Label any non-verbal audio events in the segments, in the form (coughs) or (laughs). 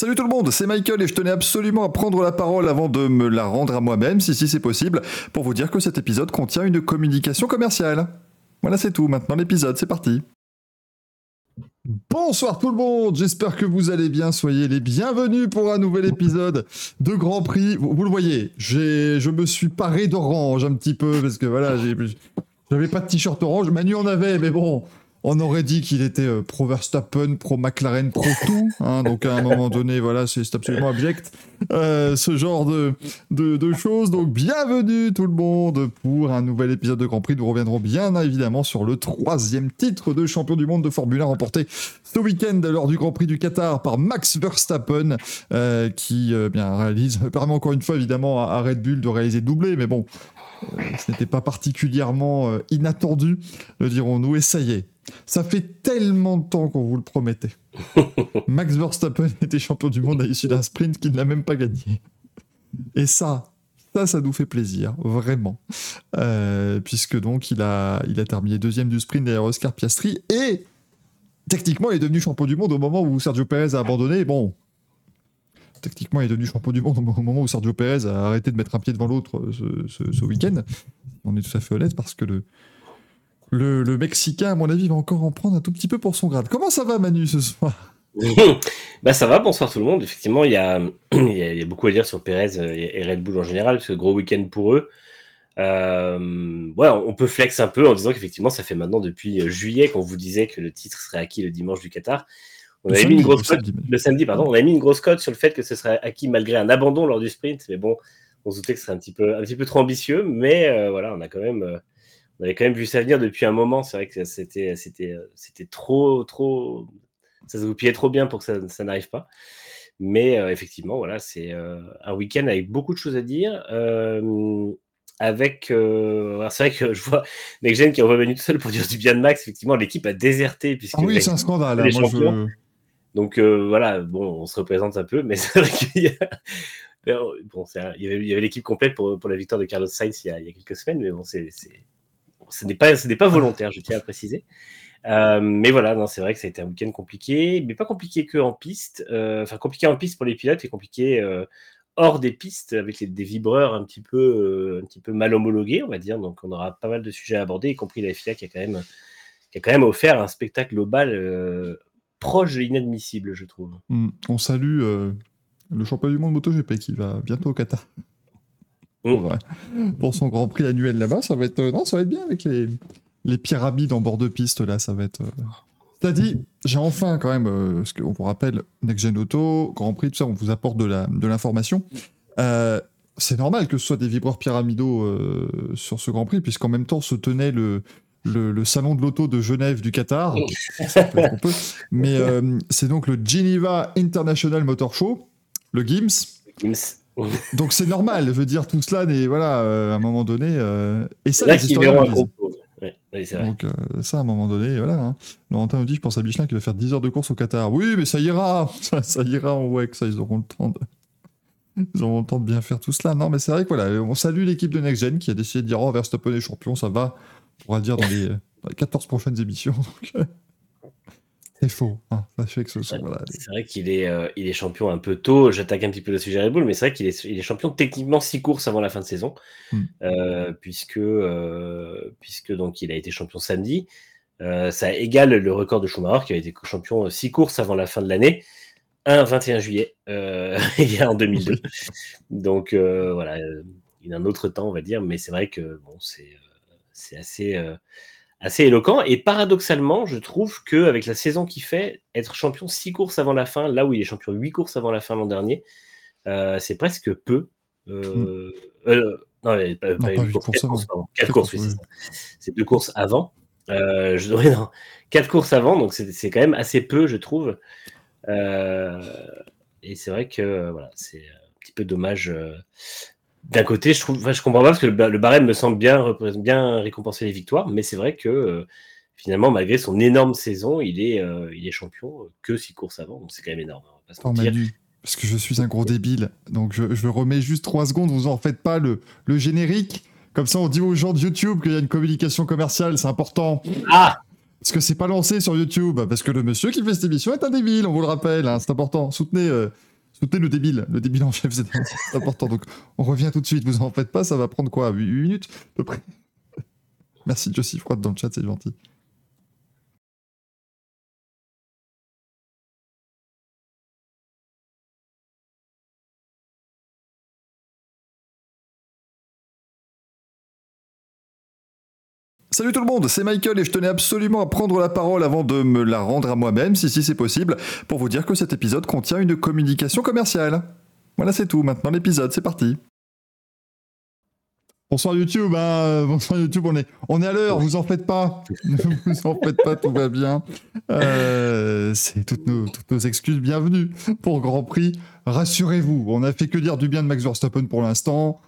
Salut tout le monde, c'est Michael et je tenais absolument à prendre la parole avant de me la rendre à moi-même, si si c'est possible, pour vous dire que cet épisode contient une communication commerciale. Voilà c'est tout, maintenant l'épisode, c'est parti. Bonsoir tout le monde, j'espère que vous allez bien, soyez les bienvenus pour un nouvel épisode de Grand Prix. Vous, le voyez, je me suis paré d'orange un petit peu, parce que voilà, j'avais pas de t-shirt orange, Manu en avait, mais bon, on aurait dit qu'il était euh, pro Verstappen, pro McLaren, pro tout. Hein, donc à un moment donné, voilà, c'est absolument abject. Euh, ce genre de, de, choses. Donc bienvenue tout le monde pour un nouvel épisode de Grand Prix. Nous reviendrons bien évidemment sur le troisième titre de champion du monde de Formule 1 remporté ce week-end lors du Grand Prix du Qatar par Max Verstappen, euh, qui bien réalise, (laughs) permet encore une fois évidemment à Red Bull de réaliser doublé, mais bon. Euh, ce n'était pas particulièrement euh, inattendu, le dirons-nous, et ça y est, ça fait tellement de temps qu'on vous le promettait. (laughs) Max Verstappen était champion du monde à l'issue d'un sprint qu'il n'a même pas gagné. Et ça, ça, ça nous fait plaisir, vraiment. Euh, puisque donc il a, il a terminé deuxième du sprint derrière Oscar Piastri et techniquement il est devenu champion du monde au moment où Sergio Perez a abandonné. Bon, techniquement il est devenu champion du monde au moment où Sergio Perez a arrêté de mettre un pied devant l'autre ce, ce, week-end. On est tout à fait honnête parce que le, Mexicain, à mon avis, va encore en prendre un tout petit peu pour son grade. Comment ça va, Manu, ce soir? (laughs) Bah ça va, bonsoir tout le monde. Effectivement, il y a, (clears throat) beaucoup à dire sur Perez et Red Bull en général, ce gros week-end pour eux. Euh, ouais, on peut flex un peu en disant qu'effectivement, ça fait maintenant depuis juillet qu'on vous disait que le titre serait acquis le dimanche du Qatar. On avait mis une grosse cote, le samedi, pardon, on mis une grosse cote sur le fait que ce serait acquis malgré un abandon lors du sprint. Mais bon, on se doutait que ce serait un petit peu, un petit peu trop ambitieux, mais euh, voilà, on a quand même, euh, on avait quand même vu ça venir depuis un moment. C'est vrai que c'était, c'était, c'était trop, trop, ça se goupillait trop bien pour que ça, ça n'arrive pas. Mais euh, effectivement, voilà, c'est euh, un week-end avec beaucoup de choses à dire. Euh, avec, c'est vrai que je vois Nexgen qui est revenu tout seul pour dire du bien de Max. Effectivement, l'équipe a déserté puisque Ah oui, c'est un scandale. les hein, moi, je... Donc euh, voilà, bon, on se représente un peu, mais (laughs) c'est vrai qu'il y a. Bon, il y avait, l'équipe complète pour, la victoire de Carlos Sainz il y a, quelques semaines, mais bon, c'est, ce n'est pas, ce n'est pas volontaire, je tiens à préciser. Euh, mais voilà, c'est vrai que ça a été un week-end compliqué, mais pas compliqué que en piste. Euh, Enfin, compliqué en piste pour les pilotes et compliqué hors des pistes avec des vibreurs un petit peu, un petit peu mal homologués, on va dire. Donc, on aura pas mal de sujets à aborder, y compris la FIA qui a quand même, qui a quand même offert un spectacle global proche de l'inadmissible, je trouve. Hmm, On salue euh, le champion du monde MotoGP qui va bientôt au Qatar. Mm. Pour, euh, pour son Grand Prix annuel là-bas, ça va être euh, non, ça va être bien avec les, les pyramides en bord de piste là, ça va être. T'as dit, j'ai enfin quand même, parce qu'on vous rappelle, Next Gen Auto, Grand Prix, tout ça, on vous apporte de la de l'information. C'est normal que ce soit des vibreurs pyramidaux sur ce Grand Prix, puisqu'en même temps se tenait le, le, le salon de l'auto de Genève du Qatar. Ça peut être un peu. Mais euh, c'est donc le Geneva International Motor Show, le GIMS. Donc c'est normal, je veux dire, tout cela, n'est voilà, euh, à un moment donné. euh, et ça, les historiens. Ouais, oui, vrai. Donc euh, ça, à un moment donné, voilà. Hein. Laurentin nous dit, je pense à Michelin qui va faire 10 heures de course au Qatar. Oui, mais ça ira, ça, (laughs) ça ira en WEC, ça, ils auront le temps de... Ils auront le temps de bien faire tout cela. Non, mais c'est vrai que voilà, on salue l'équipe de Next Gen qui a décidé de dire, oh, Verstappen est champion, ça va, on pourra le dire dans les, dans les 14 prochaines émissions. Donc, euh, c'est faux, hein. sachez que ce sont, voilà, les- C'est vrai qu'il est, euh, il est champion un peu tôt. J'attaque un petit peu le sujet Red Bull, mais c'est vrai qu'il est, il est champion techniquement six courses avant la fin de saison, Hmm. euh, puisque, euh, puisque donc il a été champion samedi. Euh, ça égale le record de Schumacher qui a été champion six courses avant la fin de l'année, un 21 juillet, euh, (laughs) il y a en 2002. (laughs) Donc euh, voilà, euh, il a un autre temps, on va dire, mais c'est vrai que bon, c'est, euh, c'est assez. euh, assez éloquent. Et paradoxalement, je trouve que avec la saison qu'il fait, être champion six courses avant la fin, là où il est champion huit courses avant la fin l'an dernier, euh, c'est presque peu. Euh, euh, non, mais pas, Hmm. Non, pas courses, avant. courses, pardon. Quatre Quatre courses, oui, c'est ça. C'est deux courses avant. Je (laughs) non, courses avant, donc c'est quand même assez peu, je trouve. Et c'est vrai que voilà, c'est un petit peu dommage. D'un côté, je trouve, enfin, je comprends pas parce que le, le barème me semble bien, récompenser les victoires, mais c'est vrai que euh, finalement, malgré son énorme saison, il est, euh, il est champion euh, que six courses avant, c'est quand même énorme. hein, on va pas se Attends, mentir. Manu, parce que je suis un gros débile, donc je, je remets juste 3 secondes, vous en faites pas le, le générique. Comme ça, on dit aux gens de YouTube qu'il y a une communication commerciale, c'est important. Ah Parce que c'est pas lancé sur YouTube, parce que le monsieur qui fait cette émission est un débile, on vous le rappelle, hein, c'est important. Soutenez, euh, soutenez le débile, le débile en chef, c'est (laughs) important. Donc on revient tout de suite, vous en faites pas, ça va prendre quoi? 8 minutes à peu près? Merci Josie. Froide dans le chat, c'est gentil. Salut tout le monde, c'est Michael et je tenais absolument à prendre la parole avant de me la rendre à moi-même, si si c'est possible, pour vous dire que cet épisode contient une communication commerciale. Voilà c'est tout, maintenant l'épisode, c'est parti. Bonsoir YouTube, hein, (laughs) bonsoir YouTube, on est, on est à l'heure, vous en faites pas, (laughs) vous en faites pas, tout va bien. Euh, c'est toutes nos, toutes nos excuses, bienvenue pour Grand Prix. Rassurez-vous, on n'a fait que dire du bien de Max Verstappen pour l'instant.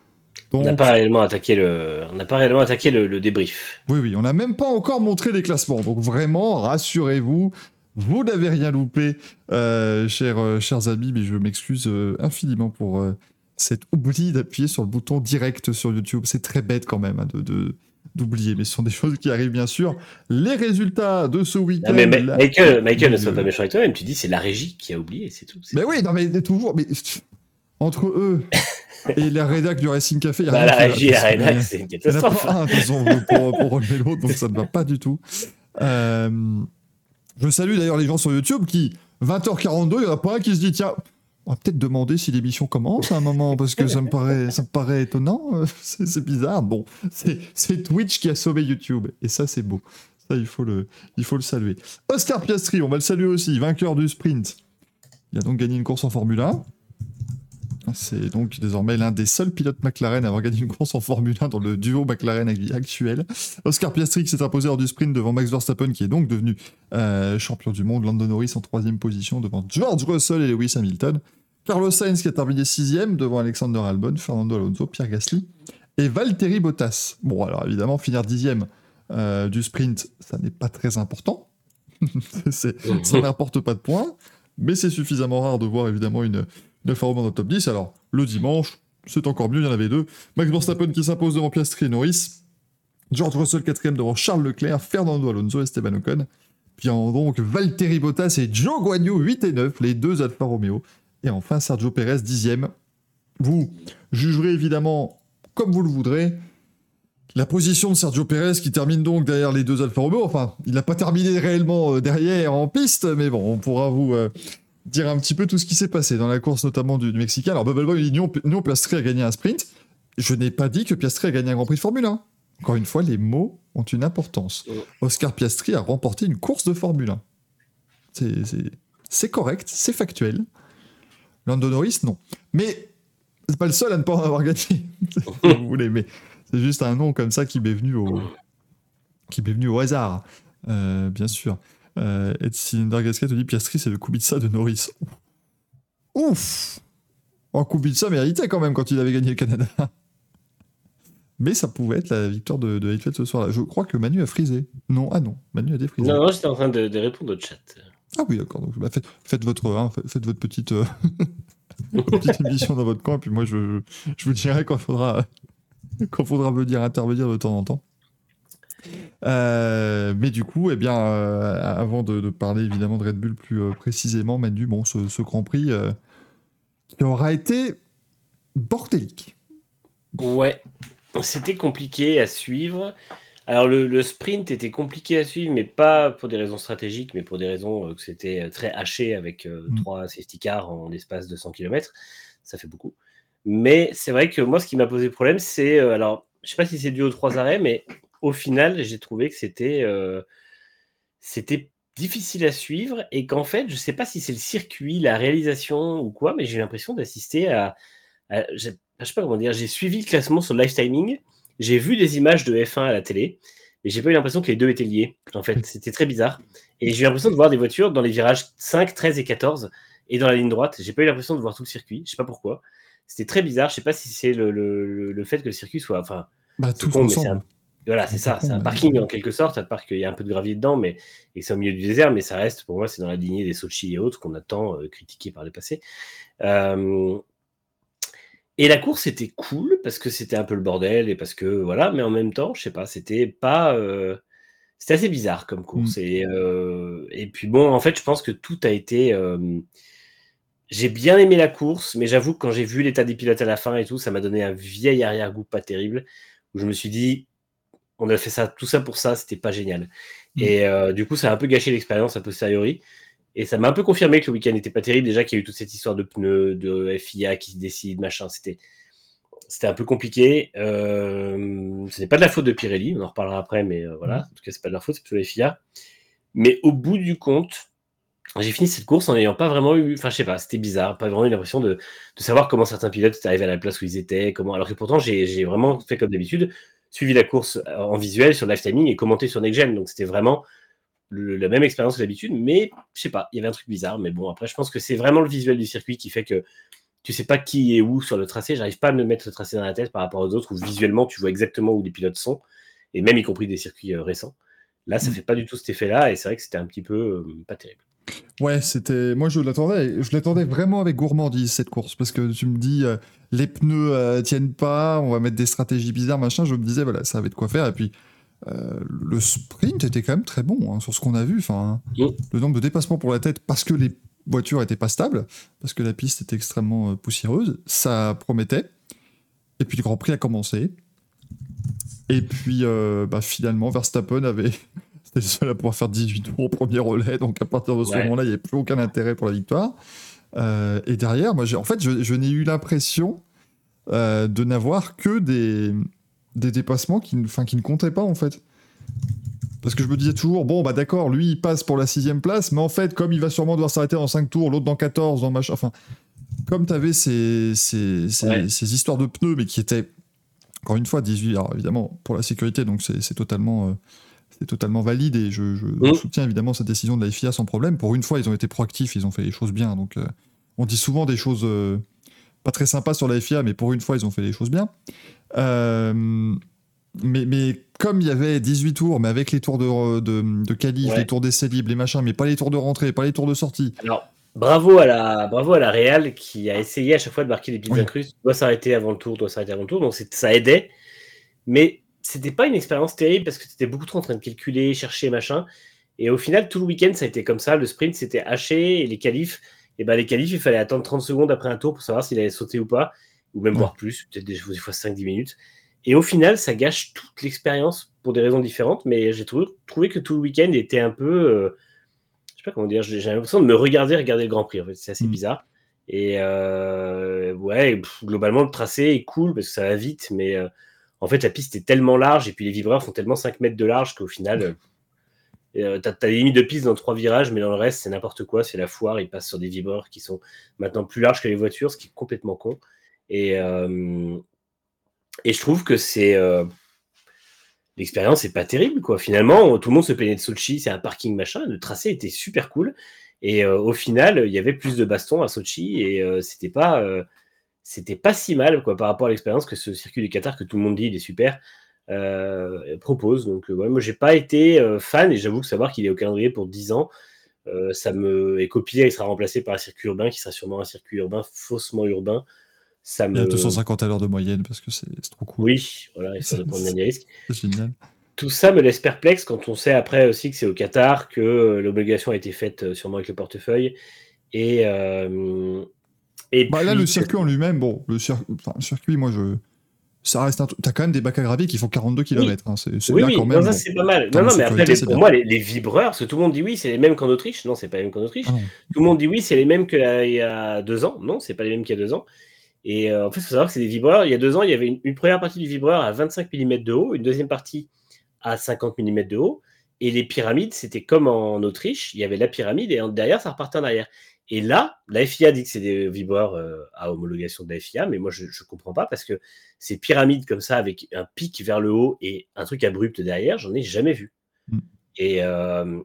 On n'a Donc, pas réellement attaqué le, on n'a pas réellement attaqué le, le débrief. Oui, oui, on n'a même pas encore montré les classements. Donc vraiment, rassurez-vous, vous n'avez rien loupé, euh, chers, euh, chers amis, mais je m'excuse euh, infiniment pour cet oubli d'appuyer sur le bouton direct sur YouTube. C'est très bête quand même hein, de, de- d'oublier, mais ce sont des (laughs) choses qui arrivent bien sûr. Les résultats de ce week-end... Mais Michael, Michael ne sois pas méchant avec toi-même. Tu dis c'est la régie qui a oublié, c'est tout. Mais oui, non mais toujours, mais entre eux et la rédac du Racing Café, il y a Bah, rien la qui va, régie et la parce que- rédac, c'est une Il n'y en a pas un disons, pour, pour relever l'autre, donc ça ne va pas du tout. Euh, je salue d'ailleurs les gens sur YouTube qui, 20h42, il n'y en a pas un qui se dit tiens, on va peut-être demander si l'émission commence à un moment, parce que ça me paraît, ça me paraît étonnant, (laughs) c'est c'est bizarre. Bon, c'est c'est Twitch qui a sauvé YouTube, et ça c'est beau. Ça, il faut, le, il faut le saluer. Oscar Piastri, on va le saluer aussi, vainqueur du sprint. Il a donc gagné une course en Formule 1. C'est donc désormais l'un des seuls pilotes McLaren à avoir gagné une course en Formule 1 dans le duo McLaren actuel. Oscar Piastri s'est imposé lors du sprint devant Max Verstappen qui est donc devenu euh, champion du monde. Lando Norris en troisième position devant George Russell et Lewis Hamilton. Carlos Sainz qui a terminé sixième devant Alexander Albon, Fernando Alonso, Pierre Gasly et Valtteri Bottas. Bon alors évidemment finir dixième euh, du sprint ça n'est pas très important. (laughs) Ça n'apporte pas de points, mais c'est suffisamment rare de voir évidemment une, Romeo dans le top 10. Alors, le dimanche, c'est encore mieux, il y en avait deux. Max Verstappen qui s'impose devant Piastri et Norris. George Russell quatrième devant Charles Leclerc, Fernando Alonso et Esteban Ocon. Puis donc Valtteri Bottas et Joe Guanyu 8 et 9, les deux Alfa Romeo. Et enfin Sergio Perez dixième. Vous jugerez évidemment comme vous le voudrez. La position de Sergio Perez qui termine donc derrière les deux Alfa Romeo. Enfin, il n'a pas terminé réellement euh, derrière en piste, mais bon, on pourra vous euh, dire un petit peu tout ce qui s'est passé dans la course notamment du, du Mexicain. Alors, Bubble Boy dit non, non, Piastri a gagné un sprint. Je n'ai pas dit que Piastri a gagné un Grand Prix de Formule 1. Encore une fois, les mots ont une importance. Mm. Oscar Piastri a remporté une course de Formule 1. C'est- correct, c'est factuel. Lando Norris, non. Mais c'est pas le seul à ne pas en avoir gagné, (laughs) si vous (laughs) voulez. Mais c'est juste un nom comme ça qui m'est venu au, qui m'est venu au hasard, euh, bien sûr. Euh, Ed Cylinder Gasquet te dit Piastri, c'est le Kubica de Norris. Ouf Oh, Kubica méritait quand même quand il avait gagné le Canada. (laughs) Mais ça pouvait être la victoire de, de Heidfeld ce soir-là. Je crois que Manu a frisé. Non, ah non, Manu a défrisé. Non, non, j'étais en train de, de répondre au chat. Ah oui, d'accord. Donc, bah, faites, faites votre, hein, faites, faites votre petite, euh, (laughs) petite émission dans votre coin, et puis moi, je, je vous dirai quand il faudra, quand faudra venir intervenir de temps en temps. Euh, mais du coup, eh bien, euh, avant de, de parler évidemment de Red Bull plus euh, précisément, Manu, bon, ce, ce Grand Prix euh, qui aura été bordélique. Ouais, c'était compliqué à suivre. Alors le, le sprint était compliqué à suivre, mais pas pour des raisons stratégiques, mais pour des raisons que c'était très haché avec euh, Mm. trois safety cars en l'espace de 100 km. Ça fait beaucoup. Mais c'est vrai que moi, ce qui m'a posé problème, c'est alors, je sais pas si c'est dû aux trois arrêts, mais au final, j'ai trouvé que c'était euh, c'était difficile à suivre et qu'en fait, je sais pas si c'est le circuit, la réalisation ou quoi, mais j'ai l'impression d'assister à, à- j'ai- je sais pas comment dire, j'ai suivi le classement sur le live timing, j'ai vu des images de F1 à la télé, mais j'ai pas eu l'impression que les deux étaient liés. En fait, c'était très bizarre. Et j'ai eu l'impression de voir des voitures dans les virages 5, 13 et 14 et dans la ligne droite. J'ai pas eu l'impression de voir tout le circuit. Je sais pas pourquoi. C'était très bizarre. Je sais pas si c'est le, le- le- fait que le circuit soit. Enfin, Bah, tout con, mais un- voilà, c'est ça. C'est un parking en quelque sorte. Un parc, il y a un peu de gravier dedans, mais et c'est au milieu du désert, mais ça reste, pour moi, c'est dans la lignée des Sochi et autres qu'on a tant euh, critiqués par le passé. Euh, Et la course était cool parce que c'était un peu le bordel et parce que voilà, mais en même temps, je sais pas, c'était pas. euh, c'était assez bizarre comme course. Mm. Et, et, puis bon, en fait, je pense que tout a été. j'ai bien aimé la course, mais j'avoue que quand j'ai vu l'état des pilotes à la fin et tout, ça m'a donné un vieil arrière-goût pas terrible, où je me suis dit, on a fait ça, tout ça pour ça, c'était pas génial. Mm. Et du coup, ça a un peu gâché l'expérience a posteriori. Et ça m'a un peu confirmé que le week-end n'était pas terrible. Déjà qu'il y a eu toute cette histoire de pneus, de FIA qui se décide, machin. C'était, c'était un peu compliqué. Euh, ce n'est pas de la faute de Pirelli, on en reparlera après, mais euh, voilà. Mm. En tout cas, c'est pas de leur faute, c'est plutôt la FIA. Mais au bout du compte, j'ai fini cette course en n'ayant pas vraiment eu. Enfin, je sais pas, c'était bizarre. Pas vraiment eu l'impression de, de, savoir comment certains pilotes étaient arrivés à la place où ils étaient. Comment... Alors que pourtant, j'ai vraiment fait comme d'habitude, suivi la course en visuel sur live timing et commenté sur NextGen. Donc, c'était vraiment la même expérience que d'habitude, mais je sais pas, il y avait un truc bizarre. Mais bon, après, je pense que c'est vraiment le visuel du circuit qui fait que tu sais pas qui est où sur le tracé. J'arrive pas à me mettre le tracé dans la tête par rapport aux autres où visuellement tu vois exactement où les pilotes sont, et même y compris des circuits euh, récents. Là, ça mm. fait pas du tout cet effet-là, et c'est vrai que c'était un petit peu euh, pas terrible. Ouais, c'était. Moi, je l'attendais. Je l'attendais vraiment avec gourmandise cette course parce que tu me dis euh, les pneus tiennent pas, on va mettre des stratégies bizarres, machin. Je me disais voilà, ça avait de quoi faire. Et puis euh, le sprint était quand même très bon hein, sur ce qu'on a vu. Enfin, le nombre de dépassements pour la tête parce que les voitures étaient pas stables, parce que la piste était extrêmement euh, poussiéreuse, ça promettait. Et puis le Grand Prix a commencé. Et puis euh, bah, finalement, Verstappen avait c'était le seul à pouvoir faire 18 tours au premier relais, donc à partir de ce moment-là, il n'y avait plus aucun intérêt pour la victoire. et derrière, moi, en fait, je, je n'ai eu l'impression de n'avoir que des, des dépassements qui, enfin, qui ne comptaient pas en fait. Parce que je me disais toujours, bon, bah d'accord, lui il passe pour la sixième place, mais en fait, comme il va sûrement devoir s'arrêter dans 5 tours, l'autre dans 14, dans machin. Enfin, comme tu avais ces, ces, ces, histoires de pneus, mais qui étaient, encore une fois, 18, alors évidemment, pour la sécurité, donc c'est totalement. Euh, c'est totalement valide et je, je mmh. soutiens évidemment cette décision de la FIA sans problème. Pour une fois, ils ont été proactifs, ils ont fait les choses bien. Donc, euh, on dit souvent des choses euh, pas très sympas sur la FIA, mais pour une fois, ils ont fait les choses bien. Euh, mais, mais comme il y avait 18 tours, mais avec les tours de, de, de qualif, les tours d'essai libre, les machins, mais pas les tours de rentrée, pas les tours de sortie. Alors, bravo à la, bravo à la Real qui a essayé à chaque fois de marquer des petites oui. incrustes. Doit s'arrêter avant le tour, doit s'arrêter avant le tour. Donc ça aidait. Mais c'était pas une expérience terrible parce que tu étais beaucoup trop en train de calculer, chercher, machin. Et au final, tout le week-end, ça a été comme ça. Le sprint, c'était haché et les qualifs, et ben les qualifs, il fallait attendre 30 secondes après un tour pour savoir s'il allait sauter ou pas ou même voir plus, peut-être des, fois 5-10 minutes. Et au final, ça gâche toute l'expérience pour des raisons différentes, mais j'ai trouvé, trouvé, que tout le week-end était un peu. Euh, je sais pas comment dire, j'ai l'impression de me regarder regarder le Grand Prix, en fait, c'est assez mm. bizarre. Et euh, ouais, globalement, le tracé est cool parce que ça va vite, mais euh, en fait, la piste est tellement large et puis les vibreurs font tellement 5 mètres de large qu'au final, tu as, as, des limites de piste dans trois virages, mais dans le reste, c'est n'importe quoi. C'est la foire. Ils passent sur des vibreurs qui sont maintenant plus larges que les voitures, ce qui est complètement con. Et, euh, et je trouve que c'est. Euh, l'expérience n'est pas terrible, quoi. Finalement, tout le monde se plaignait de Sochi, c'est un parking machin. Le tracé était super cool. Et euh, au final, il y avait plus de bastons à Sochi et c'était pas c'était pas si mal quoi par rapport à l'expérience que ce circuit du Qatar que tout le monde dit il est super propose. Donc ouais, moi j'ai pas été fan et j'avoue que savoir qu'il est au calendrier pour 10 ans, ça me est copié, il sera remplacé par un circuit urbain qui sera sûrement un circuit urbain faussement urbain ça me... Il y a 250 à l'heure de moyenne parce que c'est trop cool. Oui, voilà, il faut prendre des risques. (laughs) Génial. Tout ça me laisse perplexe quand on sait après aussi que c'est au Qatar, que euh, l'obligation a été faite euh, sûrement avec le portefeuille. Et, euh, et bah, là, le circuit en lui-même, bon, le, circuit, moi, je. Ça reste un T'as quand même des bacs à gravier qui font 42 km. Hein. C'est oui, oui. quand même. Non, c'est pas mal. Non, non, mais après, pour moi, les, vibreurs, parce que tout le monde dit oui, c'est les mêmes qu'en Autriche. Non, c'est pas les mêmes qu'en Autriche. Ah tout le monde dit oui, c'est les mêmes qu'il y a deux ans. Non, c'est pas les mêmes qu'il y a deux ans. Et euh, en fait, il faut savoir que c'est des vibreurs. Il y a deux ans, il y avait une, première partie du vibreur à 25 mm de haut, une deuxième partie à 50 mm de haut. Et les pyramides, c'était comme en Autriche, il y avait la pyramide et derrière, ça repartait en arrière. Et là, la FIA dit que c'est des vibreurs euh, à homologation de la FIA, mais moi, je ne comprends pas parce que ces pyramides comme ça, avec un pic vers le haut et un truc abrupt derrière, j'en ai jamais vu. Mm. Et, euh,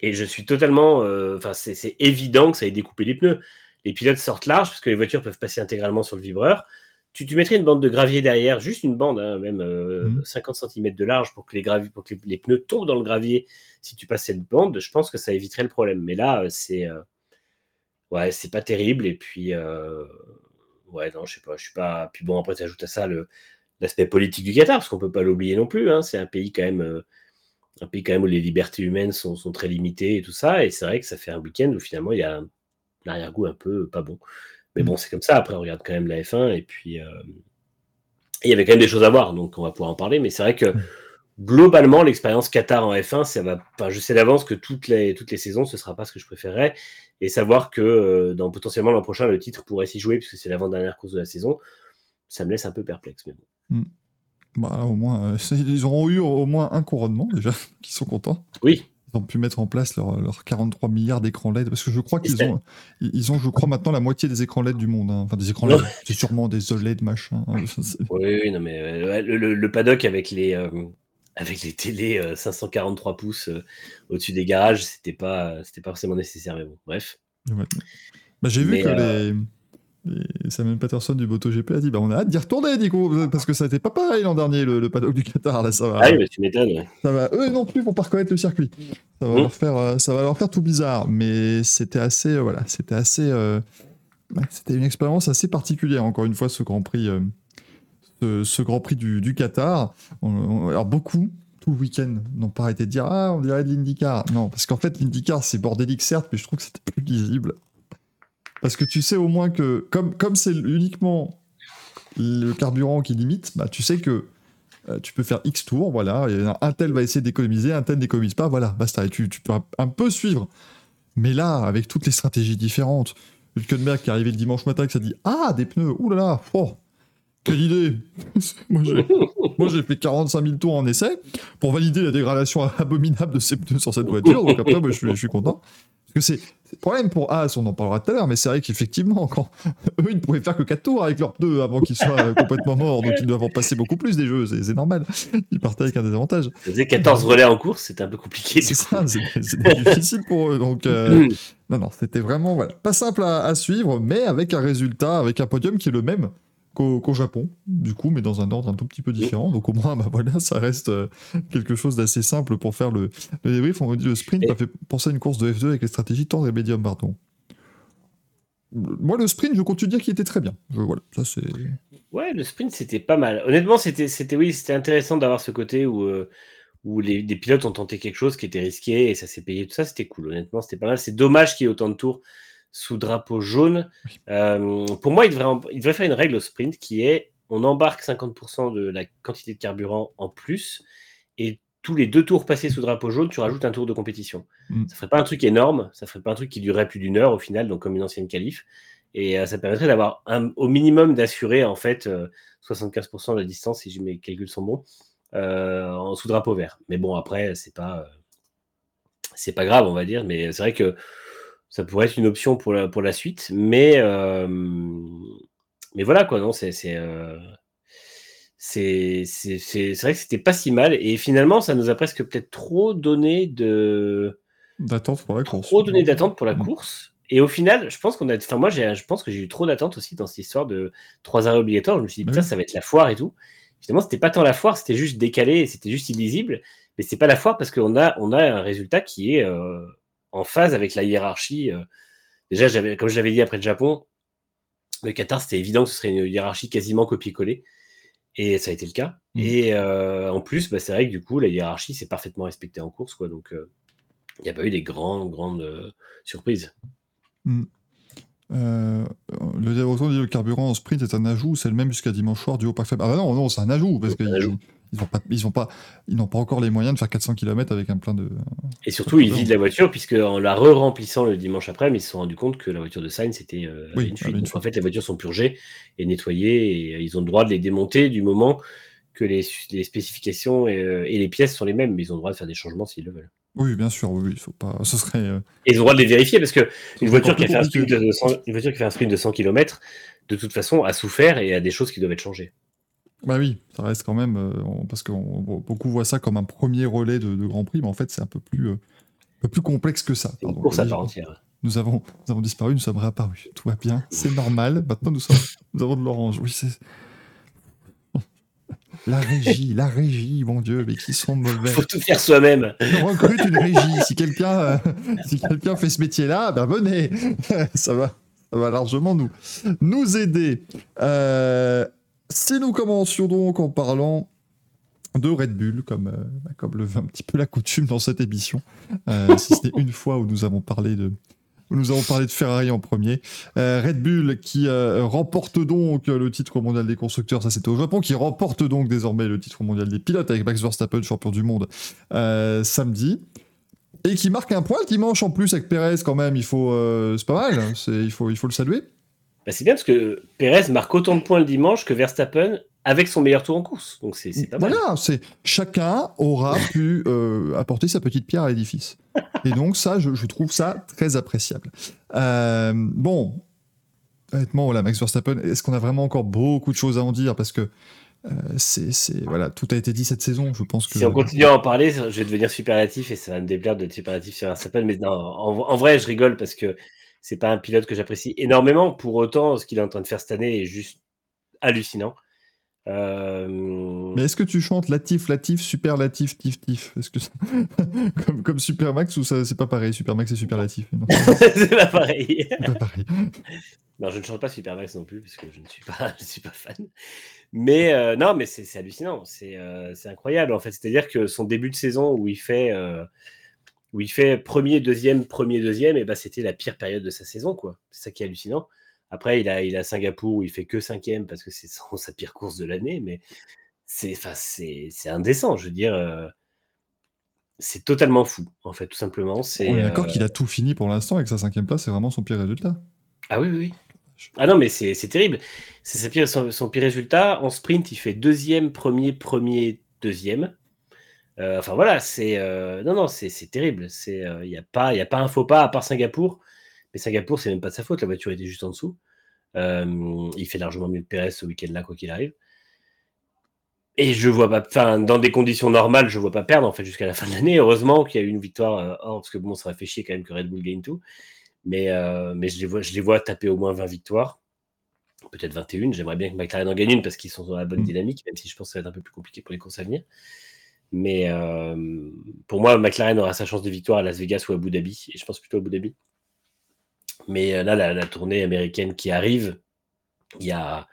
et je suis totalement. Enfin, c'est évident que ça ait découpé les pneus les pilotes sortent large parce que les voitures peuvent passer intégralement sur le vibreur. Tu, tu mettrais une bande de gravier derrière, juste une bande, hein, même 50 euh, cm de large pour que, les, pour que les, pneus tombent dans le gravier. Si tu passes cette bande, je pense que ça éviterait le problème. Mais là, euh, c'est euh, ouais, c'est pas terrible. Et puis, ouais, non, je sais pas, je suis pas. Puis bon, après, tu ajoutes à ça l'aspect politique du Qatar, parce qu'on peut pas l'oublier non plus. Hein. c'est un pays quand même un pays quand même où les libertés humaines sont, sont très limitées et tout ça. Et c'est vrai que ça fait un week-end où finalement il y a un, arrière-goût un peu pas bon. Mais bon, c'est comme ça. Après, on regarde quand même la F1 et puis il y avait quand même des choses à voir, donc on va pouvoir en parler. Mais c'est vrai que globalement, l'expérience Qatar en F1, ça va. Enfin, je sais d'avance que toutes les toutes les saisons, ce sera pas ce que je préférerais. Et savoir que dans potentiellement l'an prochain, le titre pourrait s'y jouer puisque c'est l'avant-dernière course de la saison, ça me laisse un peu perplexe. Mais bon. Hmm. Bah, au moins, euh, ils auront eu au moins un couronnement déjà, (laughs) qui sont contents. Oui. Ils ont pu mettre en place leurs 43 milliards d'écrans LED, parce que je crois qu'ils ont, ils ont, je crois, maintenant la moitié des écrans LED du monde. Hein. Enfin, des écrans LED, c'est sûrement des OLED, machin. Hein. oui, non, mais euh, le, paddock avec les, euh, avec les télés 543 pouces au-dessus des garages, c'était pas, c'était pas forcément nécessaire, mais bon, bref. Bah, j'ai vu que les et Samuel Patterson du MotoGP a dit bah, on a hâte d'y retourner, Nico, parce que ça n'était pas pareil l'an dernier, le, paddock du Qatar. Là, ça va, ah oui, mais tu m'étonnes. Ça va, eux non plus vont pas reconnaître le circuit. Ça va, mmh. leur, faire, euh, ça va leur faire tout bizarre, mais c'était assez. Euh, voilà, c'était assez. Euh, c'était une expérience assez particulière, encore une fois, ce Grand Prix, ce, Grand Prix du, Qatar. alors, beaucoup, tout le week-end, n'ont pas arrêté de dire Ah, on dirait de l'IndyCar. Non, parce qu'en fait, l'IndyCar, c'est bordélique, certes, mais je trouve que c'était plus lisible. Parce que tu sais au moins que, comme c'est uniquement le carburant qui limite, bah, tu sais que euh, tu peux faire X tours, voilà, un tel va essayer d'économiser, un tel n'économise pas, voilà, basta, et tu, tu, peux un peu suivre. Mais là, avec toutes les stratégies différentes, Hülkenberg qui est arrivé le dimanche matin, qui s'est dit Ah, des pneus, oulala, oh, quelle idée (laughs) Moi j'ai fait 45 000 tours en essai pour valider la dégradation abominable de ces pneus sur cette voiture, donc après je, je suis content. Parce que c'est le problème pour As, on en parlera tout à l'heure, mais c'est vrai qu'effectivement, quand (laughs) eux, ils ne pouvaient faire que 4 tours avec leurs pneus avant qu'ils soient (laughs) complètement morts, donc ils doivent en passer beaucoup plus des jeux, c'est normal. Ils partaient avec un désavantage. Ils faisaient 14 relais en course, c'était un peu compliqué. C'est ça, c'était difficile pour eux. Donc, euh, non, non, c'était vraiment voilà, pas simple à, suivre, mais avec un résultat, avec un podium qui est le même qu'au Japon, du coup, mais dans un ordre un tout petit peu différent. Donc au moins, (laughs) bah voilà, ça reste euh, quelque chose d'assez simple pour faire le, le débrief. On me dit le sprint ça fait penser à une course de F2 avec les stratégies tendre et médium, pardon. Moi, le sprint, je continue de dire qu'il était très bien. voilà, ça c'est. Ouais, le sprint, c'était pas mal. Honnêtement, c'était, c'était, oui, c'était intéressant d'avoir ce côté où, euh, où les, pilotes ont tenté quelque chose qui était risqué et ça s'est payé. Tout ça, c'était cool. Honnêtement, c'était pas mal. C'est dommage qu'il y ait autant de tours sous drapeau jaune. Euh, pour moi, il devrait, il devrait faire une règle au sprint qui est on embarque 50% de la quantité de carburant en plus et tous les deux tours passés sous drapeau jaune, tu rajoutes un tour de compétition. Mm. Ça ferait pas un truc énorme, ça ferait pas un truc qui durerait plus d'une heure au final, donc comme une ancienne qualif. Et euh, ça permettrait d'avoir au minimum d'assurer en fait 75% euh, de la distance, si mes calculs sont bons, en sous drapeau vert. Mais bon, après, c'est pas, c'est pas grave, on va dire. Mais c'est vrai que ça pourrait être une option pour la, pour la suite. Mais, euh, mais voilà, quoi, non, c'est. C'est euh, c'est vrai que c'était pas si mal. Et finalement, ça nous a presque peut-être trop donné de. D'attente pour la course. Trop donné d'attente pour la mm. course. Et au final, je pense qu'on a. Enfin, moi, je pense que j'ai eu trop d'attente aussi dans cette histoire de trois arrêts obligatoires. Je me suis dit, putain, ça va être la foire et tout. Finalement, c'était pas tant la foire, c'était juste décalé, c'était juste illisible. Mais c'est pas la foire parce qu'on a, on a un résultat qui est. Euh, en phase avec la hiérarchie. Euh. déjà, j'avais, comme je l'avais dit après le Japon, le Qatar, c'était évident que ce serait une hiérarchie quasiment copier-coller. Et ça a été le cas. Mmh. Et euh, en plus, bah, c'est vrai que du coup, la hiérarchie s'est parfaitement respectée en course. Quoi, donc, euh, il n'y a pas eu des grandes, grandes surprises. Mmh. le dit le carburant en sprint est un ajout, c'est le même jusqu'à dimanche soir du haut pack faible. Ah bah non, non, c'est un ajout, parce que ils n'ont pas, ils ont pas, n'ont pas encore les moyens de faire 400 km avec un plein de. Et surtout, ils vident la voiture puisque en la re-remplissant le dimanche après, mais ils se sont rendus compte que la voiture de Sainz c'était euh, une fuite. Donc, en fait, les voitures sont purgées et nettoyées et ils ont le droit de les démonter du moment que les, les spécifications euh, et, les pièces sont les mêmes, mais ils ont le droit de faire des changements s'ils le veulent. Oui, bien sûr, oui, il faut pas. Ce serait. Euh, et ils ont le droit de les vérifier parce que une voiture, qui a fait un sprint de 100, une voiture qui fait un sprint de 100 km, de toute façon, a souffert et a des choses qui doivent être changées. Bah oui, ça reste quand même, euh, parce que beaucoup voient ça comme un premier relais de, Grand Prix, mais en fait c'est un peu plus, euh, plus complexe que ça. une course à part entière. Nous avons, nous avons disparu, nous sommes réapparus. Tout va bien, c'est normal. Maintenant nous, sommes, nous avons de l'orange. Oui, c'est. La régie, la régie, mon Dieu, mais qui sont mauvais. Faut tout faire soi-même. On recrute une régie. Si quelqu'un, euh, si quelqu'un fait ce métier-là, ben venez. ça va, ça va largement nous, nous aider. Euh, si nous commencions donc en parlant de Red Bull, comme, euh, bah, comme le un petit peu la coutume dans cette émission. Euh, si c'était une fois où nous avons parlé de, nous avons parlé de Ferrari en premier. Euh, Red Bull qui euh, remporte donc le titre mondial des constructeurs, ça c'était au Japon, qui remporte donc désormais le titre mondial des pilotes avec Max Verstappen, champion du monde, euh, samedi. Et qui marque un point le dimanche en plus avec Perez quand même, il faut, c'est pas mal, hein, c'est, il, faut, il faut le saluer. Bah, c'est bien parce que Perez marque autant de points le dimanche que Verstappen avec son meilleur tour en course. Donc c'est pas mal. Voilà, c'est chacun aura (laughs) pu euh, apporter sa petite pierre à l'édifice. Et donc ça, je, je trouve ça très appréciable. Euh, bon, honnêtement, voilà, Max Verstappen, est-ce qu'on a vraiment encore beaucoup de choses à en dire? Parce que euh, c'est, voilà, tout a été dit cette saison. Je pense que Si on continue à en parler, je vais devenir superlatif et ça va me déplaire d'être superlatif sur Verstappen. Mais non, en, en vrai, je rigole parce que c'est pas un pilote que j'apprécie énormément. Pour autant, ce qu'il est en train de faire cette année est juste hallucinant. Euh, Mais est-ce que tu chantes Latif, Latif, Superlatif, Tif, Tif? Est-ce que ça- (laughs) comme, comme Supermax ou ça c'est pas pareil? Supermax et Superlatif (laughs) c'est pas pareil. pas pareil. Non, je ne chante pas Supermax non plus parce que je ne suis pas, (laughs) je suis pas fan. Mais euh, non, mais c'est hallucinant, c'est euh, c'est incroyable en fait. C'est-à-dire que son début de saison où il fait où il fait premier, deuxième, premier, deuxième, et ben c'était la pire période de sa saison quoi. C'est ça qui est hallucinant. Après, il a il a Singapour où il fait que cinquième parce que c'est (laughs) sa pire course de l'année, mais c'est enfin c'est indécent. Je veux dire, euh, c'est totalement fou en fait, tout simplement. C'est On est d'accord euh, qu'il a tout fini pour l'instant et que sa cinquième place c'est vraiment son pire résultat. Ah oui, oui, oui. Ah non, mais c'est terrible. C'est sa pire- son, son pire résultat. En sprint, il fait deuxième, premier, premier, deuxième. Euh, enfin voilà, c'est euh, non, non, c'est terrible. C'est il n'y a pas, il y a pas un faux pas à part Singapour. Mais Singapour, c'est même pas de sa faute. La voiture était juste en dessous. Euh, il fait largement mieux que Perez ce week-end-là, quoi qu'il arrive. Et je vois pas, enfin, dans des conditions normales, je vois pas perdre en fait jusqu'à la fin de l'année. Heureusement qu'il y a eu une victoire euh, hors, parce que bon, ça aurait fait chier quand même que Red Bull gagne tout. Mais, euh, mais je, les vois, je les vois taper au moins 20 victoires, peut-être 21. J'aimerais bien que McLaren en gagne une parce qu'ils sont dans la bonne Mm. dynamique, même si je pense que ça va être un peu plus compliqué pour les courses à venir. Mais euh, pour moi, McLaren aura sa chance de victoire à Las Vegas ou à Abu Dhabi, et je pense plutôt à Abu Dhabi. Mais euh, là, la, la tournée américaine qui arrive, il y a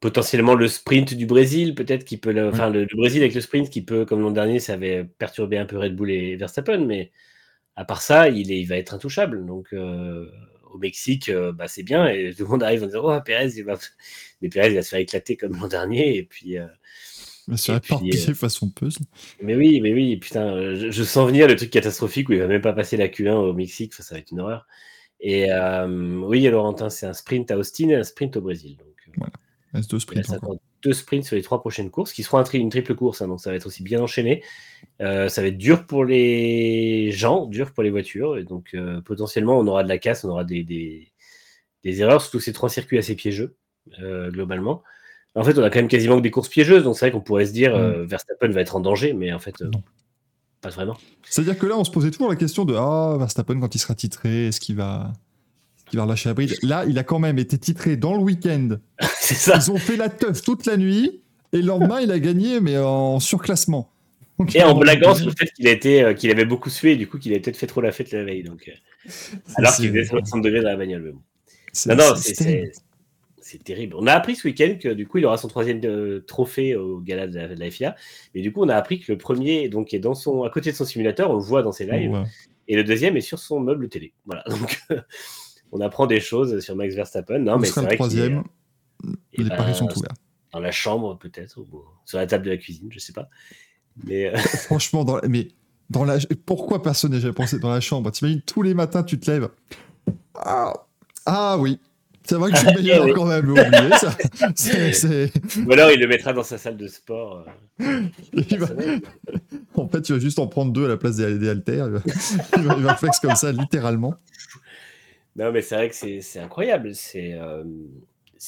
potentiellement le sprint du Brésil, peut-être qui peut, le- enfin le, le Brésil avec le sprint qui peut, comme l'an dernier, ça avait perturbé un peu Red Bull et Verstappen, mais à part ça, il, est, il va être intouchable. Donc euh, au Mexique, euh, bah, c'est bien, et tout le monde arrive en disant oh Pérez, il va, (laughs) mais Pérez il va se faire éclater comme l'an dernier, et puis. euh, Il faire puis, éparpiller (laughs) façon puzzle. mais oui, mais oui, putain, euh, je, je sens venir le truc catastrophique où il va même pas passer la Q1 au Mexique, ça, ça va être une horreur. Et euh, oui, Laurentin, c'est un sprint à Austin et un sprint au Brésil. Donc, euh, Il reste deux il sprints encore deux sprints sur les trois prochaines courses, qui seront un tri- une triple course, hein, donc ça va être aussi bien enchaîné. Euh, ça va être dur pour les gens, dur pour les voitures, et donc euh, potentiellement on aura de la casse, on aura des, des, des erreurs, surtout ces trois circuits assez piégeux, euh, globalement. En fait, on a quand même quasiment que des courses piégeuses, donc c'est vrai qu'on pourrait se dire euh, Verstappen va être en danger, mais en fait, euh, Non. pas vraiment. C'est-à-dire que là, on se posait toujours la question de Ah, Verstappen, quand il sera titré, est-ce qu'il va, qu'il va relâcher la bride Là, il a quand même été titré dans le week-end. (laughs) c'est ça. Ils ont fait la teuf toute la nuit et le lendemain, il a gagné, mais en surclassement. Donc, Et en blaguant sur le fait qu'il a été, euh, qu'il avait beaucoup sué, et du coup qu'il a peut-être fait trop la fête la veille, donc euh, alors qu'il faisait 60 degrés dans la bagnole. mais bon. Non, non, c'est- c'est- terrible. On a appris ce week-end que du coup, il aura son troisième euh, trophée au gala de la, de la FIA. Mais du coup, on a appris que le premier donc, est dans son, à côté de son simulateur, on le voit dans ses lives, Ouais. et le deuxième est sur son meuble télé. Voilà. (laughs) Donc, on apprend des choses sur Max Verstappen. Non, mais c'est le vrai qu'il est, troisième eh Les ben, paris sont ouverts. dans la chambre, peut-être, ou sur la table de la cuisine, je sais pas. Mais euh, (laughs) Franchement, dans la- mais dans la... pourquoi personne n'a jamais pensé dans la chambre? T'imagines, tous les matins, tu te lèves. Ah, ah oui. C'est vrai que je suis le (laughs) meilleur quand même, oublié ça. (laughs) Ou alors il le mettra dans sa salle de sport. euh, va-. En fait, tu vas juste en prendre deux à la place des, des haltères. Il va, (laughs) il va- flex comme ça, littéralement. Non, mais c'est vrai que c'est incroyable. C'est euh,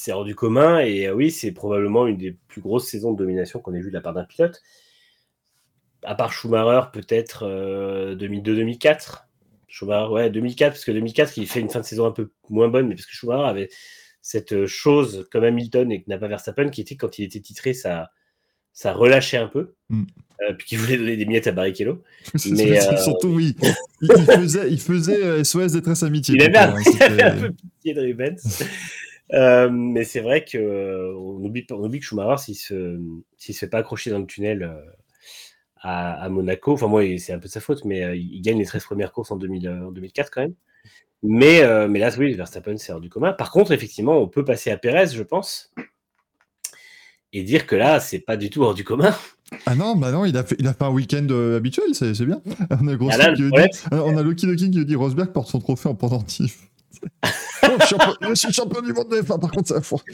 hors du commun. Et euh, oui, c'est probablement une des plus grosses saisons de domination qu'on ait vues de la part d'un pilote. À part Schumacher, peut-être euh, 2002-2004. Schumacher, ouais, 2004, parce que 2004, il fait une fin de saison un peu moins bonne, mais parce que Schumacher avait cette euh, chose comme Hamilton et que n'a pas Verstappen, qui était quand il était titré, ça, ça relâchait un peu. Mm. Euh, puis qui voulait donner des miettes à Barrichello. (laughs) Mais, euh, Surtout, oui. (laughs) Il, il faisait, il faisait SOS détresse amitié. Il avait, un, il avait un peu pitié de Rubens. (laughs) Euh, mais c'est vrai que euh, on oublie, on oublie que Schumacher, s'il se, s'il se fait pas accrocher dans le tunnel à, à Monaco, enfin moi c'est un peu de sa faute, mais euh, il gagne les 13 premières courses en, 2000, euh, en 2004 quand même. Mais, euh, mais là, oui, Verstappen c'est hors du commun. Par contre, effectivement, on peut passer à Perez, je pense, et dire que là, c'est pas du tout hors du commun. (laughs) Ah non, bah non, il a fait, il a fait un week-end habituel, c'est bien. (laughs) On a, Ah là, le qui problème, dit, on a Loki Loki qui dit Rosberg porte son trophée en pendentif. oh, (laughs) je, suis champion, je suis champion du monde de F1, par contre, ça force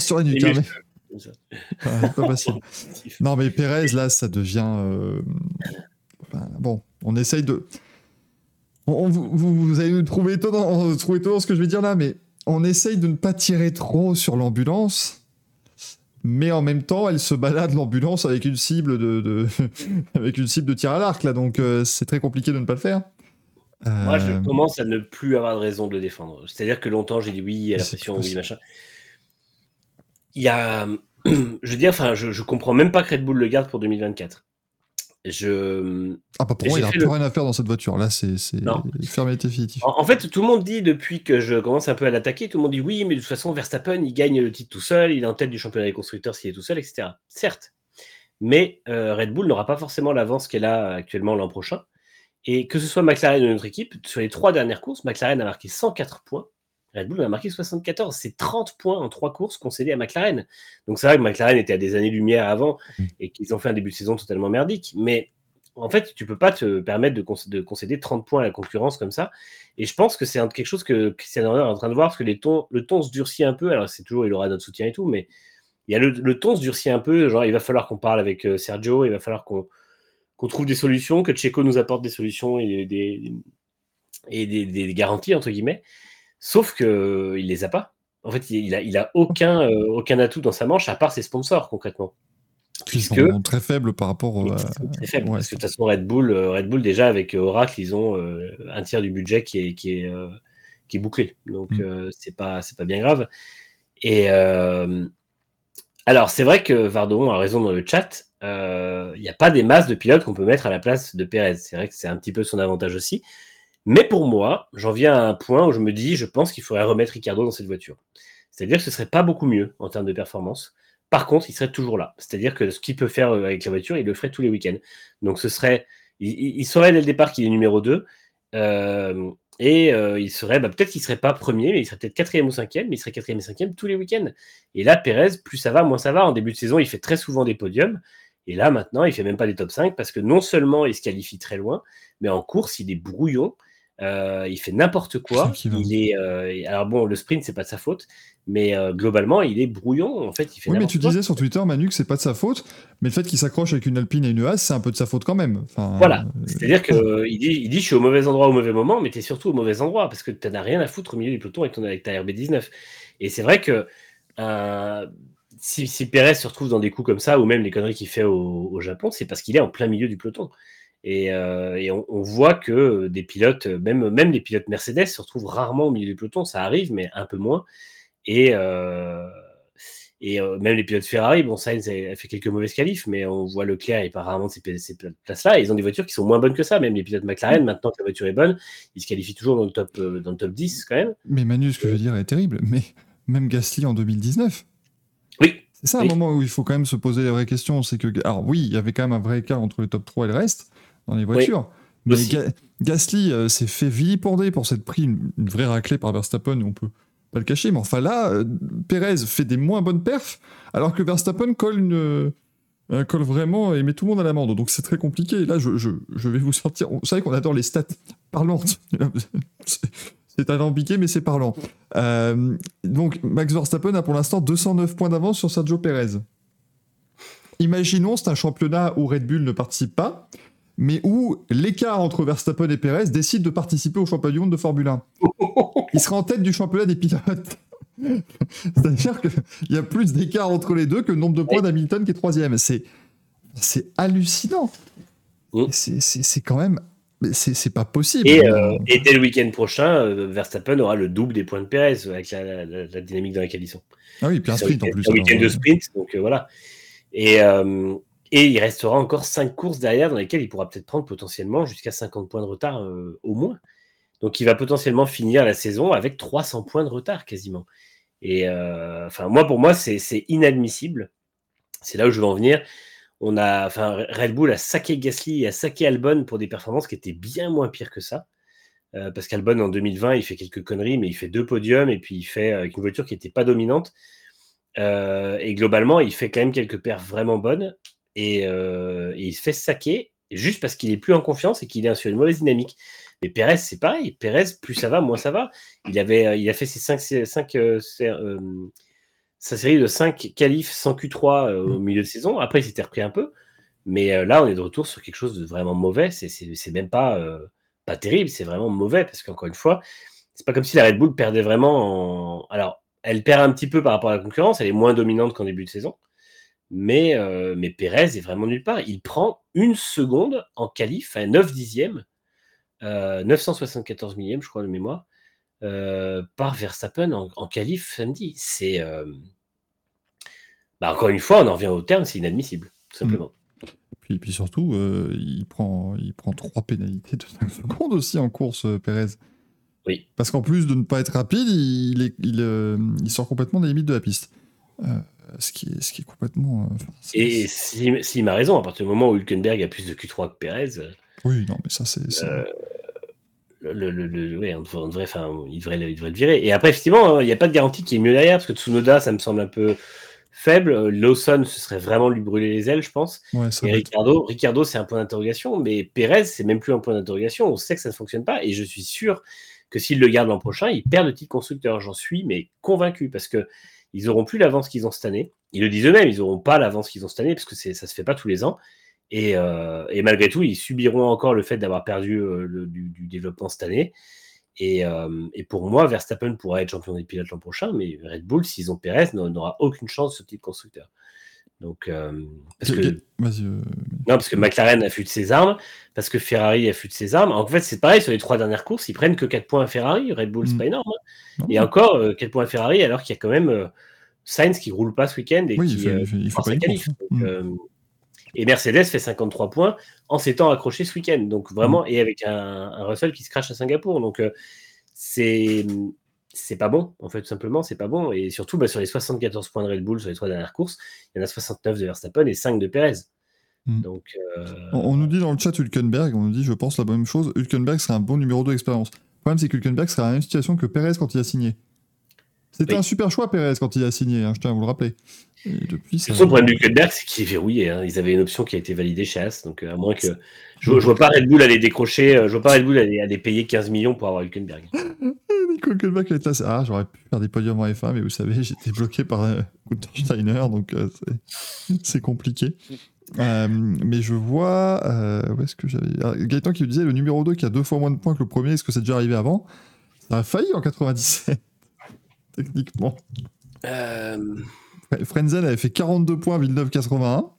sur la nuque. Hein, mais- comme ça. Ouais, pas facile. Non, mais Pérez, là, ça devient. euh, bon, on essaye de. on- on- vous, vous, allez trouver étonnant, trouver étonnant ce que je vais dire là, mais on essaye de ne pas tirer trop sur l'ambulance. Mais en même temps, elle se balade l'ambulance avec une cible de, de- (laughs) avec une cible de tir à l'arc là, donc euh, c'est très compliqué de ne pas le faire. Moi, je Euh, commence à ne plus avoir de raison de le défendre. C'est-à-dire que longtemps, j'ai dit oui, a la pression, oui, machin. Il y a. (clears throat) Je veux dire, enfin, je, je comprends même pas que Red Bull le garde pour 2024. Je. Ah, pas pour moi, il n'a plus le- rien à faire dans cette voiture. Là, c'est fermé définitif. En, en fait, tout le monde dit depuis que je commence un peu à l'attaquer, tout le monde dit oui, mais de toute façon, Verstappen, il gagne le titre tout seul, il est en tête du championnat des constructeurs s'il est tout seul, etc. Certes. Mais euh, Red Bull n'aura pas forcément l'avance qu'elle a actuellement l'an prochain. Et que ce soit McLaren ou notre équipe, sur les trois dernières courses, McLaren a marqué 104 points. Red Bull en a marqué 74. C'est 30 points en trois courses concédés à McLaren. Donc c'est vrai que McLaren était à des années-lumière avant Mm. et qu'ils ont fait un début de saison totalement merdique. Mais en fait, tu peux pas te permettre de, de concéder 30 points à la concurrence comme ça. Et je pense que c'est quelque chose que Christian Horner est en train de voir parce que les tons, le ton se durcit un peu. Alors c'est toujours, il aura notre soutien et tout, mais il y a le, le ton se durcit un peu. Genre, il va falloir qu'on parle avec euh, Sergio, il va falloir qu'on qu'on trouve des solutions, que Checo nous apporte des solutions et des, et des, des garanties, entre guillemets. Sauf que il les a pas. En fait, il, il a, il a aucun, euh, aucun atout dans sa manche à part ses sponsors, concrètement. Qui puisque- sont très faibles par rapport sont très faibles, ouais, parce que de toute façon, Red Bull, euh, Red Bull déjà avec euh, Oracle, ils ont euh, un tiers du budget qui est, qui est, euh, qui est bouclé. Donc, Mm. euh, c'est pas, bien grave. Et euh, alors, c'est vrai que Vardon a raison dans le chat. euh, Il n'y a pas des masses de pilotes qu'on peut mettre à la place de Perez. C'est vrai que c'est un petit peu son avantage aussi. Mais pour moi, j'en viens à un point où je me dis, je pense qu'il faudrait remettre Ricardo dans cette voiture. C'est-à-dire que ce serait pas beaucoup mieux en termes de performance. Par contre, il serait toujours là. C'est-à-dire que ce qu'il peut faire euh, avec la voiture, il le ferait tous les week-ends. Donc ce serait, il, saurait dès le départ qu'il est numéro 2. euh, et euh, il serait, bah, peut-être qu'il serait pas premier, mais il serait peut-être quatrième ou cinquième, mais il serait quatrième et cinquième tous les week-ends. Et là, Pérez, plus ça va, moins ça va. En début de saison, il fait très souvent des podiums. Et là, maintenant, il fait même pas des top 5 parce que non seulement il se qualifie très loin, mais en course, il est brouillon. Euh, il fait n'importe quoi. Il est, euh, alors bon, le sprint, c'est pas de sa faute, mais euh, globalement, il est brouillon. En fait, il fait Oui, mais tu quoi. disais sur Twitter, Manu, que c'est pas de sa faute, mais le fait qu'il s'accroche avec une Alpine et une Haas, c'est un peu de sa faute quand même. Enfin, Voilà. C'est-à-dire qu'il dit, il dit je suis au mauvais endroit au mauvais moment, mais tu es surtout au mauvais endroit parce que tu n'as rien à foutre au milieu du peloton avec, ton, avec ta RB19. Et c'est vrai que si, si Perez se retrouve dans des coups comme ça, ou même les conneries qu'il fait au, au Japon, c'est parce qu'il est en plein milieu du peloton. Et, euh, et on, on voit que des pilotes, même, même les pilotes Mercedes, se retrouvent rarement au milieu du peloton. Ça arrive, mais un peu moins. Et, euh, et euh, même les pilotes Ferrari, bon, Sainz a, fait quelques mauvaises qualifs, mais on voit Leclerc, il part rarement ces, ces places-là. et Ils ont des voitures qui sont moins bonnes que ça. Même les pilotes McLaren, maintenant que la voiture est bonne, ils se qualifient toujours dans le top, dans le top 10 quand même. Mais Manu, ce que je veux dire est terrible. Mais même Gasly en 2019. Oui, C'est ça un moment où il faut quand même se poser les vraies questions. C'est que, alors oui, il y avait quand même un vrai écart entre le top 3 et le reste dans les voitures. Mais. Ga- Gasly euh, s'est fait vilipender pour s'être pris une, une vraie raclée par Verstappen, on peut pas le cacher. Mais enfin là, euh, Perez fait des moins bonnes perfs, alors que Verstappen colle une. euh, colle vraiment et met tout le monde à l'amende. Donc c'est très compliqué. Et là, je, je, je vais vous sortir. Vous savez qu'on adore les stats parlantes. (laughs) C'est- c'est alambiqué, mais c'est parlant. Euh, donc, Max Verstappen a pour l'instant 209 points d'avance sur Sergio Perez. Imaginons, c'est un championnat où Red Bull ne participe pas, mais où l'écart entre Verstappen et Perez décide de participer au championnat du monde de Formule 1. Il sera en tête du championnat des pilotes. (laughs) C'est-à-dire qu'il y a plus d'écart entre les deux que le nombre de points d'Hamilton qui est troisième. C'est, c'est hallucinant. Mm. C'est, c'est, c'est quand même... C'est, c'est pas possible. Et, euh, et dès le week-end prochain, euh, Verstappen aura le double des points de Perez avec la, la- la- la dynamique dans laquelle ils sont. Ah oui, puis un sprint en week-end- plus. un week-end alors, de sprint, donc euh, voilà. Et, euh, et il restera encore 5 courses derrière dans lesquelles il pourra peut-être prendre potentiellement jusqu'à 50 points de retard euh, au moins. Donc il va potentiellement finir la saison avec 300 points de retard quasiment. Et enfin, moi, pour moi, c'est inadmissible. C'est là où je veux en venir. On a, enfin, Red Bull a saqué Gasly et a saqué Albon pour des performances qui étaient bien moins pires que ça. parce qu'Albon en 2020, il fait quelques conneries, mais il fait deux podiums et puis il fait avec une voiture qui n'était pas dominante. et globalement, il fait quand même quelques perfs vraiment bonnes. Et, il se fait saquer juste parce qu'il est plus en confiance et qu'il est sur une mauvaise dynamique. Mais Perez, c'est pareil. Perez, plus ça va, moins ça va. Il, avait, il a fait ses 5, 5 sa série de 5 qualifs sans Q3 euh, au mm. milieu de saison. Après, il s'était repris un peu. Mais euh, là, on est de retour sur quelque chose de vraiment mauvais. C'est même pas, euh, pas terrible, c'est vraiment mauvais. Parce qu'encore une fois, c'est pas comme si la Red Bull perdait vraiment. En... Alors, elle perd un petit peu par rapport à la concurrence. Elle est moins dominante qu'en début de saison. Mais, mais Pérez est vraiment nulle part. Il prend une seconde en qualif, à 9 dixièmes, 974 millièmes, je crois, de mémoire. Euh, par Verstappen en, en qualif samedi. C'est euh, bah, encore une fois, on en revient au terme, c'est inadmissible, tout mmh. simplement. Puis, puis surtout, euh, il, prend, il prend trois pénalités de 5 secondes aussi en course, Pérez. Oui. Parce qu'en plus de ne pas être rapide, il, est, il, il, sort complètement des limites de la piste. Ce, qui est, ce qui est complètement. Et s'il si, m'a raison, à partir du moment où Hülkenberg a plus de Q3 que Pérez. Oui, non, mais ça, c'est le, le, ouais, on devrait, enfin, il, devrait, il devrait le virer. Et après, effectivement, hein, il n'y a pas de garantie qui est mieux derrière, parce que Tsunoda, ça me semble un peu faible. Lawson, ce serait vraiment lui brûler les ailes, je pense. et Ricardo, Ricardo c'est un point d'interrogation, mais Perez, c'est même plus un point d'interrogation. On sait que ça ne fonctionne pas, et je suis sûr que s'il le garde l'an prochain, il perd le titre constructeur. J'en suis mais convaincu, parce que ils n'auront plus l'avance qu'ils ont cette année. Ils le disent eux-mêmes, ils n'auront pas l'avance qu'ils ont cette année, parce que ça ne se fait pas tous les ans. Euh, et, malgré tout, ils subiront encore le fait d'avoir perdu euh, du, développement cette année. Euh, et, pour moi, Verstappen pourra être champion des pilotes l'an prochain, mais Red Bull, s'ils ont Perez, n'aura aucune chance ce type constructeur. Donc, parce que, non, parce que McLaren a fui de ses armes, parce que Ferrari a fui de ses armes. En fait, c'est pareil sur les trois dernières courses, ils prennent que 4 points à Ferrari. Red Bull, c'est mm. pas énorme. Hein. Et encore, 4 points à Ferrari, alors qu'il y a quand même Sainz qui roule pas ce week-end et qui il faut, et Mercedes fait 53 points en s'étant accroché ce week-end. Donc vraiment, mm. et avec un, Russell qui se crache à Singapour. Donc euh, c'est c'est pas bon, en fait, tout simplement, c'est pas bon. Et surtout, bah, sur les 74 points de Red Bull sur les trois dernières courses, il y en a 69 de Verstappen et 5 de Perez. Mm. Donc, euh, on, nous dit dans le chat Hülkenberg, on nous dit, je pense la même chose, Hülkenberg serait un bon numéro 2 d'expérience. Le problème, c'est que Hülkenberg serait dans la même situation que Perez quand il a signé. C'était un super choix, Perez, quand il a signé, hein, je tiens à vous le rappeler. Et depuis, ça... Le problème du Hülkenberg, c'est qu'il est verrouillé. Hein. Ils avaient une option qui a été validée chez As, donc euh, à moins que. Je, ne vois pas Red Bull aller décrocher, euh, je vois pas Red Bull aller, aller payer 15 millions pour avoir Hülkenberg. (laughs) Nico Hülkenberg est là. Ah, j'aurais pu faire des podiums en F1, mais vous savez, j'étais bloqué par euh, Steiner, donc euh, c'est compliqué. mais je vois. où est-ce que j'avais. Ah, Gaëtan qui me disait le numéro 2 qui a deux fois moins de points que le premier, est-ce que c'est déjà arrivé avant? Ça a failli en 97 techniquement. Euh... Frenzel avait fait 42 points, Villeneuve 81.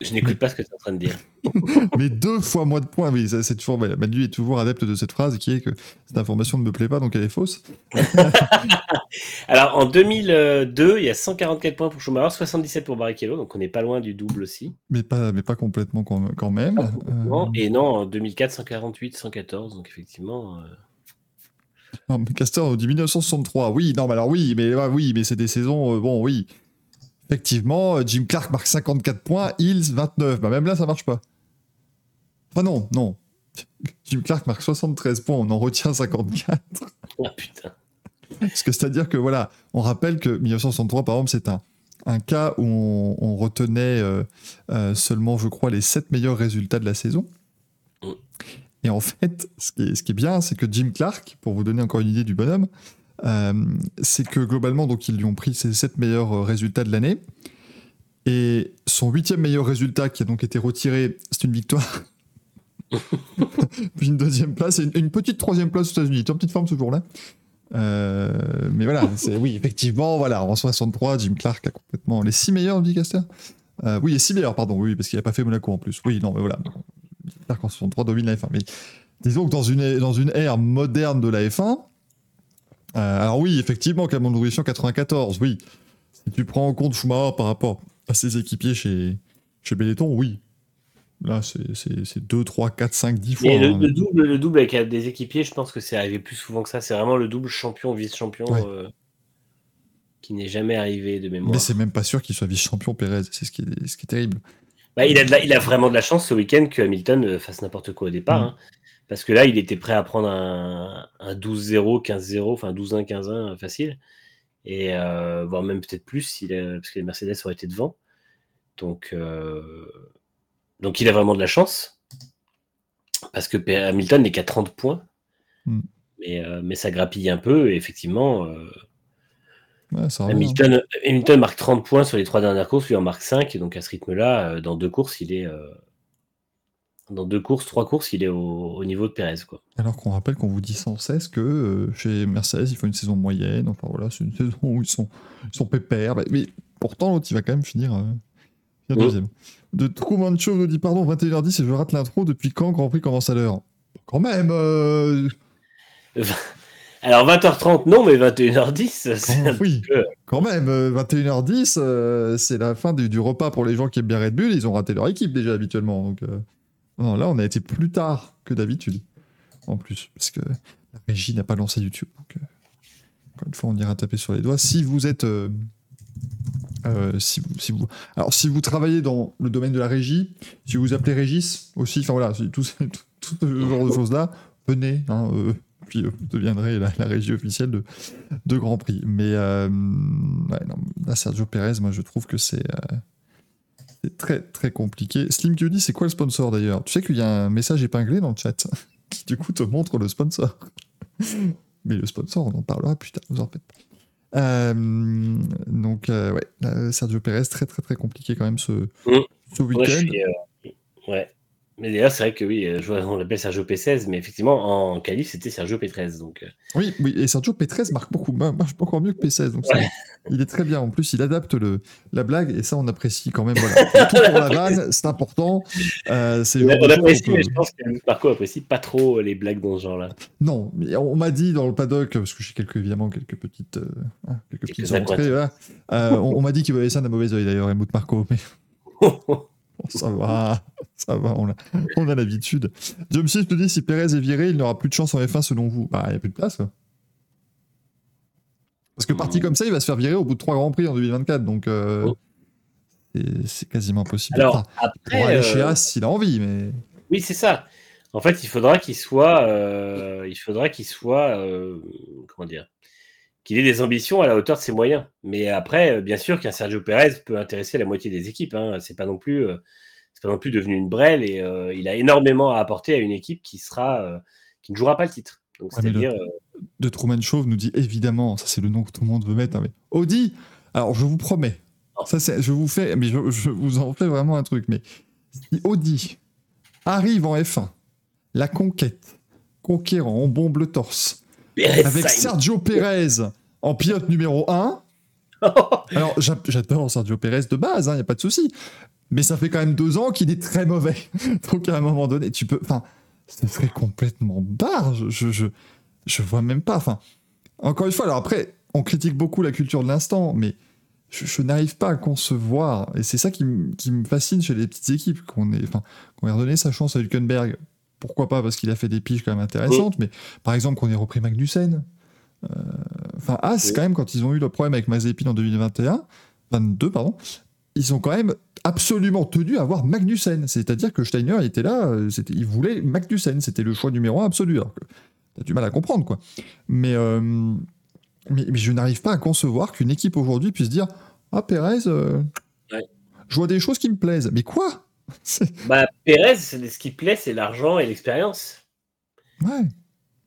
Je n'écoute pas ce que tu es en train de dire. (laughs) mais deux fois moins de points, oui, c'est toujours. Manu est toujours adepte de cette phrase qui est que cette information ne me plaît pas, donc elle est fausse. (laughs) Alors en 2002, il y a 144 points pour Schumacher, 77 pour Barrichello, donc on n'est pas loin du double aussi. Mais pas, mais pas complètement quand même. Euh, Et non, en 2004, 148, 114, donc effectivement. Euh, non, Caster dit 1963. Oui, non, mais alors oui, mais oui, mais c'est des saisons. Euh, bon, oui. Effectivement, euh, Jim Clark marque 54 points, Hills 29. Bah, même là, ça marche pas. Enfin, non, non. Jim Clark marque 73 points, on en retient 54. Oh putain. Parce que c'est-à-dire que voilà, on rappelle que 1963, par exemple, c'est un, un cas où on, retenait euh, seulement, je crois, les 7 meilleurs résultats de la saison. Et en fait, ce qui est, bien, c'est que Jim Clark, pour vous donner encore une idée du bonhomme, euh, c'est que globalement, donc, ils lui ont pris ses 7 meilleurs euh, résultats de l'année. Et son huitième meilleur résultat, qui a donc été retiré, c'est une victoire. Puis (laughs) une deuxième place et une, petite troisième place aux États-Unis. Tu en petite forme ce jour-là. Euh, mais voilà, oui, effectivement, voilà, en 63, Jim Clark a complètement les six meilleurs, dit Caster. oui, les six meilleurs, pardon, oui, parce qu'il n'a pas fait Monaco en plus. Oui, non, mais voilà qu'en 63 domine la F1. Mais disons que dans une, dans une ère moderne de la F1, euh, alors oui, effectivement, Cameron Rouition 94, oui. Si tu prends en compte Schumacher par rapport à ses équipiers chez, chez Benetton, oui. Là, c'est 2, 3, 4, 5, 10 fois. Et le, hein. double, le double avec des équipiers, je pense que c'est arrivé plus souvent que ça. C'est vraiment le double champion, vice-champion. Euh. qui n'est jamais arrivé de mémoire. Mais c'est même pas sûr qu'il soit vice-champion, Pérez. C'est ce qui est, ce qui est terrible. Bah, il, a de la- il a vraiment de la chance ce week-end que Hamilton euh, fasse n'importe quoi au départ. Mm. hein. parce que là, il était prêt à prendre un, un 12-0, 15-0, enfin 12-1, 15-1 euh, facile. Et euh, voire même peut-être plus, a- parce que les Mercedes auraient été devant. Donc, euh, donc il a vraiment de la chance. Parce que Hamilton n'est qu'à 30 points. Mm. Mais, euh, mais ça grappille un peu. Et effectivement, Ouais, ça va. Hamilton, Hamilton marque 30 points sur les trois dernières courses, lui en marque 5. Et donc à ce rythme-là, euh, dans deux courses, il est. euh, dans deux courses, trois courses, il est au, au niveau de Pérez. Quoi. Alors qu'on rappelle qu'on vous dit sans cesse que euh, chez Mercedes, ils font une saison moyenne. Enfin voilà, c'est une (laughs) saison où ils sont, ils sont pépères. Mais, mais pourtant, l'autre, il va quand même finir, euh, finir deuxième. De Truman Show nous dit pardon, 21h10 et je rate l'intro. Depuis quand Grand Prix commence à l'heure? Quand même (laughs) Alors 20h30, non, mais 21h10, c'est un Oui, peu- quand même. euh, 21h10, euh, c'est la fin du, du repas pour les gens qui aiment bien Red Bull. Ils ont raté leur équipe déjà habituellement. Donc, euh, non, là, on a été plus tard que d'habitude. En plus, parce que la régie n'a pas lancé YouTube. Donc, euh, encore une fois, on ira taper sur les doigts. Si vous êtes. euh, euh, si vous, si vous, alors, si vous travaillez dans le domaine de la régie, si vous appelez Régis aussi, enfin voilà, (laughs) tout, tout ce genre de choses-là, venez, hein, euh, puis euh, vous deviendrez la, la régie officielle de, de Grand Prix. Mais euh, ouais, non, là, Sergio Pérez, moi, je trouve que c'est euh, c'est très, très compliqué. Slim dit, c'est quoi le sponsor d'ailleurs? Tu sais qu'il y a un message épinglé dans le chat (laughs) qui, du coup, te montre le sponsor. (laughs) Mais le sponsor, on en parlera plus tard, vous en faites pas. Euh, donc, euh, ouais, Sergio Pérez, très, très, très compliqué quand même ce, Mm. ce week-end. euh, ouais. Mais d'ailleurs, c'est vrai que oui, euh, on l'appelle Sergio P16, mais effectivement, en qualif, c'était Sergio P13. Donc, euh, Oui, oui, et Sergio P13 marque beaucoup, ma- marche encore mieux que P16. Donc il est très bien. En plus, il adapte le, la blague et ça, on apprécie quand même. Voilà. (laughs) Tout pour la vanne, c'est important. Euh, on apprécie, peut- mais je pense que Marco apprécie pas trop les blagues dans ce genre-là. Non, mais on m'a dit dans le paddock, parce que j'ai quelques, évidemment quelques petites, euh, hein, quelques Quelques petites entrées, voilà. Euh, on, on m'a dit qu'il voyait ça d'un mauvais oeil d'ailleurs, Helmut Marco, mais (laughs) (laughs) ça va, ça va, on a, on a l'habitude. Jumsy te dit si Pérez est viré, il n'aura plus de chance en F1 selon vous. Bah, il n'y a plus de place. Parce que parti comme ça, il va se faire virer au bout de trois grands prix en 2024, donc euh, Oh. c'est- quasiment impossible. Alors, Enfin, après. pour aller chez euh, As s'il a envie, mais Oui, c'est ça. En fait, il faudra qu'il soit, euh, il faudra qu'il soit, euh, comment dire, qu'il ait des ambitions à la hauteur de ses moyens. Mais après, euh, bien sûr qu'un Sergio Pérez peut intéresser la moitié des équipes. Hein. C'est pas non plus, euh, c'est pas non plus devenu une brêle et euh, il a énormément à apporter à une équipe qui sera, euh, qui ne jouera pas le titre. Donc Ouais, mais le- c'est-à-dire, de Truman Chauve nous dit évidemment, ça c'est le nom que tout le monde veut mettre, hein, mais Audi, alors je vous promets, ça c'est, je vous fais, mais je, je vous en fais vraiment un truc, mais si Audi arrive en F1, la conquête, conquérant, on bombe le torse, Pérez avec. Sergio Pérez en pilote numéro 1, (laughs) alors j'a- j'adore Sergio Pérez de base, il n'y a pas de souci, mais ça fait quand même deux ans qu'il est très mauvais, (laughs) donc à un moment donné, tu peux, enfin, ce serait complètement barre, je, je, je, vois même pas, enfin, encore une fois, alors après, on critique beaucoup la culture de l'instant, mais je, je n'arrive pas à concevoir, et c'est ça qui, me fascine chez les petites équipes, qu'on ait, enfin, qu'on ait redonné sa chance à Hülkenberg. Pourquoi pas Parce qu'il a fait des piges quand même intéressantes, mais par exemple qu'on ait repris Magnussen. Euh, Enfin, As, Oui. quand même, quand ils ont eu le problème avec Mazepin en 2021, 22, pardon, ils ont quand même absolument tenu à avoir Magnussen. C'est-à-dire que Steiner il était là, euh, c'était, il voulait Magnussen, c'était le choix numéro un absolu. Alors que t'as du mal à comprendre, quoi. Mais, euh, mais, mais je n'arrive pas à concevoir qu'une équipe aujourd'hui puisse dire Ah, Pérez, euh, Ouais. je vois des choses qui me plaisent. Mais quoi? (laughs) Bah, Pérez, ce qui plaît, c'est l'argent et l'expérience. Ouais.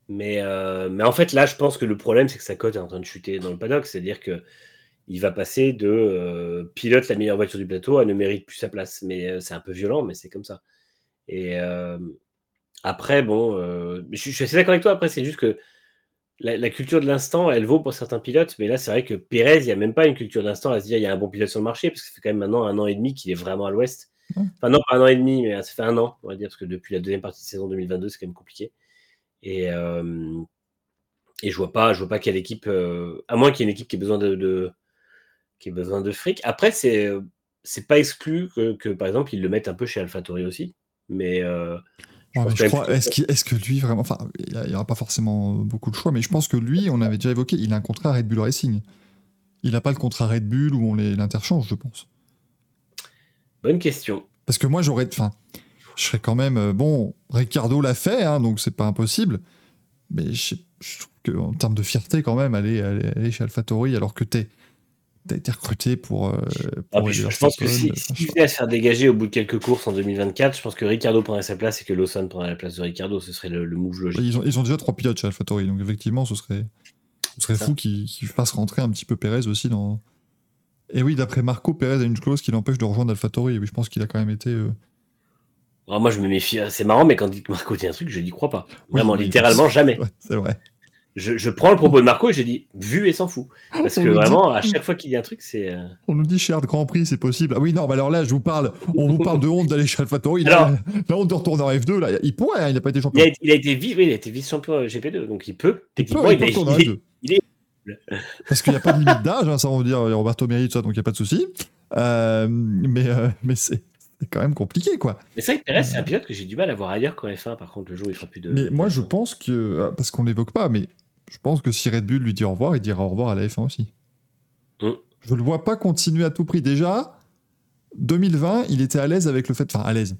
Mais, euh, mais en fait, là, je pense que le problème, c'est que sa cote est en train de chuter dans le paddock. C'est-à-dire que il va passer de euh, pilote la meilleure voiture du plateau à ne mérite plus sa place. Mais euh, c'est un peu violent, mais c'est comme ça. Et après, bon, je, je suis assez d'accord avec toi. Après, c'est juste que la, la culture de l'instant, elle vaut pour certains pilotes. Mais là, c'est vrai que Pérez, il n'y a même pas une culture d'instant à se dire il y a un bon pilote sur le marché, parce que ça fait quand même maintenant un an et demi qu'il est vraiment à l'ouest. Enfin, non, pas un an et demi, mais ça fait un an, on va dire, parce que depuis la deuxième partie de saison 2022, c'est quand même compliqué. Et, euh, et je vois pas, je vois pas quelle équipe, euh, à moins qu'il y ait une équipe qui ait besoin de, de- qui ait besoin de fric. Après, c'est c'est pas exclu que, que, par exemple ils le mettent un peu chez AlphaTauri aussi, mais euh, Ouais, est-ce, que lui vraiment, enfin, il n'y aura pas forcément beaucoup de choix, mais je pense que lui, on avait déjà évoqué, il a un contrat à Red Bull Racing. il n'a pas le contrat Red Bull où on les- l'interchange, je pense. Bonne question. Parce que moi, j'aurais. Enfin, je serais quand même. euh, bon, Ricardo l'a fait, hein, donc c'est pas impossible. Mais je, je trouve qu'en termes de fierté, quand même, aller, aller, aller chez AlphaTauri alors que t'es. T'as été recruté pour. euh, Ah, pour je, je pense que Verstappen, si, il venait à se faire dégager au bout de quelques courses en 2024, je pense que Ricardo prendrait sa place et que Lawson prendrait la place de Ricardo. Ce serait le, le move logique. Ils ont, ils ont déjà trois pilotes chez AlphaTauri, donc effectivement, ce serait, ce serait fou qu'ils qu'ils fassent rentrer un petit peu Pérez aussi dans. Et oui, d'après Marco, Pérez a une clause qui l'empêche de rejoindre AlphaTauri. Oui, je pense qu'il a quand même été. euh, Alors, moi, je me méfie. C'est marrant, mais quand dit que Marco dit un truc, je n'y crois pas. Vraiment, oui, littéralement, jamais. Ouais, c'est vrai. Je, je prends le propos de Marco et j'ai dit vu et s'en fout. Parce On que dit- vraiment, à chaque fois qu'il dit un truc, c'est. euh, On nous dit chez Hard Grand Prix, c'est possible. Ah oui, non, bah alors là, je vous parle, on vous parle de honte d'aller chez AlphaTauri. Alors- Là, la honte de retourner en F2, là, il pourrait, hein, il n'a pas été Il champion. a, il a été oui, a vice-champion GP2, donc il peut. Il peut, Techniquement, il il, peut a- retourner en il est- F2. il est- Parce qu'il n'y a pas de limite d'âge, hein, ça on veut dire, il y a Roberto Merri, tout ça, donc il n'y a pas de souci. Euh, mais euh, mais c'est quand même compliqué, quoi. Mais ça, Perez, c'est un pilote que j'ai du mal à voir ailleurs qu'en F1. Par contre, le jour où il fera plus de. Mais moi, je pense que, ah, parce qu'on l'évoque pas, mais je pense que si Red Bull lui dit au revoir, il dira au revoir à la F1 aussi. Mm. Je le vois pas continuer à tout prix. Déjà, 2020, il était à l'aise avec le fait, enfin à l'aise.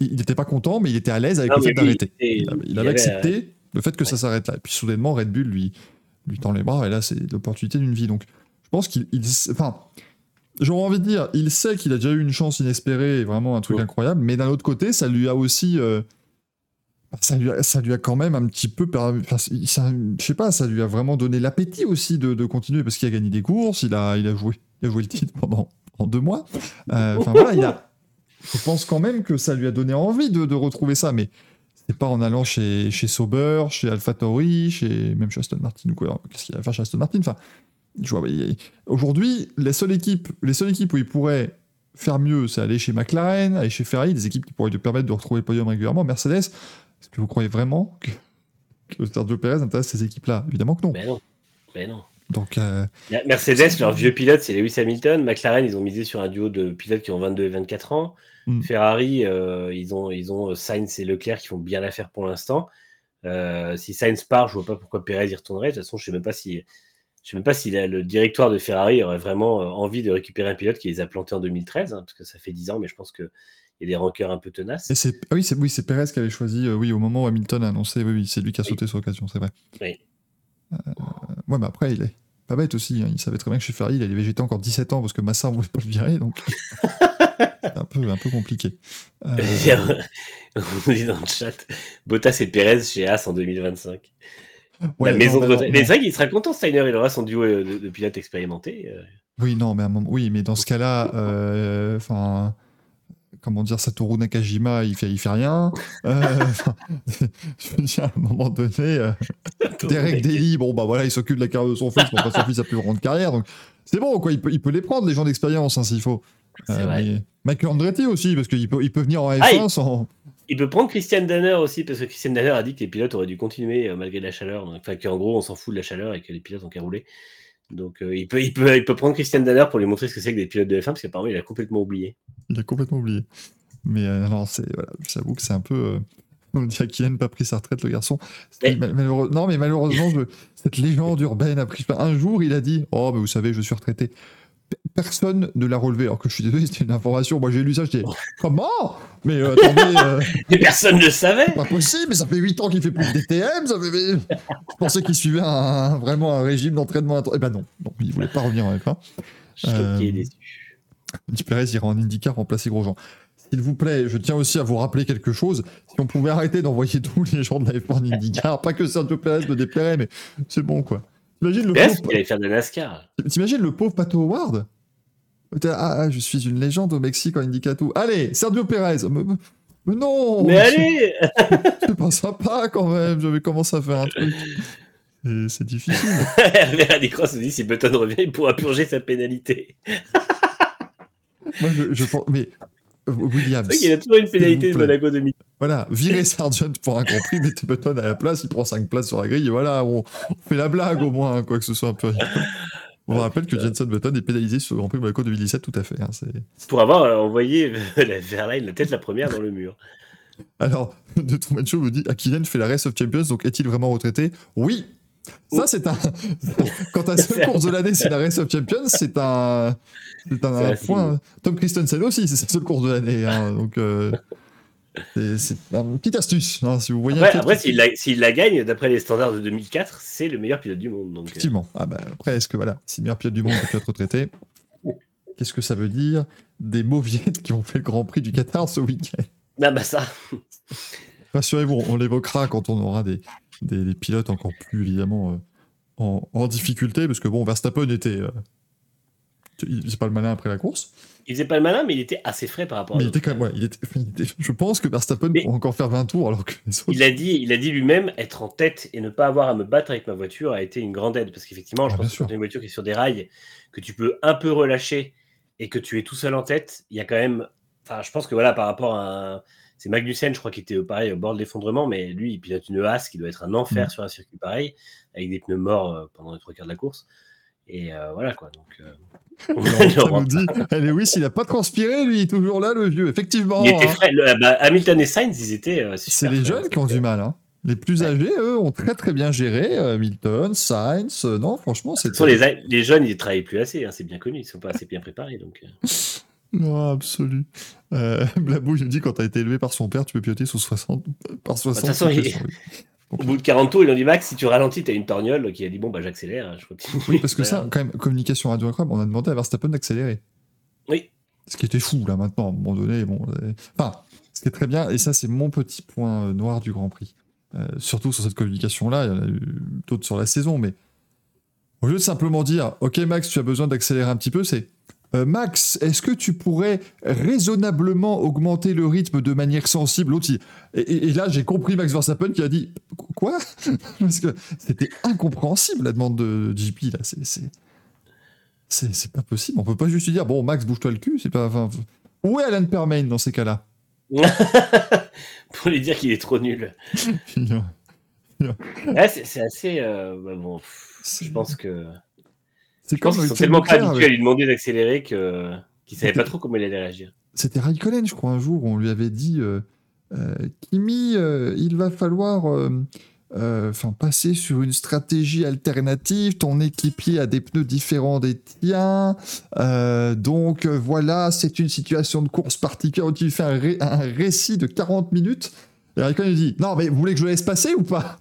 Il n'était pas content, mais il était à l'aise avec Non, le fait d'arrêter. il- Il, avait accepté le fait que ça s'arrête là. Et puis soudainement, Red Bull lui, lui tend les bras, et là, c'est l'opportunité d'une vie. Donc, je pense qu'il. il- Enfin, j'aurais envie de dire, il sait qu'il a déjà eu une chance inespérée, et vraiment un truc Ouais. incroyable, mais d'un autre côté, ça lui a aussi. euh, ça lui, a, ça lui a quand même un petit peu. Enfin, ça- je sais pas, ça lui a vraiment donné l'appétit aussi de, de continuer parce qu'il a gagné des courses, il a, il a, joué, il a joué le titre pendant, pendant deux mois. Euh, Enfin voilà, il a. Je pense quand même que ça lui a donné envie de, de retrouver ça, mais pas en allant chez, chez Sauber, chez AlphaTauri, chez même chez Aston Martin ou quoi. Qu'est-ce qu'il va faire chez Aston Martin? Enfin, aujourd'hui, les seules équipes, les seules équipes où il pourrait faire mieux, c'est aller chez McLaren, aller chez Ferrari, des équipes qui pourraient lui permettre de retrouver le podium régulièrement. Mercedes, est-ce que vous croyez vraiment que, que Sergio Perez intéresse ces équipes-là? Évidemment que non. Mais non. Mais non. Donc, euh, Mercedes, leur vieux pilote, c'est Lewis Hamilton. McLaren, ils ont misé sur un duo de pilotes qui ont 22 et 24 ans. Mm. Ferrari, euh, ils, ont, ils ont Sainz et Leclerc qui font bien l'affaire pour l'instant. Euh, si Sainz part, je vois pas pourquoi Perez y retournerait. De toute façon, je sais même pas si, je sais même pas si la- le directoire de Ferrari aurait vraiment euh, envie de récupérer un pilote qui les a plantés en 2013, hein, parce que ça fait 10 ans, mais je pense qu'il y a des rancœurs un peu tenaces. et c'est ah oui, c'est oui, c'est Perez qui avait choisi. euh, oui, au moment où Hamilton a annoncé, oui, oui, c'est lui qui a Oui. sauté sur l'occasion, c'est vrai. Oui. Euh, ouais, mais après, il est pas bête aussi. hein, Il savait très bien que chez Ferrari, il allait végéter encore 17 ans parce que Massa ne voulait pas le virer, donc (laughs) c'est un peu, un peu compliqué. Euh, (laughs) On dit dans le chat, Bottas et Perez chez As en 2025. ouais, la maison non, de bah, Bottas. non, Mais c'est vrai qu'il sera content, Steiner, il aura son duo euh, de, de pilotes expérimentés. euh. Oui, non, mais à un moment, oui, mais dans ce cas-là, euh, comment dire, Satoru Nakajima, il fait, il fait rien. Euh, (laughs) (laughs) je veux dire, à un moment donné, euh, Derek Daly, bon, bah voilà, il s'occupe de la carrière de son fils, bon, pas son fils a plus grande carrière, donc c'est bon, quoi, il peut, il peut les prendre, les gens d'expérience, hein, s'il faut. C'est Euh, vrai. mais Michael Andretti aussi, parce qu'il peut, il peut venir en F1 Ah, il- sans. Il peut prendre Christian Danner aussi, parce que Christian Danner a dit que les pilotes auraient dû continuer euh, malgré la chaleur. Enfin, qu'en gros, on s'en fout de la chaleur et que les pilotes ont qu'à rouler. Donc, euh, il, peut, il, peut, il peut prendre Christian Danner pour lui montrer ce que c'est que des pilotes de F1, parce qu'apparemment, il a complètement oublié. Il a complètement oublié. Mais euh, non, c'est, voilà, j'avoue que c'est un peu. euh, on dirait qu'il n'a pas pris sa retraite, le garçon. C'est Mais- mal- malheureux- Non, mais malheureusement, je- cette légende urbaine a pris. Un jour, il a dit Oh, mais vous savez, je suis retraité. Personne ne l'a relevé, alors que je suis désolé, c'était une information. Moi, j'ai lu ça, je dis Comment? Mais euh, attendez, euh, (laughs) Mais personne ne le savait pas possible, mais ça fait 8 ans qu'il fait plus de DTM. Ça fait... Je pensais qu'il suivait un, vraiment un régime d'entraînement. Eh ben non, non il voulait pas revenir en F1. Choqué déçu. Di Perez ira en IndyCar remplacer Grosjean. S'il vous plaît, je tiens aussi à vous rappeler quelque chose. Si on pouvait arrêter d'envoyer (laughs) tous les gens de la F1 en IndyCar, pas que Sergio Perez me déplairait, mais c'est bon quoi. T'imagines le, pauvre... allait faire de la NASCAR. t'imagines le pauvre Pato Howard? Ah, ah, je suis une légende au Mexique en IndyCar tout. Allez, Sergio Perez. Mais, mais non Mais allez (laughs) C'est pas sympa quand même. Je vais commencer à faire un truc. C'est difficile. (laughs) Hervé Radicross nous dit si Button revient, il pourra purger sa pénalité. Moi, je, je pense. Mais Williams. C'est vrai qu'il a toujours une pénalité de vous. Monaco 2000. Voilà, virez Sargent pour un Prix, mettez Button à la place, il prend 5 places sur la grille, et voilà, on, on fait la blague au moins, hein, quoi que ce soit un peu. On rappelle que Jenson Button est pénalisé sur le Grand Prix de Monaco 2017, tout à fait. hein, c'est- Pour avoir euh, envoyé (laughs) la Verlaine, la tête la première dans le mur. Alors, de Truman Show me dit Akinen fait la Race of Champions, donc est-il vraiment retraité? Oui, Ça, c'est un. (laughs) Quand ta seule course de l'année, c'est la Race of Champions, c'est un. C'est un, un point. Tom Christensen aussi, c'est sa seule course de l'année. hein, donc, euh, c'est une petite astuce. hein, si vous voyez Après, s'il la, gagne, d'après les standards de 2004, c'est le meilleur pilote du monde. Donc, euh, Effectivement. Ah bah, après, est-ce que voilà, si le meilleur pilote du monde peut être retraité, qu'est-ce que ça veut dire Des mauviettes qui ont fait le Grand Prix du Qatar ce week-end? ah bah ça. Rassurez-vous, on l'évoquera quand on aura des, des, des pilotes encore plus évidemment euh, en, en difficulté, parce que bon, Verstappen était. euh, il- c'est pas le malin après la course, Il faisait pas le malin, mais il était assez frais par rapport mais à il était quand même. ouais, il était- (laughs) il était- je pense que Verstappen Mais- pourrait encore faire 20 tours alors que les autres. Il a dit, il a dit lui-même être en tête et ne pas avoir à me battre avec ma voiture a été une grande aide parce qu'effectivement, je Ah, pense que quand as une voiture qui est sur des rails, que tu peux un peu relâcher et que tu es tout seul en tête, il y a quand même. Enfin, je pense que voilà, par rapport à. un- C'est Magnussen, je crois, qui était euh, pareil au bord de l'effondrement, mais lui, il pilote une Haas qui doit être un enfer Mm. sur un circuit pareil, avec des pneus morts euh, pendant les trois quarts de la course. Et euh, voilà quoi. Donc, euh, (laughs) on nous dit, eh, Lewis, il a pas transpiré, lui, il est toujours là, le vieux. Effectivement, Il était hein. Le- bah, Hamilton et Sainz, ils étaient. euh, c'est les jeunes qui ont du mal. Hein. Les plus Ouais. âgés, eux, ont très très bien géré. euh, Milton, Sainz, non, franchement, c'est. les, les jeunes, ils ne travaillent plus assez, hein, c'est bien connu, ils sont pas assez bien préparés. Donc, (laughs) Non, absolu. Euh, (laughs) Blabou, il me dit quand t'as été élevé par son père, tu peux piloter sous 60 par 60. façon, c'est il- question, (laughs) oui. Au bout de 40 tours, ils ont dit Max, si tu ralentis, t'as une torgnole qui a dit bon bah j'accélère, je continue. Oui, (laughs) parce que ça, quand même, communication radio incroyable, on a demandé à Verstappen d'accélérer. Oui. Ce qui était fou, là, maintenant, à un moment donné. Bon, euh, enfin, ce qui est très bien, et ça, c'est mon petit point euh, noir du Grand Prix. Euh, surtout sur cette communication-là, il y en a eu d'autres sur la saison, mais au lieu de simplement dire Ok, Max, tu as besoin d'accélérer un petit peu, c'est euh, Max, est-ce que tu pourrais raisonnablement augmenter le rythme de manière sensible et, et- et là, j'ai compris Max Verstappen qui a dit Quoi? (laughs) Parce que c'était incompréhensible la demande de JP, là. C'est- C'est. C'est c'est pas possible. On peut pas juste lui dire Bon, Max, bouge-toi le cul. C'est pas. enfin, où est Alan Permain dans ces cas-là? (laughs) Pour lui dire qu'il est trop nul. (laughs) Ouais, c'est c'est assez. euh, bah, bon, je pense que. C'est sont Leclerc tellement pas avec- habitués à lui demander d'accélérer que qu'ils savaient pas trop comment il allait réagir. C'était Raikkonen, je crois, un jour, où on lui avait dit euh, euh, Kimi, euh, il va falloir euh, euh, enfin, passer sur une stratégie alternative. Ton équipier a des pneus différents des tiens. Euh, donc euh, voilà, c'est une situation de course particulière où tu fais un, ré- un récit de 40 minutes. Et Raikkonen lui dit Non, mais vous voulez que je laisse passer ou pas?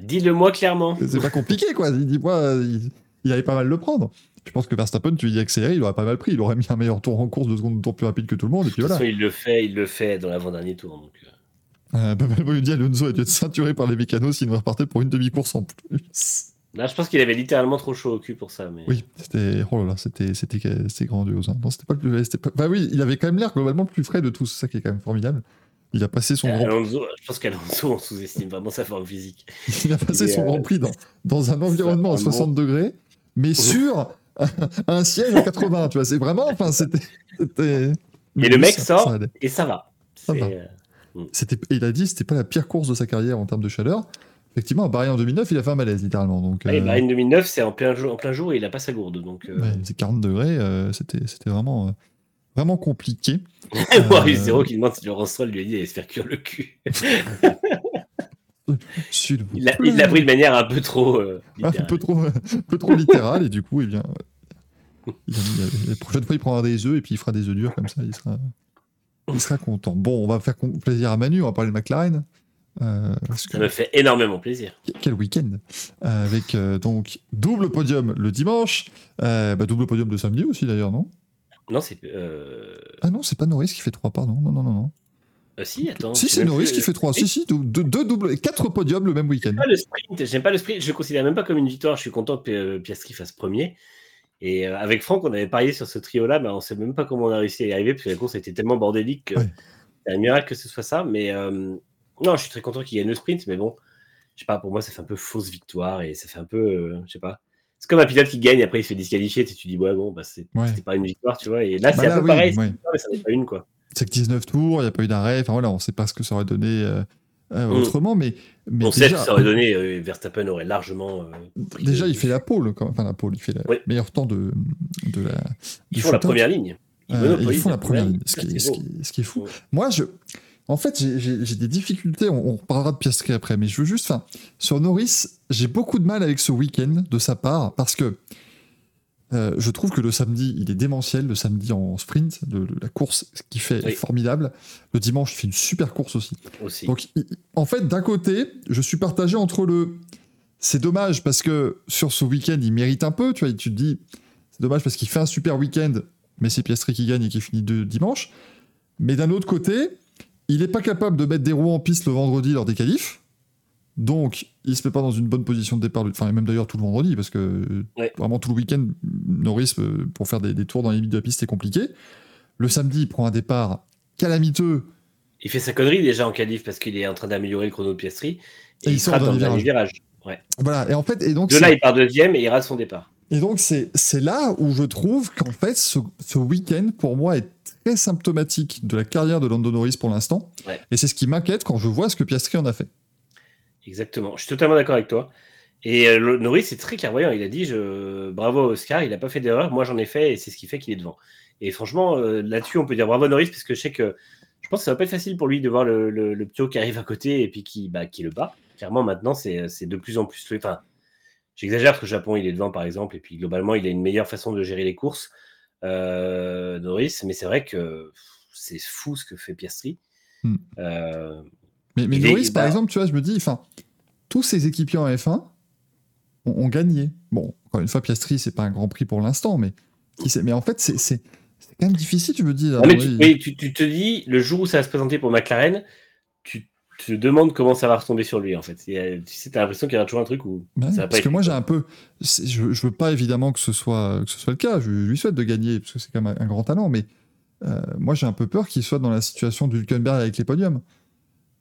Dis-le-moi clairement. C'est pas compliqué, quoi. Il dit Moi, euh, il, il allait pas mal le prendre. Je pense que Verstappen, tu lui dis accélérer, il aurait pas mal pris. Il aurait mis un meilleur tour en course, deux secondes de tour plus rapide que tout le monde. Et puis voilà. il le fait, il le fait dans l'avant-dernier tour. Donc, euh. Euh, Babel lui dit Alonso a dû être ceinturé par les mécanos s'il ne repartait pour une demi-course en plus. Là, je pense qu'il avait littéralement trop chaud au cul pour ça. Mais... Oui, c'était oh là là, c'était c'était c'était grandiose. hein. Non, c'était pas le plus pas... Bah oui, il avait quand même l'air globalement le plus frais de tous, c'est ça qui est quand même formidable. Il a passé son grand Alonso, je pense qu'Alonso, on sous-estime vraiment sa forme physique. (laughs) il a passé son euh, grand prix dans, dans un environnement à un 60 degrés, mais sur un, siège à 80, tu vois, c'est vraiment enfin c'était Et le mec ça- sort. ça. Et ça va. Euh, C'était il a dit c'était pas la pire course de sa carrière en termes de chaleur. Effectivement, à Bahreïn en 2009, il a fait un malaise littéralement donc ouais, euh, Bahreïn 2009, c'est en plein, jour, en plein jour et il a pas sa gourde. Donc, euh... Ouais, c'est 40 degrés, euh, c'était c'était vraiment, euh, vraiment compliqué. (laughs) Euh, Zéro qui demande si Laurent Stroll lui a dit d'aller se faire cuire le cul. (laughs) (laughs) Il l'a il pris de manière un peu trop. euh, un littérale. peu trop, un peu trop littéral, et du coup, eh bien, euh, il a mis- la prochaine fois, il prendra des œufs et puis il fera des œufs durs comme ça, il sera, il sera content. Bon, on va faire plaisir à Manu, on va parler de McLaren. euh, parce que- Ça me fait énormément plaisir. Quel week-end Euh, Avec euh, donc double podium le dimanche, euh, bah, double podium le samedi aussi d'ailleurs, non? Non, c'est. Euh... Ah non, c'est pas Norris qui fait trois, pardon. Non, non, non, non. Euh, si, attends. si, c'est Norris qui fait trois. Si, si, deux, deux- doubles, quatre podiums le même week-end. J'aime pas le sprint. J'aime pas le sprint. Je le considère même pas comme une victoire. Je suis content que euh, Piastri fasse premier. Et euh, avec Franck, on avait parié sur ce trio-là, mais on sait même pas comment on a réussi à y arriver parce que la course a été tellement bordélique que Ouais. c'est un miracle que ce soit ça. Mais euh, non, je suis très content qu'il gagne le sprint, mais bon, je sais pas. Pour moi, ça fait un peu fausse victoire et ça fait un peu, je sais pas. C'est comme un pilote qui gagne après il se fait disqualifier. Tu te dis ouais bon, bah Ouais. c'était pas une victoire, tu vois. Et là, Bah c'est un peu oui, pareil. ouais. mais ça n'est pas une quoi. C'est que 19 tours, il n'y a pas eu d'arrêt. Enfin voilà, on ne sait pas ce que ça aurait donné euh, euh, Mm. autrement, mais, mais on sait déjà, que ça aurait donné. euh, Verstappen aurait largement. euh, déjà il fait la pole, quand- enfin la pole, il fait le Oui. meilleur temps de, de la. Ils font la première ligne. Ils font la première ligne, ce qui, est, c'est ce beau. qui est- ce qui est fou. Ouais. Moi, je, En fait, j'ai- des difficultés. On, on reparlera de Piastri après, mais je veux juste. Enfin, sur Norris, j'ai beaucoup de mal avec ce week-end de sa part parce que euh, je trouve que le samedi, il est démentiel. Le samedi en sprint, le- le- la course qu'il fait est formidable. Le dimanche, il fait une super course aussi. aussi. Donc, il- en fait, d'un côté, je suis partagé entre le. C'est dommage parce que sur ce week-end, il mérite un peu. Tu vois, tu te dis, c'est dommage parce qu'il fait un super week-end, mais c'est Piastri qui gagne et qui finit de dimanche. Mais d'un autre côté, il n'est pas capable de mettre des roues en piste le vendredi lors des qualifs. Donc, il se met pas dans une bonne position de départ, enfin, et même d'ailleurs tout le vendredi, parce que Ouais. vraiment tout le week-end, Norris, euh, pour faire des, des tours dans les limites de la piste, c'est compliqué. Le samedi, il prend un départ calamiteux, Il fait sa connerie déjà en qualif parce qu'il est en train d'améliorer le chrono de Piastri. Et, Et il sort dans le virage. Ouais. Voilà, et en fait, et donc, De là, il part deuxième et il rate son départ. et donc c'est, c'est là où je trouve qu'en fait, ce, ce week-end, pour moi, est très symptomatique de la carrière de Lando Norris pour l'instant. Ouais. Et c'est ce qui m'inquiète quand je vois ce que Piastri en a fait. Exactement. Je suis totalement d'accord avec toi. Et euh, Norris est très clairvoyant. Il a dit je... bravo à Oscar, il n'a pas fait d'erreur. Moi, j'en ai fait et c'est ce qui fait qu'il est devant. Et franchement, euh, là-dessus, on peut dire bravo à Norris parce que je sais que je pense que ça va pas être facile pour lui de voir le, le, qui arrive à côté et puis qui, bah, qui le bat. Clairement, maintenant, c'est c'est de plus en plus. Enfin, j'exagère parce que le Japon, il est devant, par exemple, et puis globalement, il a une meilleure façon de gérer les courses, euh, Norris. Mais c'est vrai que c'est fou ce que fait Piastri. Hmm. Mais, mais Norris, par bah- exemple, tu vois, je me dis, enfin, tous ces équipiers en F1 ont, ont gagné. Bon, encore une fois, Piastri, c'est pas un grand prix pour l'instant, mais, qui sait- mais en fait, c'est, quand même difficile, tu me dis. Non, mais tu, oui. oui, tu- tu te dis, le jour où ça va se présenter pour McLaren, tu te demandes comment ça va retomber sur lui, en fait. Tu sais, t'as l'impression qu'il y a toujours un truc où Ouais, ça va pas parce que moi j'ai un peu, je, je veux pas évidemment que ce soit que ce soit le cas. Je, je lui souhaite de gagner parce que c'est quand même un, un grand talent, mais euh, moi j'ai un peu peur qu'il soit dans la situation d'Hülkenberg avec les podiums.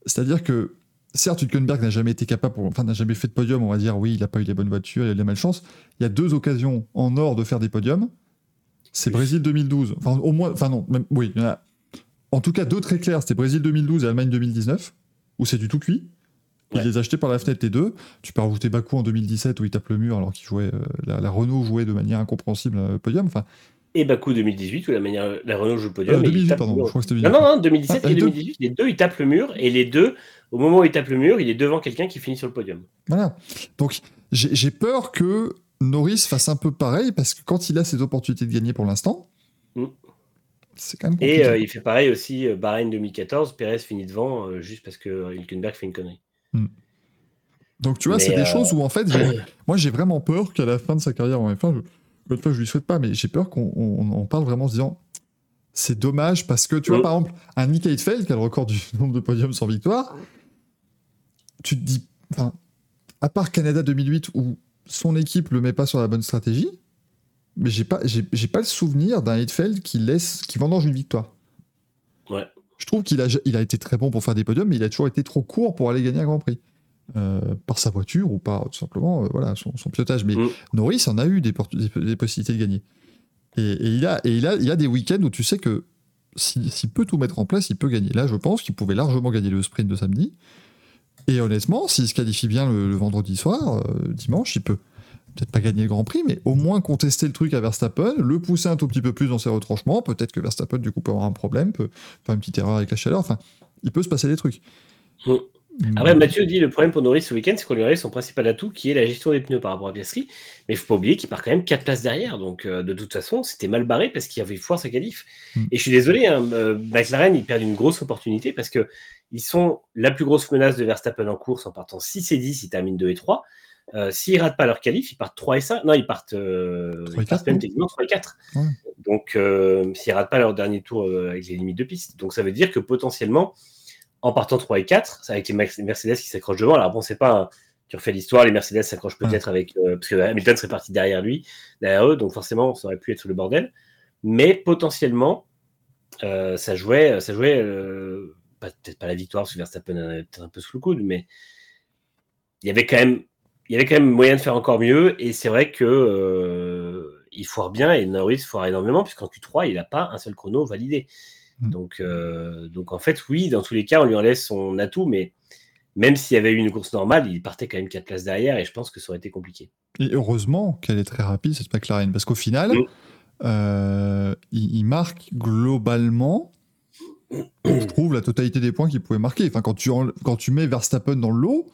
C'est-à-dire que certes Hülkenberg n'a jamais été capable, pour- enfin n'a jamais fait de podium. On va dire oui, il a pas eu les bonnes voitures, il a eu la malchance. Il y a deux occasions en or de faire des podiums. C'est. Brésil 2012. Enfin au moins, enfin non, même, oui, il y en a. En tout cas deux très clairs. C'était Brésil 2012 et Allemagne 2019 où c'est du tout cuit. Il les a achetés par la fenêtre les deux. Tu peux rajouter Bakou en 2017 où il tape le mur alors qu'il jouait. euh, la, la Renault jouait de manière incompréhensible euh, podium. Enfin, Et Baku 2018, où la, manière, la Renault joue le podium. euh, et il 2018, tape pardon. le mur. Je crois que c'était Non, 2018. non, non, 2017 Ah, et les deux. 2018, les deux, ils tapent le mur, et les deux, au moment où ils tapent le mur, il est devant quelqu'un qui finit sur le podium. Voilà. Donc j'ai peur que Norris fasse un peu pareil parce que quand il a ses opportunités de gagner pour l'instant, Mm. c'est quand même compliqué. Et euh, il fait pareil aussi, euh, Bahreïn 2014, Perez finit devant, euh, juste parce que Hülkenberg fait une connerie. Donc tu vois, c'est des euh, choses où en fait, (coughs) moi j'ai vraiment peur qu'à la fin de sa carrière en F1, je, l'autre fois je lui souhaite pas, mais j'ai peur qu'on on- on en parle vraiment en se disant c'est dommage parce que tu vois Mm. par exemple un Nick Heidfeld qui a le record du (laughs) nombre de podiums sans victoire, tu te dis, enfin, à part Canada 2008 où son équipe le met pas sur la bonne stratégie, mais j'ai pas j'ai j'ai pas le souvenir d'un Heidfeld qui laisse qui vendange une victoire. Ouais. Je trouve qu'il a, il a été très bon pour faire des podiums, mais il a toujours été trop court pour aller gagner un Grand Prix. Euh, par sa voiture ou par tout simplement euh, voilà, son, son pilotage. Mais Mm. Norris en a eu des, portu- des, des possibilités de gagner. Et, et il, a, et il, a, il y a des week-ends où tu sais que si- s'il peut tout mettre en place, il peut gagner. Là, je pense qu'il pouvait largement gagner le sprint de samedi. Et honnêtement, s'il se qualifie bien le, le vendredi soir, euh, dimanche, il peut peut-être pas gagner le Grand Prix, mais au moins contester le truc à Verstappen, le pousser un tout petit peu plus dans ses retranchements. Peut-être que Verstappen, du coup, peut avoir un problème, peut faire une petite erreur avec la chaleur. Enfin, il peut se passer des trucs. Mm. Après, Mathieu dit le problème pour Norris ce week-end, c'est qu'on lui enlève son principal atout qui est la gestion des pneus par rapport à Piastri. Mais il faut pas oublier qu'il part quand même 4 places derrière. Donc, euh, de toute façon, c'était mal barré parce qu'il avait foire sa qualif. Mm. Et je suis désolé, hein, euh, McLaren, ils perdent une grosse opportunité parce que ils sont la plus grosse menace de Verstappen en course en partant 6 et 10, ils terminent 2 et 3. Euh, S'ils ratent pas leur qualif, ils partent 3 et 5. Non, ils partent, euh, Trois et ils partent quatre, même non techniquement 3 et 4. Ouais. Donc, euh, s'ils ratent pas leur dernier tour euh, avec les limites de piste. Donc, ça veut dire que potentiellement, en partant 3 et 4, c'est avec les Mercedes qui s'accrochent devant. Alors bon, c'est pas un- tu refais l'histoire, les Mercedes s'accrochent peut-être avec euh, parce que Hamilton serait parti derrière lui, derrière eux, donc forcément ça aurait pu être le bordel. Mais potentiellement, euh, ça jouait, ça jouait euh, peut-être pas la victoire parce que Verstappen en avait peut-être un peu sous le coude, mais il y avait quand même, il y avait quand même moyen de faire encore mieux. Et c'est vrai que il foire bien et Norris foire énormément puisqu'en Q3 il n'a pas un seul chrono validé. Mm. Donc, euh, donc en fait, oui, dans tous les cas, on lui en laisse son atout, mais même s'il y avait eu une course normale, il partait quand même 4 places derrière et je pense que ça aurait été compliqué. Et heureusement qu'elle est très rapide, cette McLaren, parce qu'au final, Mm. euh, il, il marque globalement je trouve, la totalité des points qu'ils pouvaient marquer. Enfin, quand tu, quand tu mets Verstappen dans le lot,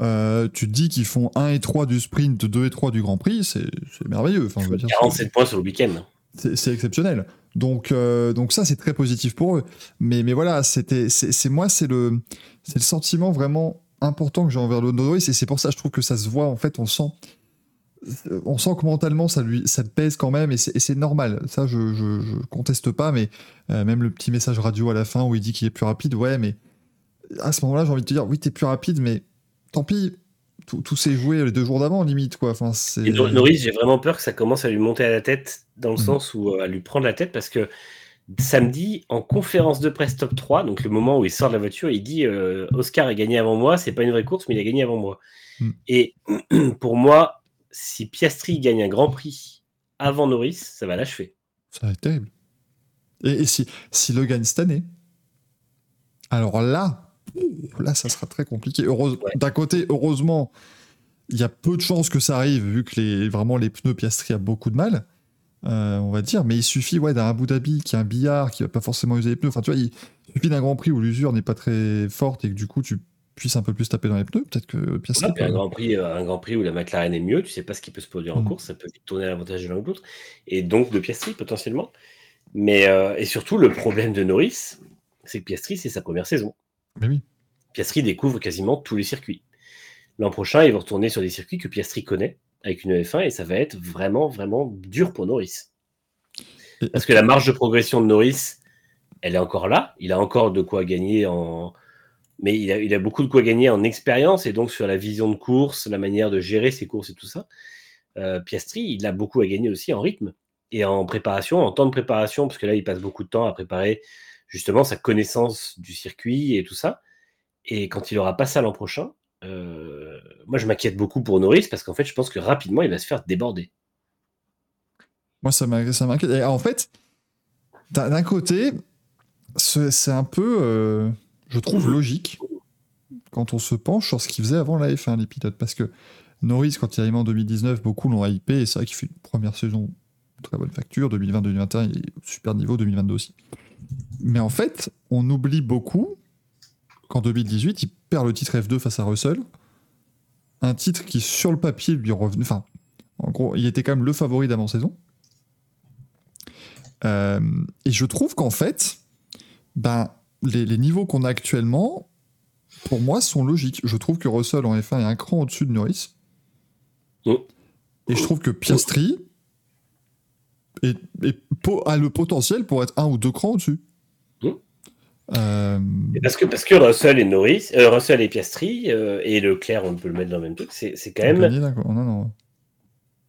euh, tu te dis qu'ils font 1 et 3 du sprint, 2 et 3 du Grand Prix, c'est merveilleux. Enfin, je veux dire, 47 points sur le week-end. C'est exceptionnel. Donc, euh, donc ça, c'est très positif pour eux. Mais, mais voilà, c'était, c'est moi, c'est le, c'est le sentiment vraiment important que j'ai envers le Norris, et c'est pour ça, je trouve que ça se voit. En fait, on sent, on sent que mentalement, ça lui, ça pèse quand même, et c'est normal. Ça, je, je, conteste pas, mais euh, même le petit message radio à la fin où il dit qu'il est plus rapide, ouais, mais à ce moment-là, j'ai envie de te dire, oui, t'es plus rapide, mais tant pis, tout, s'est joué les deux jours d'avant, limite. Quoi. Enfin, et Norris, j'ai vraiment peur que ça commence à lui monter à la tête, dans le mm. sens où euh, à lui prendre la tête, parce que samedi, en conférence de presse top 3, donc le moment où il sort de la voiture, il dit euh, Oscar a gagné avant moi, c'est pas une vraie course, mais il a gagné avant moi. Mm. Et (clears throat) pour moi, si Piastri gagne un grand prix avant Norris, ça va l'achever. Ça va être terrible. Et, si, si le gagne cette année, alors là, là, ça sera très compliqué. D'un côté, heureusement, il y a peu de chances que ça arrive, vu que les, vraiment les pneus Piastri a beaucoup de mal, euh, on va dire. Mais il suffit ouais, d'un Abu Dhabi qui a un billard, qui va pas forcément user les pneus. Enfin, tu vois, il suffit d'un Grand Prix où l'usure n'est pas très forte et que du coup, tu puisses un peu plus taper dans les pneus. Peut-être que Piastri. un, grand prix, euh, un Grand Prix où la McLaren est mieux, tu sais pas ce qui peut se produire en mm. course, ça peut tourner à l'avantage de l'un ou l'autre. Et donc de Piastri, potentiellement. Mais, euh, et surtout, le problème de Norris, c'est que Piastri, c'est sa première saison. Mais oui. Piastri découvre quasiment tous les circuits. L'an prochain, ils vont retourner sur des circuits que Piastri connaît avec une F1 et ça va être vraiment, vraiment dur pour Norris. Parce que la marge de progression de Norris, elle est encore là. Il a encore de quoi gagner en. Mais il a, beaucoup de quoi gagner en expérience et donc sur la vision de course, la manière de gérer ses courses et tout ça. Euh, Piastri, il a beaucoup à gagner aussi en rythme et en préparation, en temps de préparation, parce que là, il passe beaucoup de temps à préparer justement sa connaissance du circuit et tout ça. Et quand il aura pas ça l'an prochain, euh, moi je m'inquiète beaucoup pour Norris parce qu'en fait je pense que rapidement il va se faire déborder. Moi ça m'inquiète. En fait, d'un côté, c'est un peu, euh, je trouve, logique quand on se penche sur ce qu'il faisait avant la F1, les pilotes. Parce que Norris, quand il est arrivé en 2019, beaucoup l'ont hypé et c'est vrai qu'il fait une première saison très bonne facture. 2020-2021, il est au super niveau, 2022 aussi. Mais en fait, on oublie beaucoup qu'en 2018, il perd le titre F2 face à Russell. Un titre qui, sur le papier, lui revenait. Enfin, en gros, il était quand même le favori d'avant-saison. Euh, et je trouve qu'en fait, ben, les, niveaux qu'on a actuellement, pour moi, sont logiques. Je trouve que Russell en F1 est un cran au-dessus de Norris. Oh. Et je trouve que Piastri a le potentiel pour être un ou deux crans au-dessus. Euh, parce, que, parce que Russell et Norris, euh, Russell et Piastri, euh, et Leclerc, on peut le mettre dans le même truc, c'est quand même.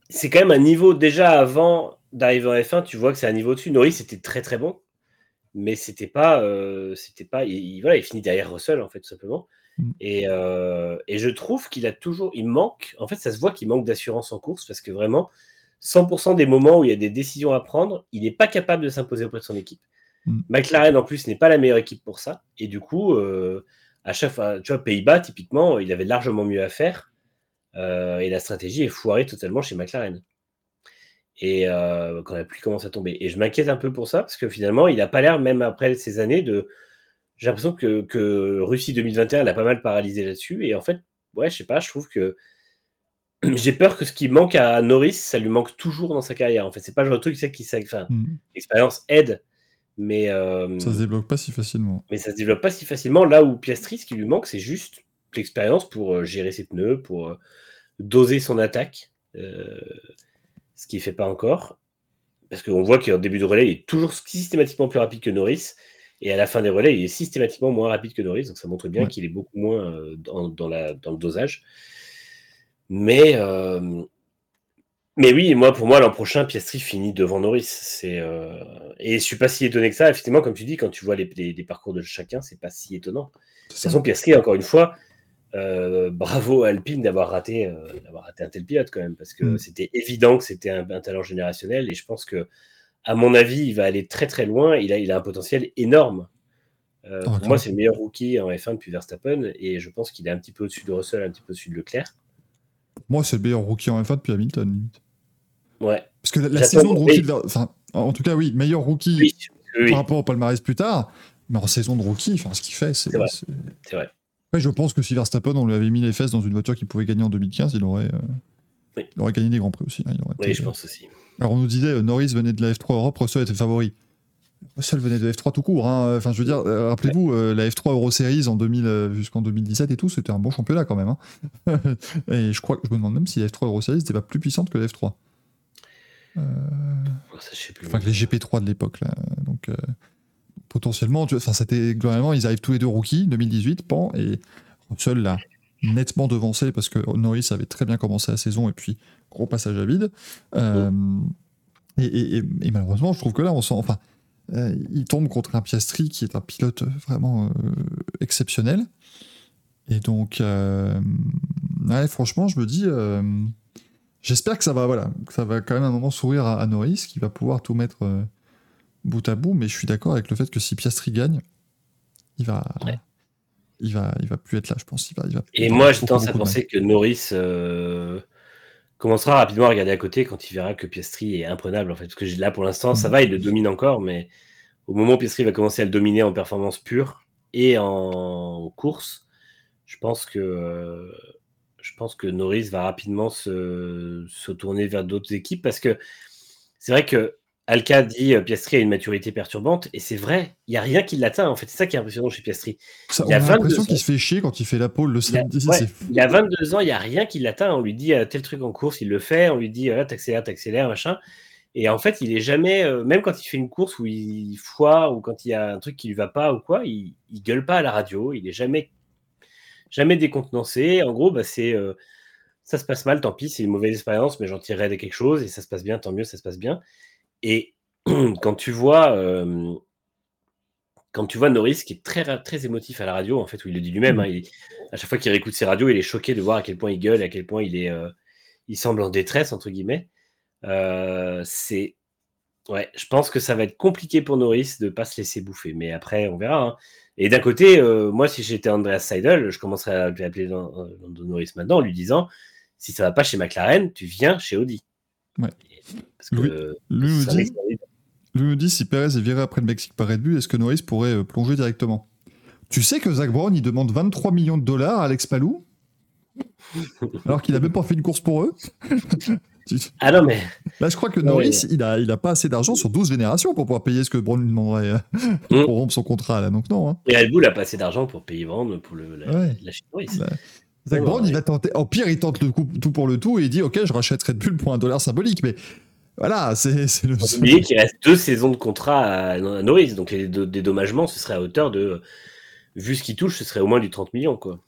C'est quand même un niveau déjà avant d'arriver en F1, tu vois que c'est un niveau dessus. Norris était très très bon, mais c'était pas. c'était pas il, voilà, il finit derrière Russell, en fait, tout simplement. Mm. Et, et, je trouve qu'il a toujours. Il manque. En fait, ça se voit qu'il manque d'assurance en course parce que vraiment, 100% des moments où il y a des décisions à prendre, il n'est pas capable de s'imposer auprès de son équipe. Mm. McLaren, en plus, n'est pas la meilleure équipe pour ça. Et du coup, euh, à chaque fois, tu vois, Pays-Bas, typiquement, il avait largement mieux à faire. Euh, et la stratégie est foirée totalement chez McLaren. Et euh, quand la pluie commence à tomber. Et je m'inquiète un peu pour ça, parce que finalement, il n'a pas l'air, même après ces années, de. J'ai l'impression que, que, Russie 2021 l'a pas mal paralysé là-dessus. Et en fait, ouais, je sais pas, je trouve que. J'ai peur que ce qui manque à Norris, ça lui manque toujours dans sa carrière. En fait, c'est pas le genre de truc qui, enfin, mm. l'expérience aide, mais, euh, ça se débloque pas si facilement. Mais ça se développe pas si facilement. Là où Piastri, ce qui lui manque, c'est juste l'expérience pour euh, gérer ses pneus, pour euh, doser son attaque, ce qu'il fait pas encore. Parce qu'on voit qu'en début de relais, il est toujours systématiquement plus rapide que Norris. Et à la fin des relais, il est systématiquement moins rapide que Norris. Donc ça montre bien qu'il est beaucoup moins dans, la, dans, le dosage. Mais mais oui, moi, pour moi, l'an prochain, Piastri finit devant Norris. C'est euh, Et je suis pas si étonné que ça. Effectivement, comme tu dis, quand tu vois les, parcours de chacun, c'est pas si étonnant. De toute façon, Piastri, encore une fois, euh, bravo à Alpine d'avoir raté, euh, raté un tel pilote quand même, parce que mm. c'était évident que c'était un, talent générationnel. Et je pense que, à mon avis, il va aller très très loin. Il a, il a un potentiel énorme. Ah, pour moi, c'est le meilleur rookie en F1 depuis Verstappen. Et je pense qu'il est un petit peu au-dessus de Russell, un petit peu au-dessus de Leclerc. Moi, c'est le meilleur rookie en F1 depuis Hamilton. Ouais. Parce que la, saison de rookie, enfin, en tout cas, oui, meilleur rookie par rapport au palmarès plus tard. Mais en saison de rookie, enfin, ce qu'il fait, c'est. C'est vrai. je pense que si Verstappen, on lui avait mis les fesses dans une voiture qu'il pouvait gagner en 2015, il aurait, il aurait gagné des grands prix aussi. Hein, oui, je pense aussi. Alors on nous disait, euh, Norris venait de la F3 Europe, Russell était favori. Russell venait de F3 tout court. Hein. Enfin, je veux dire, euh, rappelez-vous, euh, la F3 Euro Series en 2000 jusqu'en 2017 et tout, c'était un bon championnat quand même. Hein. (laughs) et je crois que je me demande même si la F3 Euro Series n'était pas plus puissante que la F3. Euh... Ça, sais plus enfin, que les GP3 de l'époque là. Donc potentiellement, tu enfin, c'était globalement, ils arrivent tous les deux rookies 2018, pan, et Russell là nettement devancé parce que Norris avait très bien commencé la saison et puis gros passage à vide. Euh, et, malheureusement, je trouve que là, on sent. Enfin, euh, il tombe contre un Piastri qui est un pilote vraiment euh, exceptionnel. Et donc, ouais, franchement, je me dis. J'espère que ça va, voilà, que ça va quand même un moment sourire à, Norris, qui va pouvoir tout mettre bout à bout. Mais je suis d'accord avec le fait que si Piastri gagne, il va il va, il va plus être là, je pense. Il va, il va et moi, je tendance à penser que Norris euh, commencera rapidement à regarder à côté quand il verra que Piastri est imprenable. En fait, parce que là, pour l'instant, ça mm. va, il le domine encore, mais au moment où Piastri va commencer à le dominer en performance pure et en course, je pense que euh, je pense que Norris va rapidement se, se tourner vers d'autres équipes parce que c'est vrai que Alka dit euh, Piastri a une maturité perturbante, et c'est vrai, il n'y a rien qui l'atteint. En fait, c'est ça qui est impressionnant chez Piastri. Ça, il a a l'impression qu'il se fait chier quand il fait la pole le samedi. Il, a, 22 ans, il n'y a rien qui l'atteint. On lui dit euh, tel truc en course, il le fait. On lui dit là, t'accélères, t'accélères, machin. Et en fait, il est jamais, euh, même quand il fait une course où il foire ou quand il y a un truc qui lui va pas ou quoi, il, il gueule pas à la radio. Il est jamais, jamais décontenancé. En gros, bah, c'est ça se passe mal, tant pis, c'est une mauvaise expérience, mais j'en tirerai quelque chose et ça se passe bien, tant mieux, ça se passe bien. Et (clears throat) quand tu vois, euh, quand tu vois Norris qui est très, très émotif à la radio, en fait, où il le dit lui-même, mmh. hein, à chaque fois qu'il réécoute ses radios, il est choqué de voir à quel point il gueule, à quel point il est, euh, il semble en détresse entre guillemets. Euh, c'est, ouais, je pense que ça va être compliqué pour Norris de pas se laisser bouffer, mais après on verra. Hein. Et d'un côté, moi, si j'étais Andreas Seidel, je commencerais à appeler Lando Norris maintenant en lui disant, si ça va pas chez McLaren, tu viens chez Audi. Ouais. Parce que lui, nous dit, si Perez est viré après le Mexique par Red Bull, est-ce que Norris pourrait euh, plonger directement? Tu sais que Zach Brown, il demande 23 millions de dollars à Alex Palou (laughs) alors qu'il a même pas fait une course pour eux. (laughs) ah non, mais. Là, je crois que Norris, il, a, il a pas assez d'argent sur 12 générations pour pouvoir payer ce que Brown lui demanderait euh, mm. pour rompre son contrat. Là. Donc, non. Hein. Et Red Bull a pas assez d'argent pour payer Brown pour le, la, ouais. Zach Brown, il va tenter. Au pire, il tente le coup, tout pour le tout et il dit Ok, je rachète Red Bull pour un dollar symbolique. Mais voilà, c'est le. Oubliez qu'il reste deux saisons de contrat à Norris, donc les dédommagements, ce serait à hauteur de. Vu ce qu'il touche, ce serait au moins du 30 millions, quoi.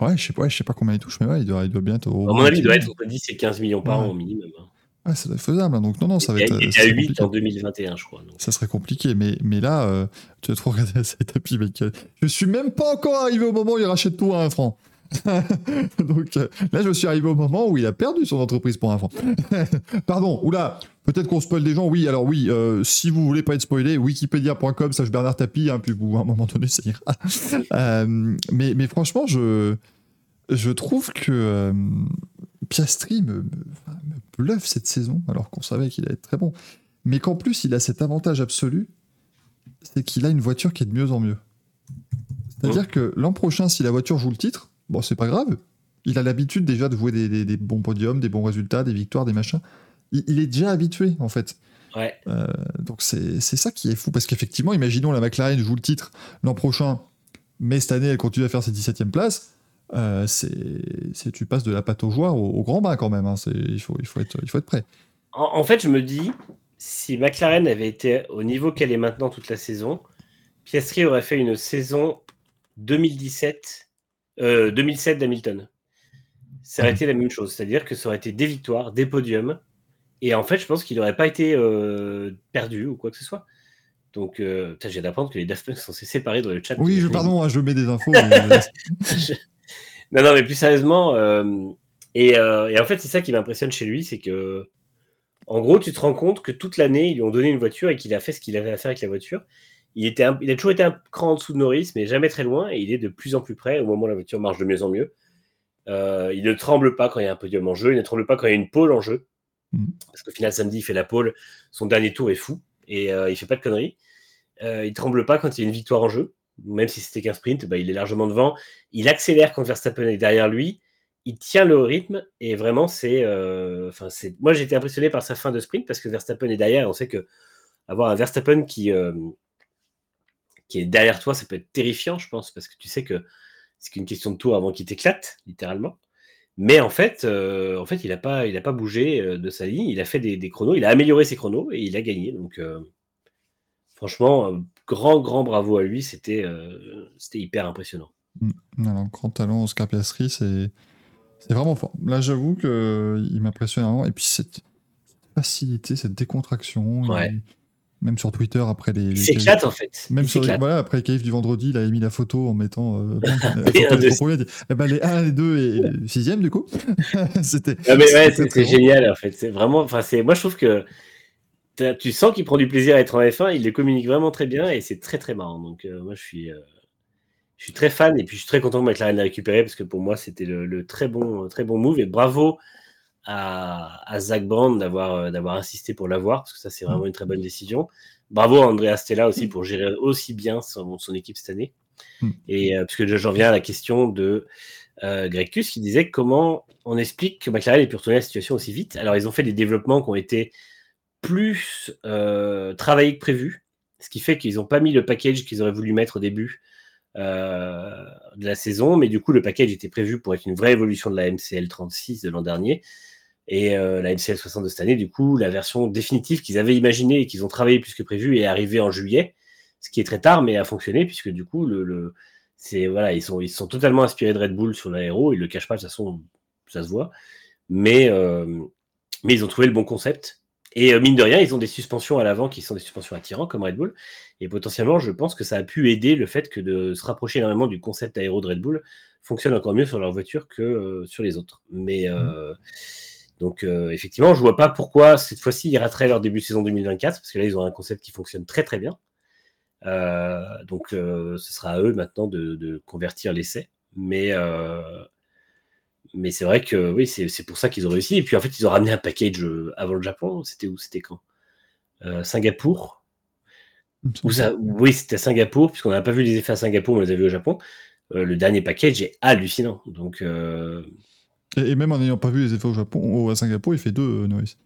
Ouais, je sais pas, je sais pas combien il touche, mais ouais, il doit, il doit bientôt. À mon avis, il doit être entre 10 et 15 millions par an au minimum. Hein. Ouais, ça doit être faisable. Hein, donc non, non, ça va être. Il était à 8 en 2021, je crois. Ça serait compliqué, mais, mais là, euh, tu as trop regardé (laughs) cette tapis, mec. Je suis même pas encore arrivé au moment où il rachète tout à un franc. (laughs) Donc euh, là, je suis arrivé au moment où il a perdu son entreprise pour un (laughs) franc. Pardon, oula, peut-être qu'on spoil des gens. Oui, alors oui, euh, si vous voulez pas être spoilé, wikipedia.com, sache Bernard Tapie, hein, puis vous, à un moment donné, ça ira. (laughs) Euh, mais, mais franchement, je, je trouve que Piastri me, me, bluffe cette saison, alors qu'on savait qu'il allait être très bon. Mais qu'en plus, il a cet avantage absolu, c'est qu'il a une voiture qui est de mieux en mieux. C'est-à-dire oh. que l'an prochain, si la voiture joue le titre, Bon, c'est pas grave. Il a l'habitude déjà de jouer des, bons podiums, des bons résultats, des victoires, des machins. Il, est déjà habitué, en fait. Ouais. Euh, donc c'est ça qui est fou, parce qu'effectivement, imaginons la McLaren joue le titre l'an prochain, mais cette année, elle continue à faire ses 17e places. Euh, c'est tu passes de la pâte aux joie au, grand bain quand même. Hein. Il, faut, il, faut être, il faut être prêt. En, fait, je me dis, si McLaren avait été au niveau qu'elle est maintenant toute la saison, Piastri aurait fait une saison 2017 2007 euh, d'Hamilton. Ça aurait été la même chose, c'est-à-dire que ça aurait été des victoires, des podiums, et en fait, je pense qu'il n'aurait pas été euh, perdu ou quoi que ce soit. Donc, euh, j'ai d'apprendre que les Daft Punk sont séparés dans le chat. Oui, je, pardon, hein, je mets des infos. (laughs) (laughs) Non, non, mais plus sérieusement, et, en fait, c'est ça qui m'impressionne chez lui, c'est que, en gros, tu te rends compte que toute l'année, ils lui ont donné une voiture et qu'il a fait ce qu'il avait à faire avec la voiture. Il, était il a toujours été un cran en dessous de Norris, mais jamais très loin, et il est de plus en plus près au moment où la voiture marche de mieux en mieux. Euh, il ne tremble pas quand il y a un podium en jeu, il ne tremble pas quand il y a une pole en jeu. Mm. Parce qu'au final, samedi, il fait la pole, son dernier tour est fou, et il fait pas de conneries. il tremble pas quand il y a une victoire en jeu. Même si c'était qu'un sprint, bah, il est largement devant. Il accélère quand Verstappen est derrière lui. Il tient le rythme et vraiment, c'est. Enfin, c'est. Moi, j'étais impressionné par sa fin de sprint parce que Verstappen est derrière. on sait que avoir un Verstappen qui, qui est derrière toi, ça peut être terrifiant, je pense, parce que tu sais que c'est qu'une question de tour avant qu'il t'éclate, littéralement. Mais en fait, euh, en fait il n'a pas, il pas bougé euh, de sa ligne. Il a fait des, chronos, il a amélioré ses chronos et il a gagné. Donc, euh, franchement, grand, grand bravo à lui. C'était hyper impressionnant. Un mm. grand talent, Oscar Piastri, c'est vraiment fort. Là, j'avoue qu'il m'impressionne vraiment. Et puis, cette facilité, cette décontraction. Ouais même sur Twitter après les. Il s'éclate en fait. Même sur les, voilà, après le du vendredi, il a mis la photo en mettant. Euh, (laughs) les, les, eh ben, les 1, les 2 et le 6 du coup. (laughs) c'était. Ah, mais ouais, c'était génial en fait. C'est vraiment. Enfin, c'est. Moi, je trouve que tu sens qu'il prend du plaisir à être en F1. Il les communique vraiment très bien et c'est très très marrant. Donc, euh, moi, je suis. Euh, je suis très fan et puis je suis très content que McLaren l'ait récupéré parce que pour moi c'était le, le, très bon très bon move et bravo à, Zach Brand d'avoir euh, d'avoir insisté pour l'avoir, parce que ça, c'est vraiment une très bonne décision. Bravo à Andrea Stella aussi pour gérer aussi bien son, son équipe cette année. Hmm. Et euh, puisque j'en viens à la question de euh, Greg Kuss qui disait comment on explique que McLaren ait pu retourner la situation aussi vite. Alors, ils ont fait des développements qui ont été plus travaillés que prévu, ce qui fait qu'ils n'ont pas mis le package qu'ils auraient voulu mettre au début de la saison, mais du coup, le package était prévu pour être une vraie évolution de la MCL 36 de l'an dernier. Et euh, la MCL 60 de cette année, du coup, la version définitive qu'ils avaient imaginée et qu'ils ont travaillé plus que prévu est arrivée en juillet, ce qui est très tard, mais a fonctionné puisque du coup, le, voilà, ils sont ils sont totalement inspirés de Red Bull sur l'aéro. Ils le cachent pas de toute façon, ça se voit. Mais euh, mais ils ont trouvé le bon concept. Et euh, mine de rien, ils ont des suspensions à l'avant qui sont des suspensions attirantes comme Red Bull. Et potentiellement, je pense que ça a pu aider le fait que de se rapprocher énormément du concept aéro de Red Bull fonctionne encore mieux sur leur voiture que sur les autres. Mais mmh. Donc euh, effectivement, je vois pas pourquoi cette fois-ci ils rateraient leur début de saison 2024 parce que là ils ont un concept qui fonctionne très très bien. Euh, donc euh, ce sera à eux maintenant de, convertir l'essai. Mais mais c'est vrai que oui, c'est pour ça qu'ils ont réussi. Et puis en fait, ils ont ramené un package avant le Japon. C'était où? C'était quand? Singapour. oui, c'était à Singapour, puisqu'on n'a pas vu les effets à Singapour, on les a vus au Japon. le dernier package est hallucinant. Donc, et, même en n'ayant pas vu les effets au Japon ou à Singapour, il fait deux euh, Noise.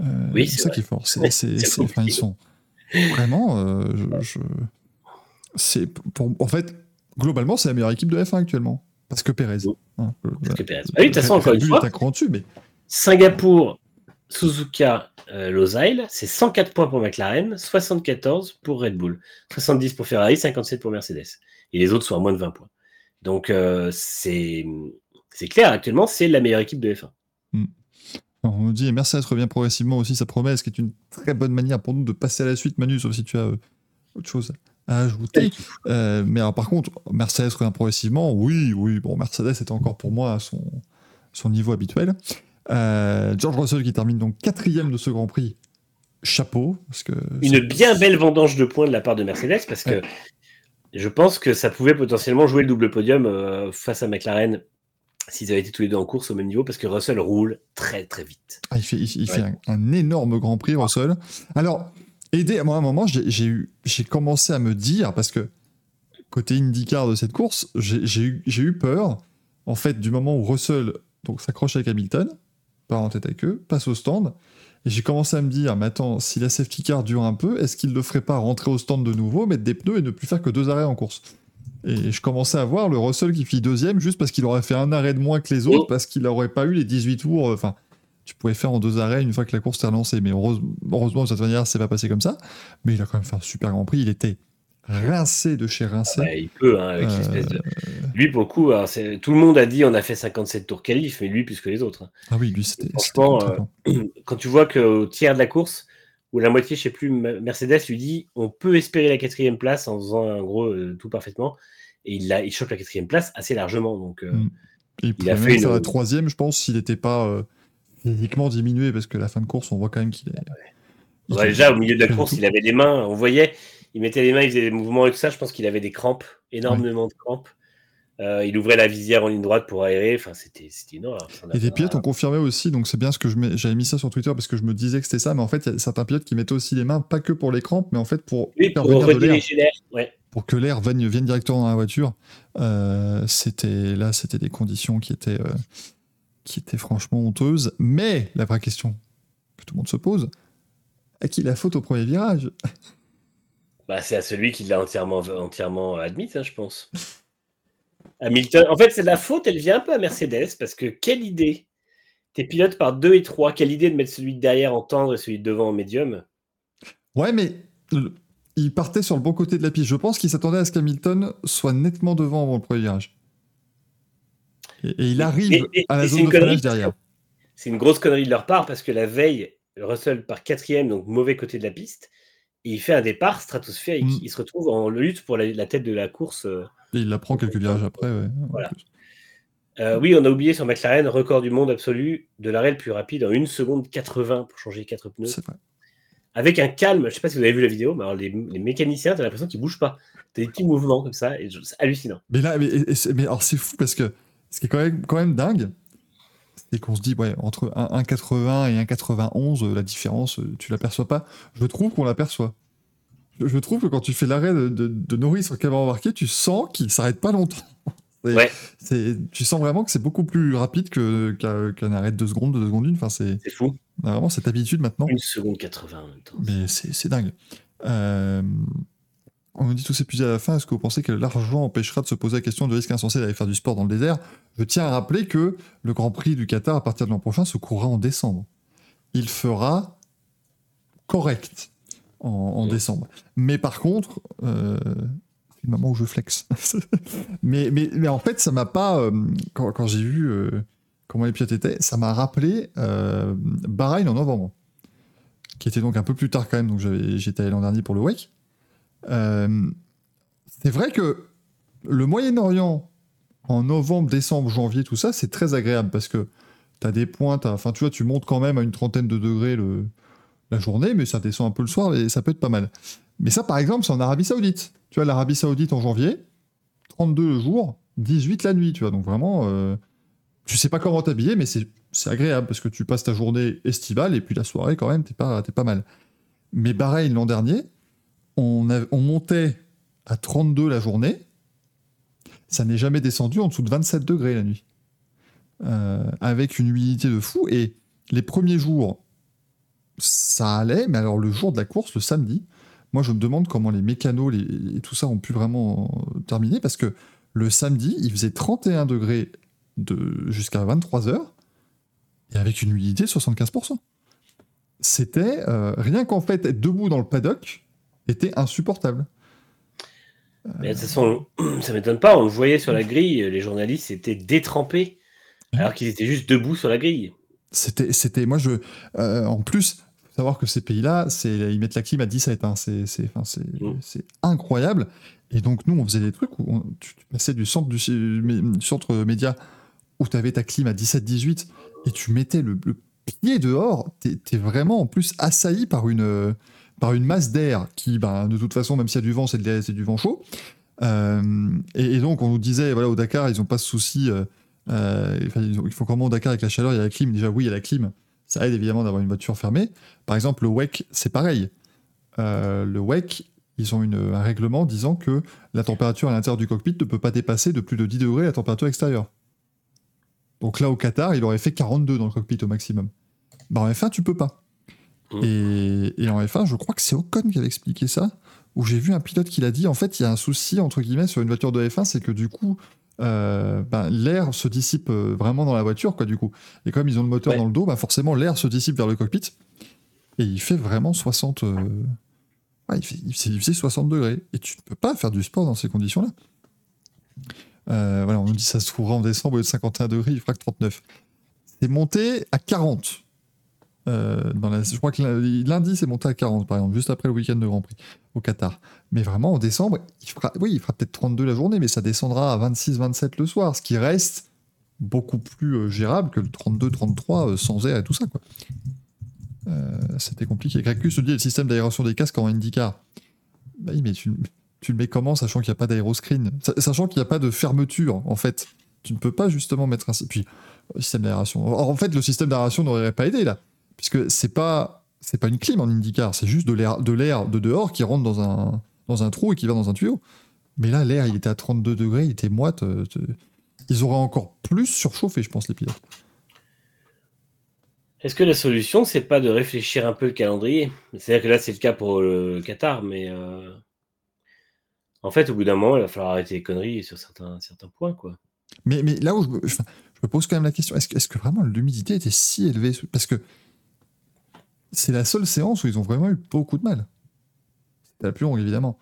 Euh, oui, c'est ça qui est fort. C'est, enfin, ils sont vraiment. Euh, je, c'est pour, en fait, globalement, c'est la meilleure équipe de F1 actuellement. Parce que Perez. Hein, parce que Perez. Ah oui, de toute façon, encore une fois. Dessus, mais... Singapour, Suzuka, euh, Losail, c'est 104 points pour McLaren, 74 pour Red Bull, 70 pour Ferrari, 57 pour Mercedes. Et les autres sont à moins de 20 points. Donc, c'est c'est clair, actuellement, c'est la meilleure équipe de F1. Hmm. On nous dit Mercedes revient progressivement aussi sa promesse, qui est une très bonne manière pour nous de passer à la suite, Manu, sauf si tu as euh, autre chose à ajouter. Euh, mais par contre, Mercedes revient progressivement, oui, oui, bon, Mercedes est encore pour moi à son, son niveau habituel. Euh, George Russell qui termine donc quatrième de ce Grand Prix. Chapeau. Parce que une bien belle vendange de points de la part de Mercedes, parce que je pense que ça pouvait potentiellement jouer le double podium face à McLaren s'ils avaient été tous les deux en course au même niveau, parce que Russell roule très très vite. Ah, il fait, il, fait un, énorme Grand Prix, Russell. Alors, aidé, à un moment, j'ai commencé à me dire, parce que côté IndyCar de cette course, j'ai eu, eu peur, en fait, du moment où Russell s'accroche avec Hamilton, part en tête avec eux, passe au stand, et j'ai commencé à me dire, mais attends, si la safety car dure un peu, est-ce qu'il ne le ferait pas rentrer au stand de nouveau, mettre des pneus et ne plus faire que deux arrêts en course? Et je commençais à voir le Russell qui fit deuxième juste parce qu'il aurait fait un arrêt de moins que les autres, oh. parce qu'il n'aurait pas eu les 18 tours. Euh, enfin, tu pouvais faire en deux arrêts une fois que la course t'est relancée. Mais heureusement, de cette manière, c'est pas passé comme ça. Mais il a quand même fait un super grand prix. Il était rincé de chez rincé. il peut, hein, avec euh, de... Lui, pour le coup, tout le monde a dit on a fait 57 tours qualif, mais lui plus que les autres. Hein. Ah oui, lui, c'était. Franchement, euh, (clears throat) quand tu vois qu'au tiers de la course, ou la moitié, je sais plus, Mercedes lui dit on peut espérer la quatrième place en faisant un gros euh, tout parfaitement. Et il, a, il chope la quatrième place assez largement. Donc, euh, mm. il, a fait une... la troisième, je pense, s'il n'était pas euh, physiquement diminué, parce que la fin de course, on voit quand même qu'il est. déjà, au milieu de la (laughs) course, il avait des mains, on voyait, il mettait les mains, il faisait des mouvements et tout ça. Je pense qu'il avait des crampes, énormément de crampes. Euh, il ouvrait la visière en ligne droite pour aérer. Enfin, c'était une horreur. Et pas- pilotes ont confirmé aussi, donc c'est bien ce que j'avais mis ça sur Twitter parce que je me disais que c'était ça, mais en fait, il y a certains pilotes qui mettaient aussi les mains, pas que pour les crampes, mais en fait pour Oui, l'air, rediriger l'air. Ouais. pour que l'air vienne, vienne directement dans la voiture. Euh, c'était là, c'était des conditions qui étaient, euh, qui étaient franchement honteuses. Mais la vraie question que tout le monde se pose, à qui la faute au premier virage? Bah, c'est à celui qui l'a entièrement, entièrement admis, hein, je pense. Hamilton. En fait, c'est de la faute, elle vient un peu à Mercedes, parce que quelle idée T'es pilote par 2 et 3, quelle idée de mettre celui de derrière en tendre et celui de devant en médium Ouais, mais il partait sur le bon côté de la piste. Je pense qu'il s'attendait à ce qu'Hamilton soit nettement devant avant le premier virage. Et, et il arrive Et- et- à la zone de freinage derrière. C'est une grosse connerie de leur part, parce que la veille, Russell part quatrième, donc mauvais côté de la piste, et il fait un départ stratosphérique. Mm. Il se retrouve en lutte pour la, la tête de la course. euh. Et il la prend quelques virages après. ouais, Voilà. Euh, oui, on a oublié sur McLaren, record du monde absolu de l'arrêt le plus rapide en 1 seconde 80 pour changer 4 pneus. Vrai. avec un calme. Je sais pas si vous avez vu la vidéo, mais alors les, les mécaniciens, t'as l'impression qu'ils bougent pas. T'as des petits mouvements comme ça, et c'est hallucinant. Mais là, mais, et- alors c'est fou parce que ce qui est quand même, quand même dingue, c'est qu'on se dit, ouais, entre un 1,80 et un 91, euh, la différence, euh, tu l'aperçois pas. Je trouve qu'on l'aperçoit. Je, trouve que quand tu fais l'arrêt de, de, de Norris sur caméra embarqué, tu sens qu'il s'arrête pas longtemps. (laughs) Ouais. c'est- tu sens vraiment que c'est beaucoup plus rapide que- qu'un arrêt de 2 secondes, de 2 secondes une. Enfin, c'est C'est fou. on a vraiment cette habitude maintenant. 1 seconde 80 en même temps. Mais c'est c'est dingue. Euh, on nous dit tous épuisés à la fin. Est-ce que vous pensez que l'argent empêchera de se poser la question du risque insensé d'aller faire du sport dans le désert? Je tiens à rappeler que le Grand Prix du Qatar, à partir de l'an prochain, se courra en décembre. Il fera correct en, décembre. Mais par contre, euh, c'est le moment où je flex. (laughs) mais, mais, mais en fait, ça m'a pas. euh, quand quand j'ai vu euh, comment les pilotes étaient, ça m'a rappelé euh, Bahreïn en novembre qui était donc un peu plus tard quand même, donc j'étais allé l'an dernier pour le WEC. Euh, c'est vrai que le Moyen-Orient, en novembre, décembre, janvier, tout ça, c'est très agréable parce que tu as des points, enfin tu vois, tu montes quand même à une trentaine de degrés le, la journée, mais ça descend un peu le soir et ça peut être pas mal. Mais ça, par exemple, c'est en Arabie Saoudite. Tu vois, l'Arabie Saoudite en janvier, 32 le jour, 18 la nuit, tu vois, donc vraiment, euh, tu sais pas comment t'habiller, mais c'est agréable parce que tu passes ta journée estivale et puis la soirée, quand même, t'es pas, mal. Mais Bahreïn, l'an dernier, on, on montait à 32 la journée. Ça n'est jamais descendu en dessous de 27 degrés la nuit. Euh, avec une humidité de fou. Et les premiers jours, ça allait, mais alors le jour de la course, le samedi, moi je me demande comment les mécanos les- et tout ça ont pu vraiment euh, terminer parce que le samedi, il faisait 31 degrés de, jusqu'à 23 heures et avec une humidité de 75%. C'était euh, rien qu'en fait être debout dans le paddock était insupportable. Mais de toute façon, (clears throat) ça m'étonne pas, on le voyait sur la grille, les journalistes étaient détrempés, alors qu'ils étaient juste debout sur la grille. C'était, c'était, moi je, euh, en plus, savoir que ces pays-là, ils mettent la clim à 17, hein, c'est, c'est, incroyable. Et donc nous, on faisait des trucs où on- tu, tu passais du centre du, centre média où tu avais ta clim à 17-18 et tu mettais le, le pied dehors, t'es, t'es vraiment en plus assailli par une, par une masse d'air qui, ben, de toute façon, même s'il y a du vent, c'est, du vent chaud. Euh, et, et donc on nous disait, voilà, au Dakar, ils n'ont pas ce souci. euh, euh, ils font comment au Dakar avec la chaleur Il y a la clim? Déjà, oui, il y a la clim. Ça aide évidemment d'avoir une voiture fermée. Par exemple, le WEC, c'est pareil. Euh, le WEC, ils ont une, un règlement disant que la température à l'intérieur du cockpit ne peut pas dépasser de plus de 10 degrés la température extérieure. Donc là, au Qatar, il aurait fait 42 dans le cockpit au maximum. Bah, en F1, tu peux pas. Mm. Et, et en F1, je crois que c'est Ocon qui avait expliqué ça, où j'ai vu un pilote qui l'a dit. En fait, il y a un souci, entre guillemets, sur une voiture de F1, c'est que du coup, euh, ben, l'air se dissipe euh, vraiment dans la voiture, quoi, du coup. Et comme ils ont le moteur Ouais. dans le dos, ben, forcément, l'air se dissipe vers le cockpit. Et il fait vraiment 60. euh, ouais, il, fait, il faisait- il faisait 60 degrés. Et tu ne peux pas faire du sport dans ces conditions-là. Euh, voilà, on nous dit ça se trouvera en décembre, au lieu de 51 degrés, il fera que 39. C'est monté à 40. Euh, dans la, je crois que lundi, c'est monté à 40, par exemple, juste après le week-end de Grand Prix au Qatar. Mais vraiment, en décembre, il fera, oui, fera peut-être 32 la journée, mais ça descendra à 26-27 le soir, ce qui reste beaucoup plus euh, gérable que le 32-33 euh, sans air et tout ça. quoi. Euh, C'était compliqué. Q se dit le système d'aération des casques en IndyCar. Bah oui, mais tu, le mets comment, sachant qu'il n'y a pas d'aéroscreen? Sa- Sachant qu'il n'y a pas de fermeture, en fait. Tu ne peux pas justement mettre un. Puis, système d'aération. Or, En fait, le système d'aération n'aurait pas aidé, là. Puisque c'est pas. C'est pas une clim en IndyCar, c'est juste de l'air de l'air de dehors qui rentre dans un, dans un trou et qui va dans un tuyau. Mais là, l'air, il était à 32 degrés, il était moite. euh, Ils auraient encore plus surchauffé, je pense, les pilotes. Est-ce que la solution, c'est pas de réfléchir un peu le calendrier? C'est-à-dire que là, c'est le cas pour le Qatar, mais euh, en fait, au bout d'un moment, il va falloir arrêter les conneries sur certains, certains points, quoi. Mais, mais là où je me, je- je me pose quand même la question, est-ce que, est-ce que vraiment l'humidité était si élevée? Parce que c'est la seule séance où ils ont vraiment eu beaucoup de mal. C'était la plus longue, évidemment.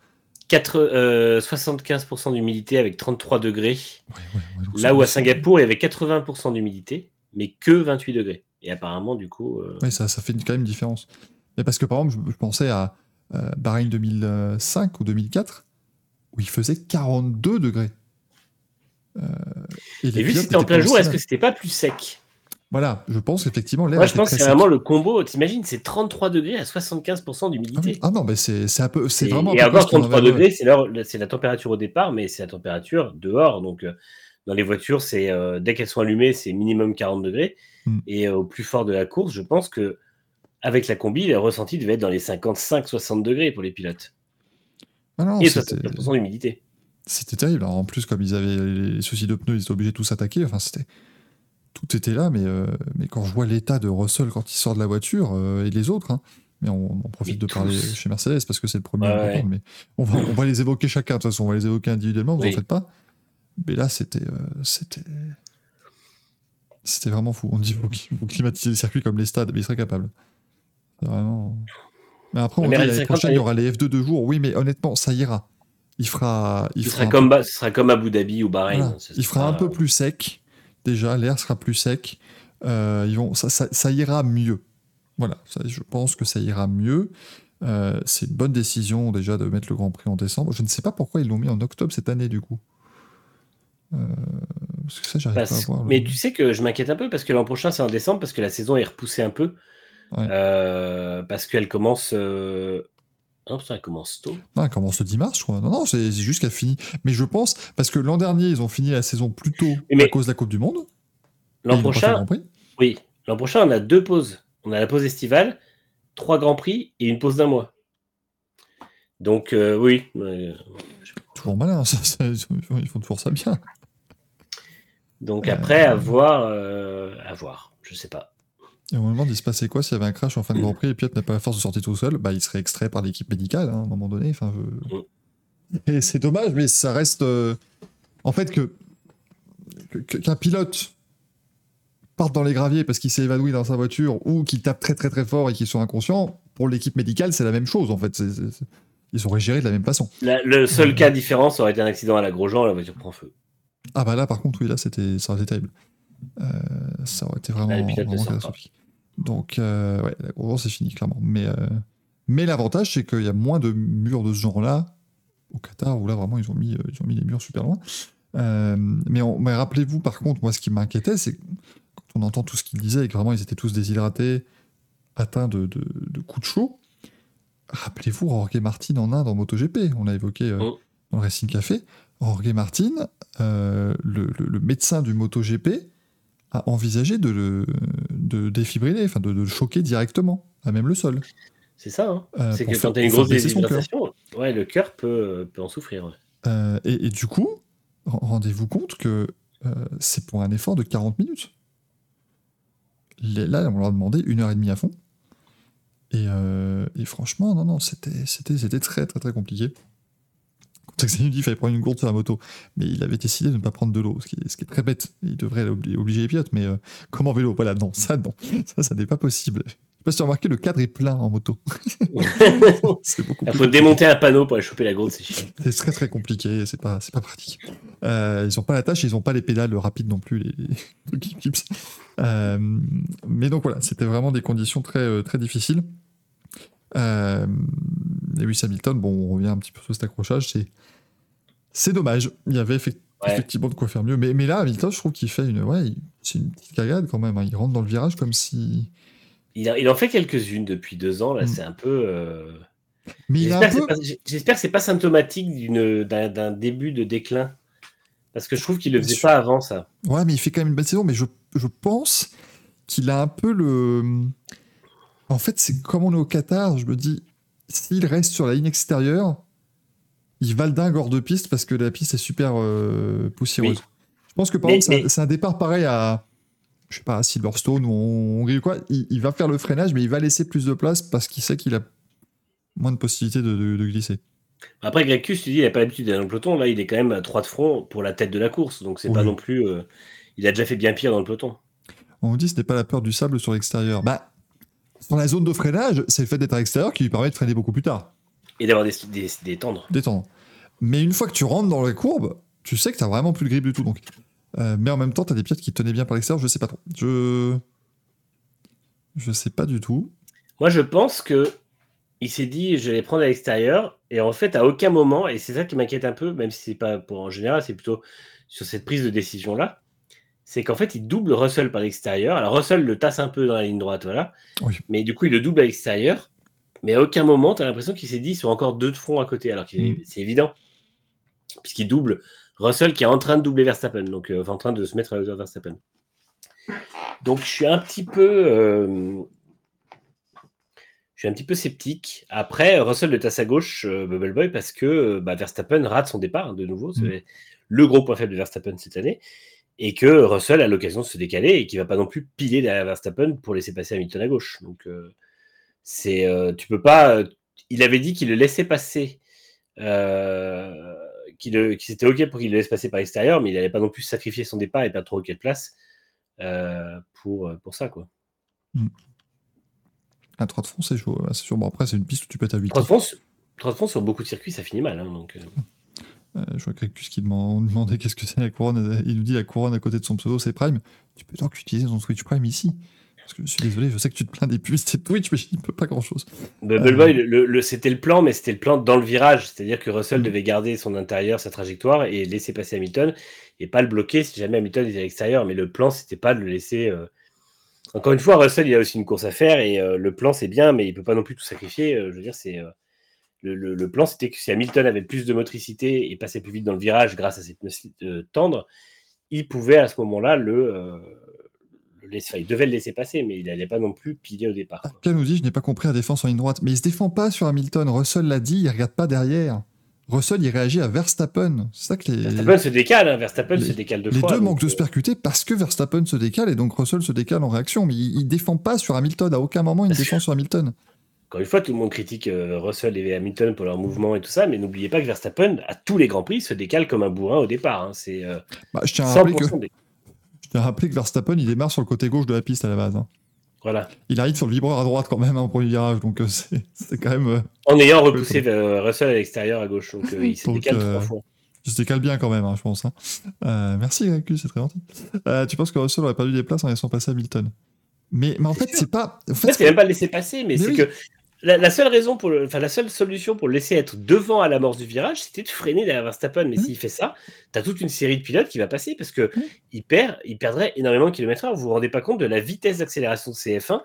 4, euh, 75% d'humidité avec 33 degrés. Ouais, ouais, ouais, donc Là où à Singapour, il y avait 80% d'humidité, mais que 28 degrés. Et apparemment, du coup, euh, Ouais, ça, ça fait quand même une différence. Mais parce que par exemple, je, je pensais à euh, Bahreïn 2005 ou 2004, où il faisait 42 degrés. Et et vu que c'était en plein jour, est-ce que c'était pas plus sec? Voilà, je pense effectivement l'air Moi, je pense que c'est vraiment le combo. T'imagines, c'est 33 degrés à 75% Ah, d'humidité. Ah non, mais c'est un peu, c'est vraiment. et encore plus qu'on 33 avait- degrés, c'est la température au départ, mais c'est la température dehors. Donc, euh, dans les voitures, c'est euh, dès qu'elles sont allumées, c'est minimum 40 degrés. Mm. Et euh, au plus fort de la course, je pense que avec la combi, le ressenti devait être dans les 55-60 degrés pour les pilotes. Ah non, et c'était- 75% d'humidité. C'était terrible. Alors, en plus, comme ils avaient les soucis de pneus, ils étaient obligés de tous s'attaquer. Enfin, c'était tout était là, mais, euh, mais quand je vois l'état de Russell quand il sort de la voiture euh, et les autres, hein, mais on, on profite Mais de parler chez Mercedes parce que c'est le premier Ouais, mais on va, on va les évoquer chacun. De toute façon, on va les évoquer individuellement, vous Oui. en faites pas. Mais là, c'était euh, c'était c'était vraiment fou. On dit faut, qu'il faut climatiser les circuits comme les stades, mais capables. C'est Vraiment. Mais après, on Mais dit RL50, l'année prochaine, il y aura les F2 de jour. Oui, mais honnêtement, ça ira. Il fera. Il Ce fera sera, comme, ce sera comme Abu Dhabi ou Bahreïn. voilà. Ce Il fera sera- un peu plus sec. Déjà, l'air sera plus sec. Euh, ils vont, ça, ça- ça ira mieux. Voilà, ça, je pense que ça ira mieux. Euh, c'est une bonne décision déjà de mettre le Grand Prix en décembre. Je ne sais pas pourquoi ils l'ont mis en octobre cette année du coup. Euh, parce que ça, j'arrive Parce- pas à voir. Mais tu sais que je m'inquiète un peu parce que l'an prochain, c'est en décembre, parce que la saison est repoussée un peu. Ouais. Parce qu'elle commence. Elle commence tôt. Non, elle commence le 10 mars, je crois. Non, non, c'est juste qu'elle finit. Mais je pense, parce que l'an dernier, ils ont fini la saison plus tôt Mais- à cause de la Coupe du Monde. L'an prochain, oui. L'an prochain, on a deux pauses. On a la pause estivale, trois grands prix et une pause d'un mois. Donc, euh, oui. euh, Toujours malin, (laughs) ça, ça, ils font- toujours ça bien. donc, Euh, après, à voir. à voir. Je sais pas. Et me demande, il se passait quoi s'il y avait un crash en fin de Grand Prix et Piot n'a pas la force de sortir tout seul Bah, il serait extrait par l'équipe médicale hein, à un moment donné. Enfin, je- Et c'est dommage, mais ça reste. euh, En fait, que qu'un pilote parte dans les graviers parce qu'il s'est évanoui dans sa voiture ou qu'il tape très très très fort et qu'il soit inconscient, pour l'équipe médicale, c'est la même chose en fait. C'est- c'est- c'est- Ils sont gérés de la même façon. La- le seul cas différent, ça aurait été un accident à la Grosjean, la voiture prend feu. Ah bah là, par contre, oui, là, c'était, ça aurait été terrible. Euh, ça aurait été vraiment, catastrophique. Donc, euh, ouais, la Gros, c'est fini, clairement. Mais, euh, mais l'avantage, c'est qu'il y a moins de murs de ce genre-là au Qatar, où là, vraiment, ils ont mis, ils ont mis les murs super loin. Euh, mais mais rappelez-vous, par contre, moi, ce qui m'inquiétait, c'est quand on entend tout ce qu'ils disaient et que vraiment, ils étaient tous déshydratés, atteints de, de, de coups de chaud. Rappelez-vous Jorge Martin en Inde en MotoGP. On l'a évoqué euh, Mm. dans le Racing Café. Jorge Martin, euh, le, le- le médecin du MotoGP, a envisagé de le de défibriller, enfin de, de le choquer directement, à même le sol. C'est ça, hein Euh, C'est que faire- quand tu as une grosse déshydratation, ouais, le cœur peut, peut en souffrir. ouais. Euh, et, et du coup, ren- rendez-vous compte que euh, c'est pour un effort de 40 minutes. Les- Là, on leur a demandé une heure et demie à fond. Et, et franchement, non, non, c'était très, très, très compliqué. Quand nous dit qu'il fallait prendre une gourde sur la moto, mais il avait décidé de ne pas prendre de l'eau, ce qui est, ce qui est très bête. Il devrait obli- obliger les pilotes, mais euh, comme en vélo, voilà, non, ça, non, ça, ça n'est pas possible. Je sais pas si tu as remarqué, le cadre est plein en moto. (laughs) c'est beaucoup Il faut démonter un panneau pour aller choper la gourde, c'est chiant. c'est très très compliqué, c'est pas, pas pratique. Euh, ils ont pas la tâche, ils ont pas les pédales rapides non plus, les, les. Euh, mais donc voilà, c'était vraiment des conditions très, euh, très difficiles. Euh, Lewis Hamilton, bon, on revient un petit peu sur cet accrochage, c'est, c'est dommage. Il y avait effect- Ouais. effectivement de quoi faire mieux. Mais, mais là, Hamilton, je trouve qu'il fait une, ouais, c'est une petite cagade quand même. hein. Il rentre dans le virage comme si. Il, a- il en fait quelques-unes depuis deux ans, là, Mm. c'est un peu. euh, Mais J'espère que peu. c'est pas- j'espère que c'est pas symptomatique d'une- d'un début de déclin. Parce que je trouve qu'il le faisait pas avant ça. Ouais, mais il fait quand même une bonne saison. Mais je, je pense qu'il a un peu le. En fait, c'est comme on est au Qatar, je me dis, s'il reste sur la ligne extérieure, il va le dingue hors de piste parce que la piste est super euh, poussiéreuse. Oui. Je pense que par exemple, c'est un- mais- c'est un, départ pareil à. Je sais pas, à Silverstone ou en Hongrie ou quoi. Il, il va faire le freinage, mais il va laisser plus de place parce qu'il sait qu'il a moins de possibilités de, de- de glisser. Après, Greg Cus, tu dis, il n'a pas l'habitude d'aller dans le peloton. Là, il est quand même à 3 de front pour la tête de la course. Donc, c'est pas non plus. euh, Il a déjà fait bien pire dans le peloton. On dit ce n'est pas la peur du sable sur l'extérieur. Bah, sur la zone de freinage, c'est le fait d'être à l'extérieur qui lui permet de freiner beaucoup plus tard, Et d'avoir des, des, des tendres. Mais une fois que tu rentres dans la courbe, tu sais que tu vraiment plus le grip du tout. Donc. Euh, mais en même temps, tu as des pièces qui tenaient bien par l'extérieur, je sais pas trop. Je. Je sais pas du tout. Moi, je pense que il s'est dit, je vais les prendre à l'extérieur. Et en fait, à aucun moment, et c'est ça qui m'inquiète un peu, même si c'est pas pour en général, c'est plutôt sur cette prise de décision-là, c'est qu'en fait, il double Russell par l'extérieur. Alors, Russell le tasse un peu dans la ligne droite, voilà. Oui. Mais du coup, il le double à l'extérieur. Mais à aucun moment, tu as l'impression qu'il s'est dit, ils sont encore deux de front à côté. Alors que Mm. c'est évident. Puisqu'il double Russell qui est en train de doubler Verstappen. Donc, euh, enfin, en train de se mettre à la hauteur de Verstappen. Donc, je suis un petit peu. euh, je suis un petit peu sceptique. Après, Russell le tasse à gauche, euh, Bubble Boy, parce que bah, Verstappen rate son départ hein, de nouveau. C'est Mm. le gros point faible de Verstappen cette année. Et que Russell a l'occasion de se décaler et qu'il ne va pas non plus piler derrière Verstappen pour laisser passer Hamilton à gauche. Donc, euh, c'est, euh, tu peux pas. euh, il avait dit qu'il le laissait passer, euh, qu'il qu'il c'était OK pour qu'il le laisse passer par l'extérieur, mais il n'allait pas non plus sacrifier son départ et perdre trop de place pour, pour ça. quoi. Un 3 de fond, c'est chaud. Bon, après, c'est une piste où tu peux être à 8. Trois de fond, sur- beaucoup de circuits, ça finit mal. hein, donc. Euh, je vois Cus qui demande, demandait qu'est-ce que c'est la couronne. Il nous dit la couronne à côté de son pseudo, c'est Prime. Tu peux donc utiliser ton Twitch Prime ici. Parce que je suis désolé, je sais que tu te plains des publicités de Twitch, mais je ne peux pas grand chose. Bubble Euh. Boy, le- le- c'était le plan, mais c'était le plan dans le virage. C'est-à-dire que Russell Mm. devait garder son intérieur, sa trajectoire et laisser passer Hamilton et pas le bloquer si jamais Hamilton était à l'extérieur. Mais le plan, c'était pas de le laisser. euh, Encore une fois, Russell, il a aussi une course à faire et le plan, c'est bien, mais il peut pas non plus tout sacrifier. Je veux dire, c'est. Le, le- le plan, c'était que si Hamilton avait plus de motricité et passait plus vite dans le virage grâce à cette pneus euh, tendre, il pouvait à ce moment-là le, euh, le laisser. enfin, il devait le laisser passer, mais il n'allait pas non plus piler au départ. Arca nous dit, je n'ai pas compris la défense en ligne droite. Mais il se défend pas sur Hamilton. Russell l'a dit, il regarde pas derrière. Russell, il réagit à Verstappen. C'est ça que les, Verstappen se décale, hein, Verstappen les- se décale deux les fois. deux manquent de euh, se percuter parce que Verstappen se décale et donc Russell se décale en réaction. Mais il, il défend pas sur Hamilton. À aucun moment, il Parce défend sur Hamilton. Encore une fois, tout le monde critique euh, Russell et Hamilton pour leur mouvement et tout ça, mais n'oubliez pas que Verstappen, à tous les grands prix, se décale comme un bourrin au départ. hein. C'est euh, Bah, je, tiens à rappeler que, 100% des- je tiens à rappeler que Verstappen, il démarre sur le côté gauche de la piste à la base. hein. Voilà. Il arrive sur le vibreur à droite quand même hein, au premier virage. Donc euh, c'est (laughs) quand même. euh, En ayant repoussé Russell à l'extérieur à gauche. Donc il se décale trois fois. Bien quand même, hein, je pense. hein. Merci Greg, c'est très gentil. Tu penses que Russell aurait perdu des places en laissant passer Hamilton? Mais, mais en fait, c'est pas. En En fait, c'est même pas le laisser passer, mais, Mais c'est oui. que la, la seule raison pour le, enfin la seule solution pour le laisser être devant à l'amorce du virage, c'était de freiner derrière Verstappen. Mais Mhm. s'il fait ça, tu as toute une série de pilotes qui va passer parce que Mhm. il perd, il perdrait énormément de kilomètres heure. Vous vous rendez pas compte de la vitesse d'accélération de CF1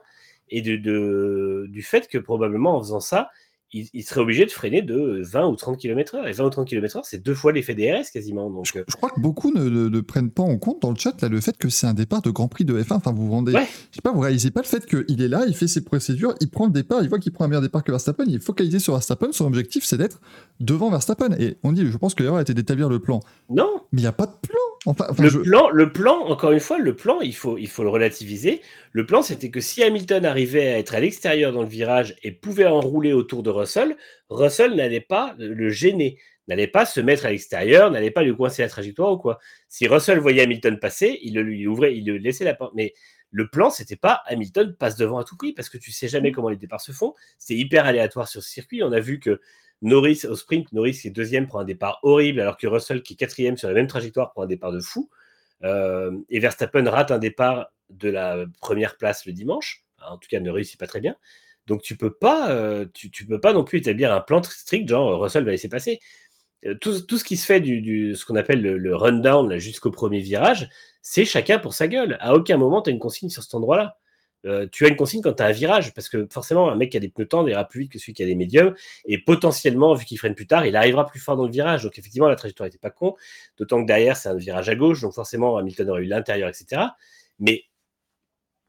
et de, de- du fait que probablement en faisant ça, il, il serait obligé de freiner de 20 ou 30 km/h. Et 20 ou 30 km/h, c'est deux fois l'effet DRS quasiment. Donc, je, euh, je crois que beaucoup ne, ne- ne prennent pas en compte dans le chat là, le fait que c'est un départ de Grand Prix de F1. Enfin, vous rendez. Ouais. Je sais pas, vous réalisez pas le fait qu'il est là, il fait ses procédures, il prend le départ, il voit qu'il prend un meilleur départ que Verstappen, il est focalisé sur Verstappen. Son objectif, c'est d'être devant Verstappen. Et on dit, je pense que l'erreur a été d'établir le plan. non, Mais il n'y a pas de plan. Enfin, enfin, le je- plan, le plan, encore une fois, le plan, il faut, il faut le relativiser. Le plan, c'était que si Hamilton arrivait à être à l'extérieur dans le virage et pouvait enrouler autour de Russell, Russell n'allait pas le gêner, n'allait pas se mettre à l'extérieur, n'allait pas lui coincer la trajectoire ou quoi. Si Russell voyait Hamilton passer, il le lui ouvrait, il le laissait la porte. Mais le plan, c'était pas Hamilton passe devant à tout prix parce que tu sais jamais comment les départs se font. C'est hyper aléatoire sur ce circuit. On a vu que Norris au sprint, Norris qui est deuxième prend un départ horrible alors que Russell qui est quatrième sur la même trajectoire prend un départ de fou. Euh, et Verstappen rate un départ de la première place le dimanche. En tout cas, ne réussit pas très bien. Donc tu peux pas, euh, tu, peux pas non plus établir un plan strict, genre euh, Russell va laisser passer. Tout, ce qui se fait du, ce qu'on appelle le, le rundown jusqu'au premier virage, c'est chacun pour sa gueule. À aucun moment tu as une consigne sur cet endroit-là. Euh, tu as une consigne quand tu as un virage, parce que forcément, un mec qui a des pneus tendres ira plus vite que celui qui a des médiums, et potentiellement, vu qu'il freine plus tard, il arrivera plus fort dans le virage. Donc effectivement, la trajectoire n'était pas con, d'autant que derrière, c'est un virage à gauche, donc forcément, Hamilton aurait eu l'intérieur, etc. Mais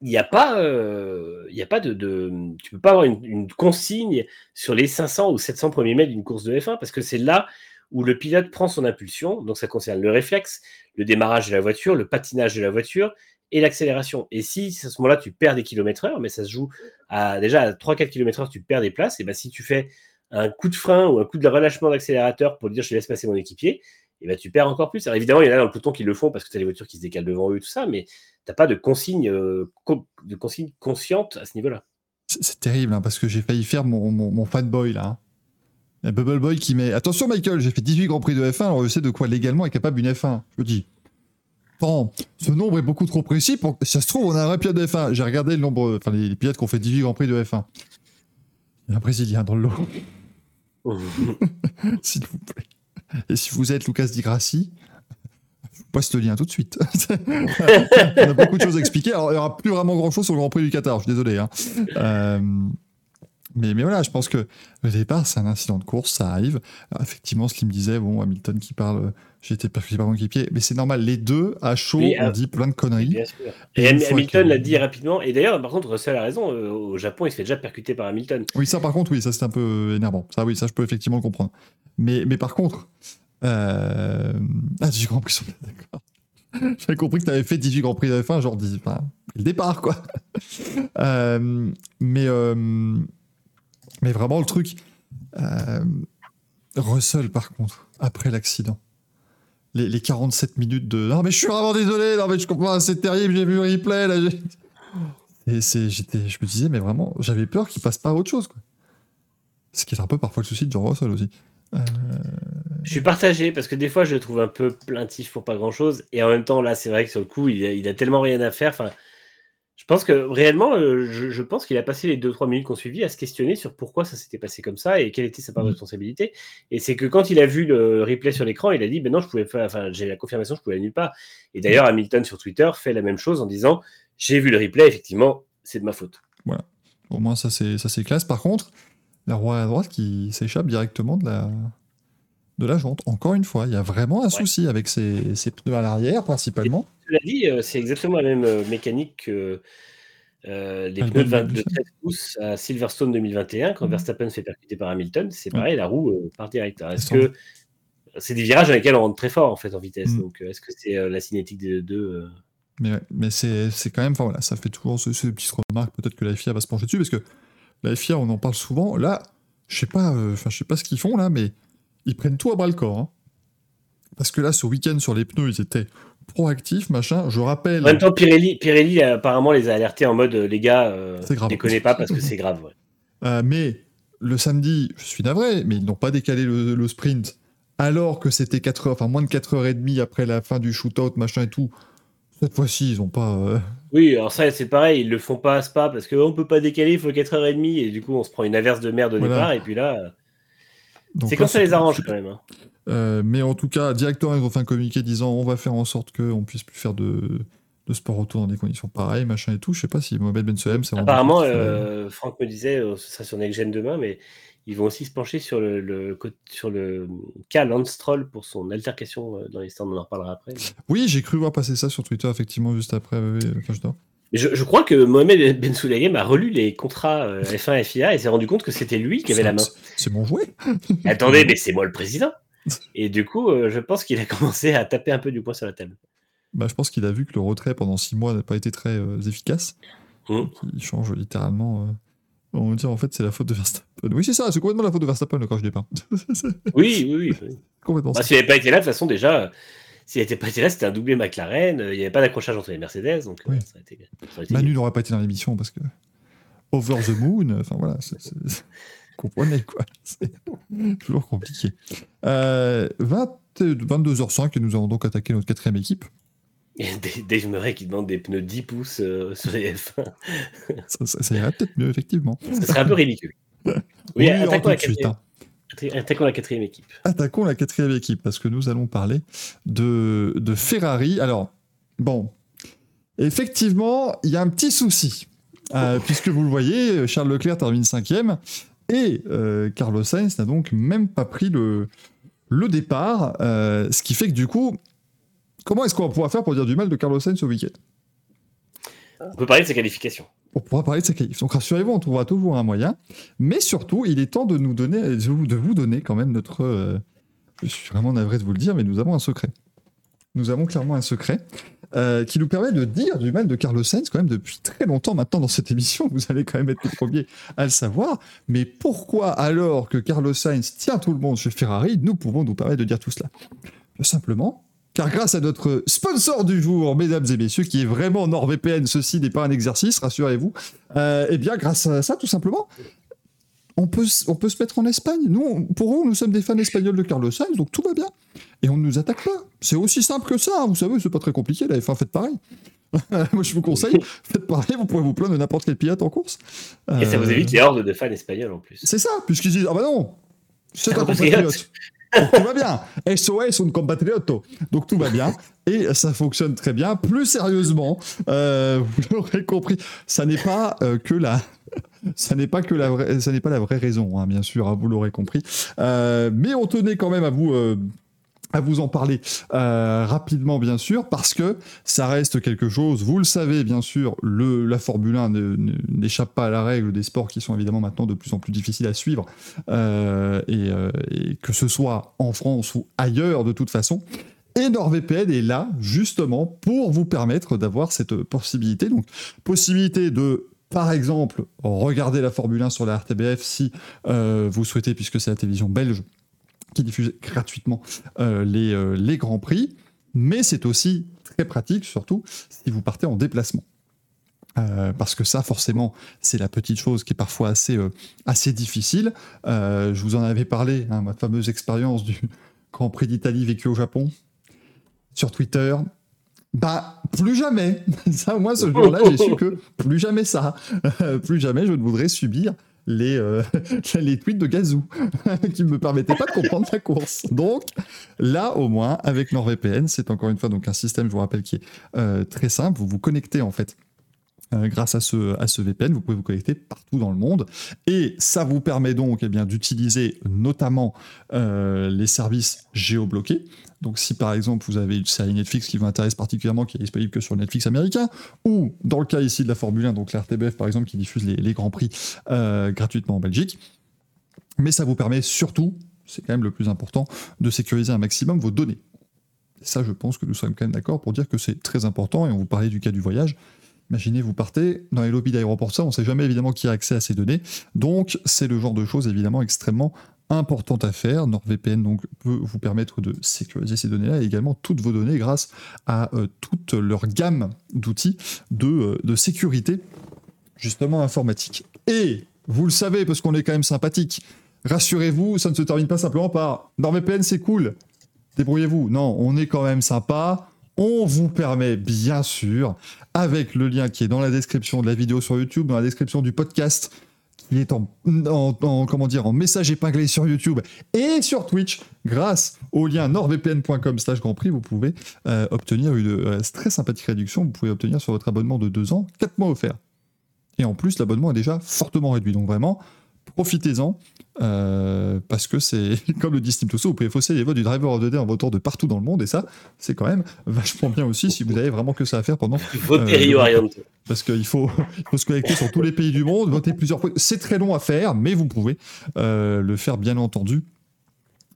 il n'y a pas, euh, y a pas de, de, tu peux pas avoir une, une, consigne sur les 500 ou 700 premiers mètres d'une course de F1 parce que c'est là où le pilote prend son impulsion. Donc ça concerne le réflexe, le démarrage de la voiture, le patinage de la voiture et l'accélération. Et si à ce moment-là tu perds des kilomètres heure, mais ça se joue à déjà à 3-4 km heure, tu perds des places. Et ben si tu fais un coup de frein ou un coup de relâchement d'accélérateur pour dire je laisse passer mon équipier, et ben tu perds encore plus. Alors évidemment, il y en a dans le peloton qui le font parce que tu as des voitures qui se décalent devant eux, tout ça, mais tu n'as pas de consigne, euh, de consigne consciente à ce niveau-là. C'est terrible, hein, parce que j'ai failli faire mon, fanboy là. Hein. Bubble Boy qui met Attention, Michael, j'ai fait 18 Grands Prix de F1, alors je sais de quoi légalement est capable une F1. Je dis Bon, ce nombre est beaucoup trop précis pour ça se trouve, on a un vrai pilote de F1. J'ai regardé le nombre, enfin les, pilotes qui ont fait 18 Grands Prix de F1. Il y a un Brésilien dans le lot. (laughs) S'il vous plaît. Et si vous êtes Lucas Di Grassi, je vous passe le lien tout de suite. (laughs) on a beaucoup de choses à expliquer. Alors, il n'y aura plus vraiment grand chose sur le Grand Prix du Qatar, je suis désolé. Hein. Euh, mais, mais, voilà, je pense que le départ, c'est un incident de course, ça arrive. Alors, effectivement, ce qu'il me disait, bon, Hamilton qui parle, j'ai été percuté par mon équipier, mais c'est normal, les deux, à chaud, on dit plein de conneries. Bien sûr. Et Hamilton l'a dit rapidement. Et d'ailleurs, par contre, Russell a raison. euh, au Japon, il se fait déjà percuter par Hamilton. Oui, ça par contre, oui, ça c'est un peu énervant. Ça, oui, ça je peux effectivement le comprendre. Mais, mais par contre, euh... ah, 18 Grands Prix, d'accord. (laughs) J'avais compris que tu avais fait 18 Grands Prix de F1, genre 10, enfin, le départ, quoi. (laughs) Euh, mais, euh, mais vraiment, le truc, Russell, par contre, après l'accident, les, les 47 minutes de non, mais je suis vraiment désolé, non, mais je comprends, c'est terrible, j'ai vu le replay, là. Et c'est, j'étais, je me disais, mais vraiment, j'avais peur qu'il passe pas à autre chose, quoi. Ce qui est un peu parfois le souci de John Russell aussi. Euh, Je suis partagé parce que des fois, je le trouve un peu plaintif pour pas grand chose. Et en même temps, là, c'est vrai que sur le coup, il a, il a tellement rien à faire. Je pense que réellement, euh, je, je pense qu'il a passé les 2-3 minutes qu'on suivi à se questionner sur pourquoi ça s'était passé comme ça et quelle était sa part de Mhm. responsabilité. Et c'est que quand il a vu le replay sur l'écran, il a dit Ben non, je pouvais faire, enfin, j'ai la confirmation, je pouvais nulle part. Et d'ailleurs, Hamilton sur Twitter fait la même chose en disant J'ai vu le replay, effectivement, c'est de ma faute. au moins, ça c'est, ça c'est classe. Par contre, la roue à droite qui s'échappe directement de la, de la jante. Encore une fois, il y a vraiment un souci avec ces, ces pneus à l'arrière, principalement. Cela dit, euh, c'est exactement la même euh, mécanique que euh, les Albon pneus de, 20 de Magnussen. 13 pouces à Silverstone 2021, quand Mhm. Verstappen se fait percuter par Hamilton, c'est Ouais. pareil, la roue euh, part direct. Est-ce C'est que c'est des virages dans lesquels on rentre très fort en fait en vitesse Mhm. Donc, est-ce que c'est euh, la cinétique des deux Mais, ouais, mais c'est, c'est quand même, enfin voilà, ça fait toujours ce, ce petite remarque. Peut-être que la FIA va se pencher dessus, parce que la FIA, on en parle souvent. Là, je sais pas, enfin, je sais pas ce qu'ils font là, mais ils prennent tout à bras le corps. hein. Parce que là, ce week-end sur les pneus, ils étaient proactifs, machin. Je rappelle. En même temps, Pirelli, Pirelli apparemment les a alertés en mode euh, les gars, euh, déconnez pas parce que c'est grave. ouais. (laughs) Euh, mais le samedi, je suis navré, mais ils n'ont pas décalé le, le sprint alors que c'était 4 heures, enfin moins de 4 heures et demie après la fin du shootout, machin et tout. Cette fois-ci, ils ont pas. euh, (laughs) Oui, alors ça c'est pareil, ils le font pas à Spa parce qu'on peut pas décaler, il faut 4h30 et du coup on se prend une averse de merde au Voilà. départ et puis là, c'est comme ça les arrange quand même. hein. Euh, mais en tout cas, directement, ils ont fait un communiqué disant on va faire en sorte qu'on puisse plus faire de, de sport auto dans des conditions pareilles, machin et tout. Je sais pas si Mohamed Ben Suhem s'est rendu Apparemment, euh, Franck me disait, euh, ce sera sur Next Gen demain, mais ils vont aussi se pencher sur le, sur le cas Lance Stroll pour son altercation dans les stands, on en reparlera après. Oui, j'ai cru voir passer ça sur Twitter, effectivement, juste après. je crois que Mohamed Ben Sulayem a relu les contrats euh, F1 FIA et s'est rendu compte que c'était lui qui avait la main. C'est- C'est mon jouet. Attendez, (laughs) mais c'est moi le président. Et du coup, euh, je pense qu'il a (laughs) commencé à taper un peu du poing sur la table. Bah, je pense qu'il a vu que le retrait pendant six mois n'a pas été très euh, efficace. Mhm. Il change littéralement. euh, On va dire en fait c'est la faute de Verstappen. Oui c'est ça, c'est complètement la faute de Verstappen le crash départ. (laughs) Oui, oui, oui. complètement Bah, s'il n'avait pas été là, de toute façon, déjà, s'il n'était pas été là, c'était un doublé McLaren. Il n'y avait pas d'accrochage entre les Mercedes. Donc, Oui. ça été, ça été Manu n'aurait pas été dans l'émission parce que Over the Moon, enfin voilà, (laughs) comprenez quoi. C'est toujours compliqué. Euh, 20 22h05 et nous allons donc attaquer notre quatrième équipe. (laughs) Dave- Murray qui demande des pneus 10 pouces euh, sur les F1. (laughs) Ça, ça- ça irait peut-être mieux effectivement. Ça serait un peu ridicule. Oui, Oui, attaquons, la suite. quatrième, hein. attaquons la quatrième équipe. Attaquons la quatrième équipe parce que nous allons parler de, de Ferrari. Alors, bon, effectivement, il y a un petit souci. Euh, puisque vous le voyez, Charles Leclerc termine cinquième et euh, Carlos Sainz n'a donc même pas pris le, le départ. euh, ce qui fait que du coup, comment est-ce qu'on va pouvoir faire pour dire du mal de Carlos Sainz au week-end? On peut parler de sa qualification. On pourra parler de sa qualif. Donc rassurez-vous, on trouvera toujours un moyen. Mais surtout, il est temps de nous donner, de vous, de vous donner quand même notre. euh, je suis vraiment navré de vous le dire, mais nous avons un secret. Nous avons clairement un secret euh, qui nous permet de dire du mal de Carlos Sainz quand même depuis très longtemps maintenant dans cette émission. Vous allez quand même être les premiers à le savoir. Mais pourquoi alors que Carlos Sainz tient tout le monde chez Ferrari, nous pouvons nous permettre de dire tout cela? Tout simplement car grâce à notre sponsor du jour, mesdames et messieurs, qui est vraiment NordVPN, ceci n'est pas un exercice, rassurez-vous, euh, eh bien grâce à ça, tout simplement, on peut, se mettre en Espagne. Nous, pour eux, nous sommes des fans espagnols de Carlos Sainz, donc tout va bien. Et on ne nous attaque pas. C'est aussi simple que ça, hein, vous savez, c'est pas très compliqué, la F1, faites pareil. (laughs) Moi, je vous conseille, (laughs) faites pareil, vous pouvez vous plaindre de n'importe quel pilote en course. Et ça vous Euh, évite les hordes de fans espagnols en plus. C'est ça, puisqu'ils disent, ah bah non, c'est un Compatriote. Donc tout va bien. SOS, un compatriote. Donc tout va bien. Et ça fonctionne très bien. Plus sérieusement, euh, vous l'aurez compris, ça n'est pas euh, que la. Ça n'est pas que la vraie, ça n'est pas la vraie raison, hein, bien sûr, hein, vous l'aurez compris. Euh, mais on tenait quand même à vous, à vous en parler euh, rapidement, bien sûr, parce que ça reste quelque chose. Vous le savez, bien sûr, le, la Formule 1 ne- ne- n'échappe pas à la règle des sports qui sont évidemment maintenant de plus en plus difficiles à suivre, euh, et, euh, et que ce soit en France ou ailleurs, de toute façon. Et NordVPN est là justement pour vous permettre d'avoir cette possibilité. Donc, possibilité de, par exemple, regarder la Formule 1 sur la RTBF si vous souhaitez, puisque c'est la télévision belge qui diffuse gratuitement euh, les, euh, les grands prix. Mais c'est aussi très pratique, surtout si vous partez en déplacement. Euh, parce que ça, forcément, c'est la petite chose qui est parfois assez, assez difficile. Je vous en avais parlé, hein, ma fameuse expérience du Grand Prix d'Italie vécu au Japon sur Twitter. Bah, plus jamais. (laughs) Ça, moi, ce jour-là, j'ai su que plus jamais ça. (laughs) Plus jamais je ne voudrais subir les, euh, (laughs) les tweets de Gazou (laughs) qui ne me permettaient pas de comprendre la course. Donc, là, au moins, avec NordVPN, c'est encore une fois donc un système, je vous rappelle, qui est euh, très simple. Vous vous connectez, en fait, euh, grâce à ce, VPN, vous pouvez vous connecter partout dans le monde. Et ça vous permet donc eh d'utiliser notamment euh, les services géobloqués. Donc si par exemple vous avez une série Netflix qui vous intéresse particulièrement, qui est disponible que sur Netflix américain, ou dans le cas ici de la Formule 1, donc la par exemple qui diffuse les, les Grands Prix euh, gratuitement en Belgique. Mais ça vous permet surtout, c'est quand même le plus important, de sécuriser un maximum vos données. Et ça je pense que nous sommes quand même d'accord pour dire que c'est très important, et on vous parlait du cas du voyage. Imaginez, vous partez dans les lobbies d'aéroport, ça, on ne sait jamais évidemment qui a accès à ces données. Donc, c'est le genre de choses évidemment extrêmement importantes à faire. NordVPN donc, peut vous permettre de sécuriser ces données-là et également toutes vos données grâce à euh, toute leur gamme d'outils de, euh, de sécurité, justement informatique. Et, vous le savez, parce qu'on est quand même sympathique, rassurez-vous, ça ne se termine pas simplement par NordVPN, c'est cool, débrouillez-vous. Non, on est quand même sympa. On vous permet, bien sûr, avec le lien qui est dans la description de la vidéo sur YouTube, dans la description du podcast, qui est en, message épinglé sur YouTube et sur Twitch, grâce au lien nordvpn.com slash Grand Prix, vous pouvez euh, obtenir une euh, très sympathique réduction. Vous pouvez obtenir sur votre abonnement de 2 ans 4 mois offerts. Et en plus, l'abonnement est déjà fortement réduit. Donc vraiment, profitez-en. euh, parce que c'est (laughs) comme le dit Steam Tosso, vous pouvez fausser les votes du driver of the day en votant de partout dans le monde et ça, c'est quand même vachement bien aussi si vous avez vraiment que ça à faire pendant (laughs) Votez Euh, Rio parce qu'il faut, (laughs) faut se connecter sur tous les pays du monde, voter plusieurs fois. C'est très long à faire, mais vous pouvez euh, le faire bien entendu.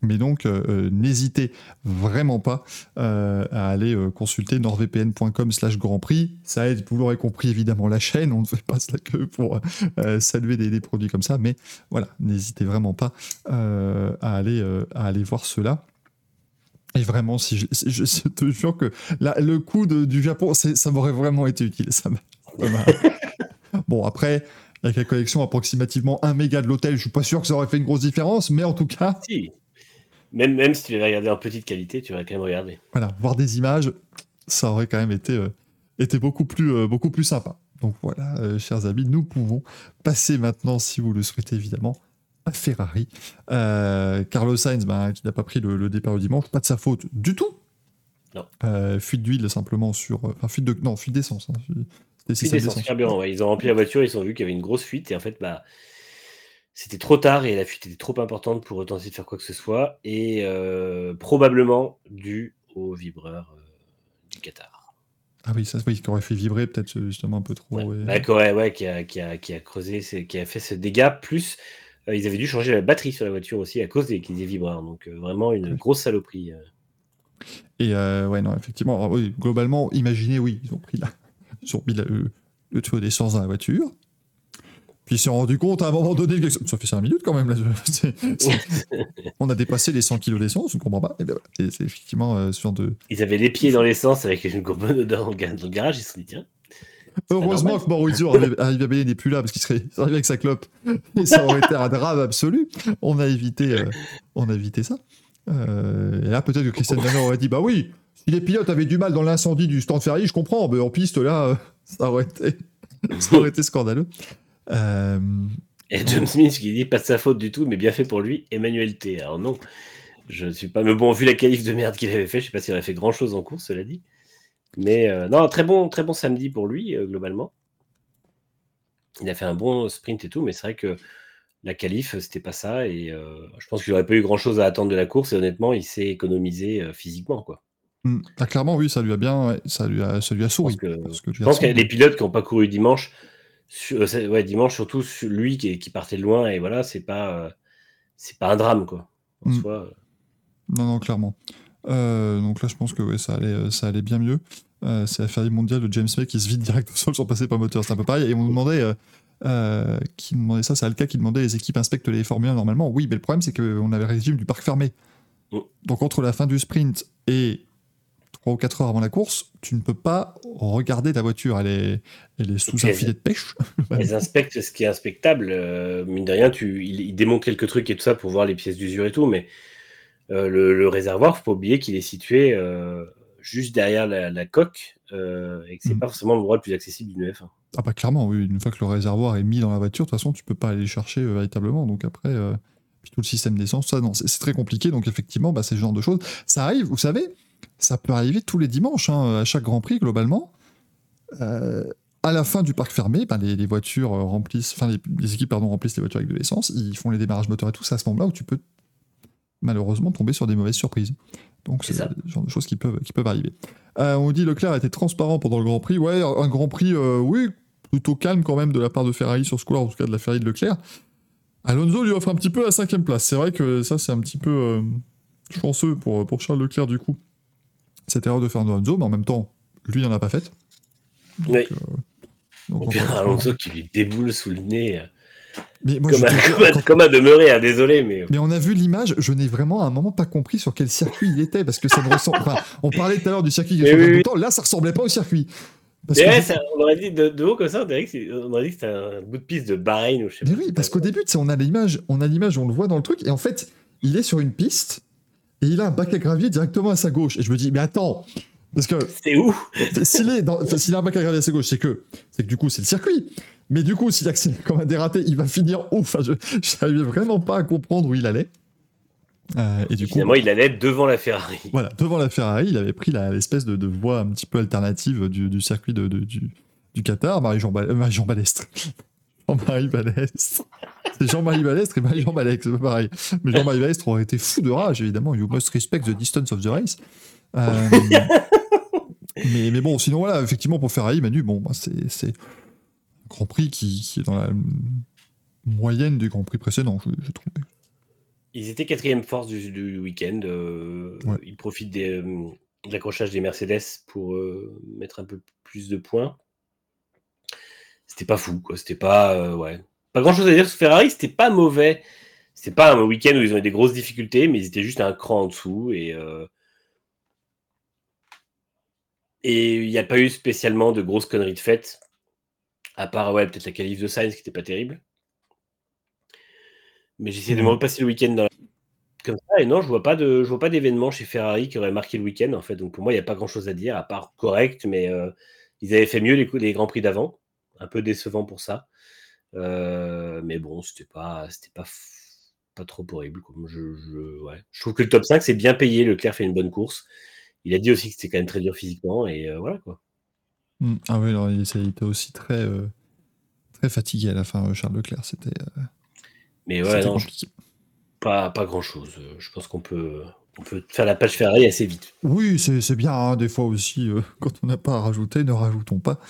Mais donc, euh, euh, n'hésitez vraiment pas euh, à aller consulter nordvpn.com slash Grand Prix. Ça aide, vous l'aurez compris, évidemment, la chaîne. On ne fait pas cela que pour saluer des, produits comme ça. Mais voilà, n'hésitez vraiment pas à, aller, à aller voir cela. Et vraiment, si je, te jure que là, le coup de- du Japon, ça m'aurait vraiment été utile. Ça (laughs) bon, après, avec la collection approximativement 1 méga de l'hôtel, je suis pas sûr que ça aurait fait une grosse différence, mais en tout cas. Même, même si tu l'avais regardé en petite qualité, tu vas quand même regarder. voilà, voir des images, ça aurait quand même été, euh, été beaucoup, plus, euh, beaucoup plus sympa. Donc voilà, euh, chers amis, nous pouvons passer maintenant, si vous le souhaitez évidemment, à Ferrari. Carlos Sainz, ben, qui n'a pas pris le, le départ le dimanche, pas de sa faute du tout. Non. Fuite d'huile simplement sur. Enfin, fuite de. Non, fuite d'essence. hein. Fuite d'essence, carburant, ouais. Ils ont rempli la voiture, ils ont vu qu'il y avait une grosse fuite et en fait, bah, c'était trop tard et la fuite était trop importante pour tenter de faire quoi que ce soit et euh, probablement dû au vibreur euh, du Qatar. Ah oui, ça, oui, qui aurait fait vibrer peut-être justement un peu trop. Ouais, ouais. Bah, Corée, ouais, qui a, qui a- qui a creusé, c'est- qui a fait ce dégât. Plus, euh, ils avaient dû changer la batterie sur la voiture aussi à cause des, des vibreurs. Donc, euh, vraiment une Oui. grosse saloperie. euh. Et euh, ouais, non, effectivement, alors, oui, globalement, imaginez, oui, ils ont pris la, ils ont mis la- le, le tuyau d'essence dans la voiture. Puis ils se sont rendus compte à un moment donné que ça fait 5 minutes quand même. Là, (laughs) (laughs) on a dépassé les 100 kilos d'essence, je ne comprends pas. Et ben, voilà. Et c'est effectivement euh, ce genre de. Ils avaient les pieds dans l'essence avec une bonne odeur (laughs) dans le garage. Ils se sont dit, tiens, Heureusement que Maurizio arrivé arrivé à n'est plus là parce qu'il serait arrivé avec sa clope. Et ça aurait été un drame absolu. On a évité, euh, on a évité ça. Euh, et là, peut-être que Christian Danner aurait dit Bah oui, si les pilotes avaient du mal dans l'incendie du stand ferry, je comprends, mais en piste, là, ça aurait été, ça aurait été scandaleux. Euh, Et John Smith qui dit pas de sa faute du tout, mais bien fait pour lui, Emmanuel T. Alors non, je ne suis pas. Mais bon, vu la qualif de merde qu'il avait fait, je sais pas s'il aurait fait grand chose en course, cela dit. Mais euh, non, très bon, très bon samedi pour lui, euh, globalement. Il a fait un bon sprint et tout, mais c'est vrai que la qualif, c'était pas ça. Et euh, je pense qu'il n'aurait pas eu grand chose à attendre de la course. Et honnêtement, il s'est économisé physiquement. Quoi. hum, ah, clairement, oui, ça lui a bien, ouais, ça lui a, ça lui a Je pense souri. que, Parce que je pense que les pilotes qui n'ont pas couru dimanche, sur- euh, ouais, dimanche surtout sur lui qui, partait de loin, et voilà, c'est pas, euh, c'est pas un drame quoi. En Mm. soi, euh. Non, non, clairement. Euh, donc là, je pense que ouais, ça, allait, ça allait bien mieux. Euh, c'est la Ferrari mondiale de James May qui se vide direct (laughs) au sol sans passer par moteur. C'est un peu pareil. Et on nous demandait, euh, qui nous demandait ça, c'est Alka qui demandait les équipes inspectent les Formule 1 normalement. Oui, mais le problème, c'est qu'on avait le régime du parc fermé. Mm. Donc entre la fin du sprint et 3 ou 4 heures avant la course, tu ne peux pas regarder ta voiture. Elle est, elle est sous un filet de pêche. (laughs) Ils inspectent ce qui est inspectable. euh, mine de rien, tu, ils, démontent quelques trucs et tout ça pour voir les pièces d'usure et tout, mais euh, le, le réservoir, faut pas oublier qu'il est situé euh, juste derrière la, la coque euh, et que c'est Mm. pas forcément l'endroit le plus accessible d'une F1. Ah bah clairement, oui. Une fois que le réservoir est mis dans la voiture, de toute façon, tu peux pas aller le chercher véritablement. Donc après, tout le système d'essence, ça, non, c'est très compliqué. Donc effectivement, bah, c'est ce genre de choses. Ça arrive, vous savez, ça peut arriver tous les dimanches, hein, à chaque Grand Prix, globalement. Euh, à la fin du parc fermé, bah, les, les voitures euh, remplissent, enfin les, les équipes pardon, remplissent les voitures avec de l'essence, ils font les démarrages moteurs et tout, c'est à ce moment-là où tu peux malheureusement tomber sur des mauvaises surprises. Donc C'est le genre de choses qui peuvent, qui peuvent arriver. Euh, on dit Leclerc était transparent pendant le Grand Prix. Ouais, un Grand Prix, euh, oui, plutôt calme quand même de la part de Ferrari sur ce coup-là, en tout cas de la Ferrari de Leclerc. Alonso lui offre un petit peu la cinquième place. C'est vrai que ça, c'est un petit peu euh, chanceux pour, pour Charles Leclerc du coup. Cette erreur de Fernando Alonso, mais en même temps, lui, il n'en a pas faite. Donc, Oui. euh, donc, une fois- Alonso qui lui déboule sous le nez, euh, Mais moi, comme, à, comme à- (laughs) comme à demeurer, hein, désolé, mais Mais on a vu l'image, je n'ai vraiment à un moment pas compris sur quel circuit il était, parce que ça ne ressemble pas. On parlait tout à l'heure du circuit qui Mais sur oui, le oui. bouton, là ça ressemblait pas au circuit. Parce Mais ouais, ça- on aurait dit de, de haut comme ça, on aurait dit que c'était un bout de piste de Bahreïn ou je sais Mais pas. oui, parce qu'au début, on a l'image, on a l'image, on le voit dans le truc, et en fait, il est sur une piste, et il a un bac à gravier directement à sa gauche. Et je me dis, mais attends, parce que C'est où? (laughs) s'il a un bac à gravier à sa gauche, c'est que, c'est que du coup, c'est le circuit. Mais du coup, s'il accélère comme un dératé, il va finir où Enfin, je n'arrivais vraiment pas à comprendre où il allait. Euh, et du coup, Finalement, il allait devant la Ferrari. Voilà, devant la Ferrari, il avait pris l'espèce de, de voie un petit peu alternative du, du circuit de, de- du, du Qatar, Marie-Jean Ba- euh, Marie-Jean Balestre. (laughs) Jean-Marie Balestre. Et Marie-Jean Balestre, c'est pas pareil. Mais Jean-Marie Balestre aurait été fou de rage, évidemment. You must respect the distance of the race. Euh, mais, mais bon, sinon, voilà, effectivement, pour Ferrari, Manu, bon, bah, c'est c'est un Grand Prix qui, qui est dans la moyenne du Grand Prix précédent, je, je trouve. Ils étaient quatrième force du, du week-end. euh, Ouais. Ils profitent des, euh, de l'accrochage des Mercedes pour euh, mettre un peu plus de points. C'était pas fou, quoi. C'était pas, ouais, pas grand-chose à dire sur Ferrari. C'était pas mauvais. C'était pas un week-end où ils ont eu des grosses difficultés, mais ils étaient juste un cran en dessous et euh, et il n'y a pas eu spécialement de grosses conneries de fête, à part ouais peut-être la qualif de Sainz qui était pas terrible. Mais j'essaie de me Ouais. repasser le week-end dans la... comme ça et non, je vois pas de, je vois pas d'événement chez Ferrari qui aurait marqué le week-end en fait. Donc pour moi, il n'y a pas grand-chose à dire à part correct, mais euh, ils avaient fait mieux les, les grands prix d'avant, un peu décevant pour ça. Euh, mais bon, c'était pas, c'était pas, pas trop horrible. Comme je, je, ouais. je trouve que le top 5 c'est bien payé. Leclerc fait une bonne course. Il a dit aussi que c'était quand même très dur physiquement et euh, voilà quoi. Mm. Ah oui, alors il était aussi très, euh, très fatigué à la fin, Charles Leclerc. C'était. Mais ouais, non, pas, pas grand chose. Je pense qu'on peut, on peut faire la page Ferrari assez vite. Oui, c'est bien, hein, des fois aussi, (laughs) quand on n'a pas à rajouter, ne rajoutons pas.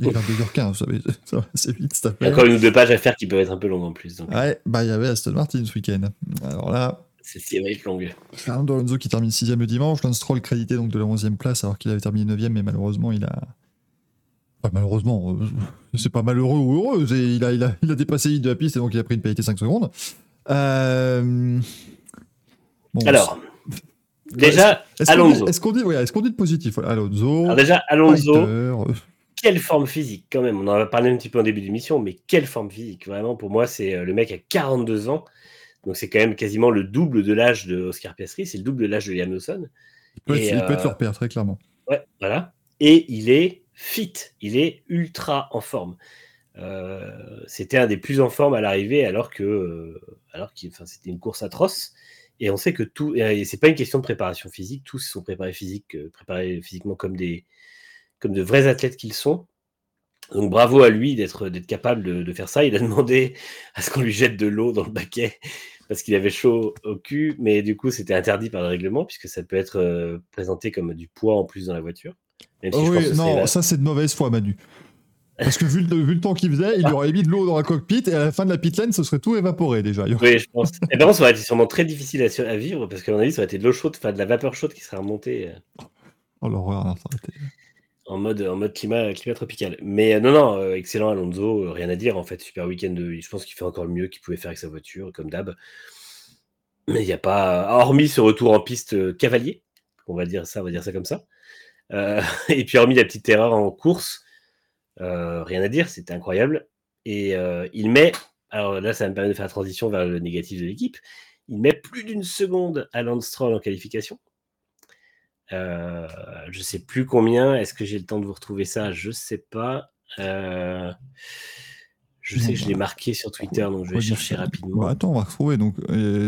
Il est 22h15, vous savez, ça va assez vite, Il y a encore une ou deux pages à faire qui peuvent être un peu longues en plus. Ouais, bah il y avait Aston Martin ce week-end. Alors là. C'est être longue. Fernando Alonso qui termine 6 le dimanche, Lance Stroll crédité donc de la 11e place alors qu'il avait terminé 9 mais malheureusement il a. Enfin, malheureusement, euh, c'est pas malheureux ou heureux, il a, il, a, il a dépassé l'île de la piste et donc il a pris une pénalité 5 secondes. Euh... alors. Déjà, Alonso. Est-ce qu'on dit, est qu'on dit, de positif? Alonso. Alors déjà, Alonso quelle forme physique quand même. On en a parlé un petit peu en début d'émission, mais quelle forme physique. Vraiment, pour moi, c'est euh, le mec à 42 ans. Donc c'est quand même quasiment le double de l'âge de Oscar Piastri, c'est le double de l'âge de Liam Lawson. Il peut, être, leur père, très clairement. Ouais, voilà. Et il est fit, il est ultra en forme. Euh, c'était un des plus en forme à l'arrivée, alors que, euh, alors qu'il, enfin, c'était une course atroce. Et on sait que tout, et c'est pas une question de préparation physique, tous sont préparés physique, préparés physiquement comme des, comme de vrais athlètes qu'ils sont. Donc bravo à lui d'être capable de, faire ça. Il a (laughs) demandé à ce qu'on lui jette de l'eau dans le baquet parce qu'il avait chaud au cul, mais du coup c'était interdit par le règlement puisque ça peut être euh, présenté comme du poids en plus dans la voiture. oh oui, non, ça c'est de mauvaise foi, Manu. Parce que vu le, vu le temps qu'il faisait, il ah. aurait mis de l'eau dans la cockpit et à la fin de la pit lane, ce serait tout évaporé déjà. Oui, je pense. Et par ça aurait été sûrement très difficile à, vivre parce qu'à mon avis, ça aurait été de l'eau chaude, enfin de la vapeur chaude qui serait remontée. Euh. Oh l'horreur, ça aurait été en mode, en mode climat, climat tropical. Mais euh, non, non, euh, excellent Alonso, euh, rien à dire en fait. Super week-end, je pense qu'il fait encore le mieux qu'il pouvait faire avec sa voiture, comme d'hab. Mais il n'y a pas, hormis ce retour en piste cavalier, on va dire ça, on va dire ça comme ça. (laughs) et puis hormis la petite erreur en course, rien à dire, c'était incroyable. Et il met, alors là, ça me permet de faire la transition vers le négatif de l'équipe. Il met plus d'une seconde à Lance en qualification. Euh, je sais plus combien. Est-ce que j'ai le temps de vous retrouver ça? Je sais pas. Euh, je sais que je l'ai marqué sur Twitter, donc je vais chercher rapidement. Bah, attends, on va retrouver. Donc,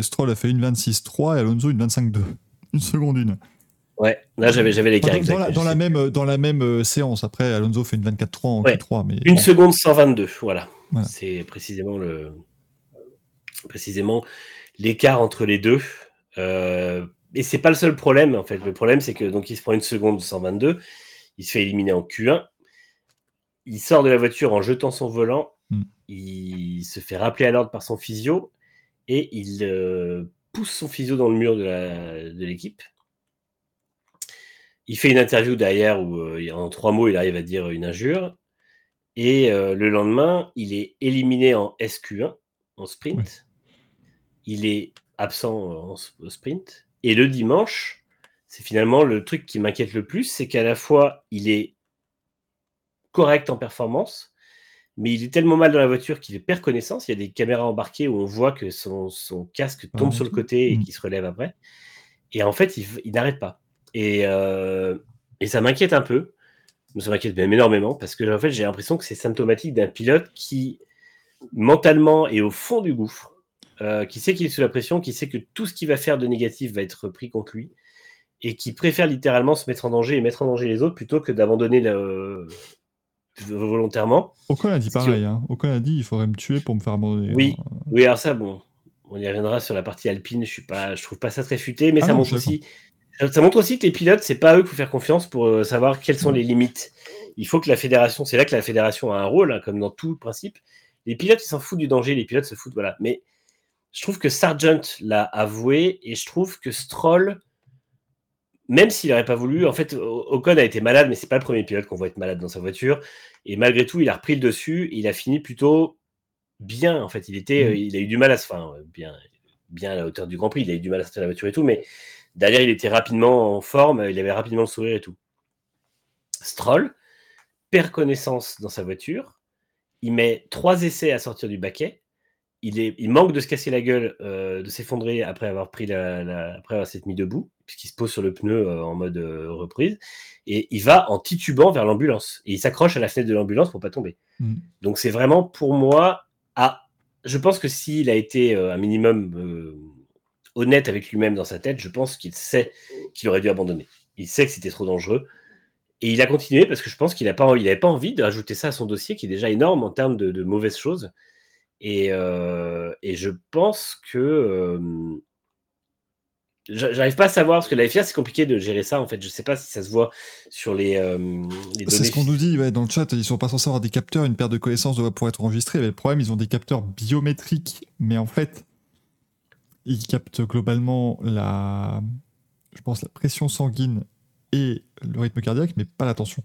Stroll a fait une 26-3 et Alonso une 25-2. Une seconde une. Ouais, là j'avais j'avais les. Dans, la, même dans la même euh, séance. Après, Alonso fait une 24-3 en Q3, mais une seconde 122. Voilà. C'est précisément le précisément l'écart entre les deux. Euh, et c'est pas le seul problème en fait. Le problème c'est que donc il se prend une seconde de 122, il se fait éliminer en Q1, il sort de la voiture en jetant son volant, hmm. il se fait rappeler à l'ordre par son physio et il euh, pousse son physio dans le mur de l'équipe. Il fait une interview derrière où euh, en trois mots il arrive à dire une injure et euh, le lendemain il est éliminé en SQ1 en sprint. Il est absent en sprint et le dimanche, c'est finalement le truc qui m'inquiète le plus, c'est qu'à la fois, il est correct en performance, mais il est tellement mal dans la voiture qu'il perd connaissance. Il y a des caméras embarquées où on voit que son, casque tombe sur le côté et mmh. qu'il se relève après. Et en fait, il, n'arrête pas. Euh, et, ça m'inquiète un peu. Ça m'inquiète même énormément parce que en fait, j'ai l'impression que c'est symptomatique d'un pilote qui, mentalement, est au fond du gouffre euh, qui sait qu'il est sous la pression, qui sait que tout ce qu'il va faire de négatif va être pris contre lui, et qui préfère littéralement se mettre en danger et mettre en danger les autres plutôt que d'abandonner le... volontairement. Aucun a dit pareil. Hein. Aucun a dit il faudrait me tuer pour me faire abandonner. Oui, hein. oui alors ça, bon, on y reviendra sur la partie alpine. Je suis pas, je trouve pas ça très futé, mais ah ça montre aussi. Ça montre aussi que les pilotes, c'est pas eux qu'il faut faire confiance pour euh, savoir quelles sont les limites. Il faut que la fédération, c'est là que la fédération a un rôle, hein, comme dans tout principe. Les pilotes, ils s'en foutent du danger, les pilotes se foutent, voilà. Mais je trouve que Sargent l'a avoué et je trouve que Stroll, même s'il n'aurait pas voulu, en fait, Ocon a été malade, mais c'est pas le premier pilote qu'on voit être malade dans sa voiture. Et malgré tout, il a repris le dessus. Et il a fini plutôt bien. En fait, il était, mm. il a eu du mal à se, enfin, bien, bien à la hauteur du Grand Prix. Il a eu du mal à sortir la voiture et tout, mais derrière, il était rapidement en forme. Il avait rapidement le sourire et tout. Stroll perd connaissance dans sa voiture. Il met trois essais à sortir du baquet il, manque de se casser la gueule, euh, de s'effondrer après avoir pris la, après avoir s'être mis debout, puisqu'il se pose sur le pneu euh, en mode euh, reprise, et il va en titubant vers l'ambulance. Et il s'accroche à la fenêtre de l'ambulance pour pas tomber. Mm. Donc c'est vraiment pour moi, à, je pense que s'il a été un minimum honnête avec lui-même dans sa tête, je pense qu'il sait qu'il aurait dû abandonner. Il sait que c'était trop dangereux. Et il a continué parce que je pense qu'il n'avait pas, il pas envie de rajouter ça à son dossier qui est déjà énorme en termes de, mauvaises choses. Et, et, je pense que J'arrive pas à savoir, parce que la FIA, c'est compliqué de gérer ça, en fait. Je sais pas si ça se voit sur les, euh. C'est ce qu'on nous dit ouais, dans le chat. Ils sont pas censés avoir des capteurs, une paire de connaissances doit pouvoir être enregistrée. Mais le problème, ils ont des capteurs biométriques. Mais en fait, ils captent globalement la, je pense, la pression sanguine et le rythme cardiaque, mais pas la tension.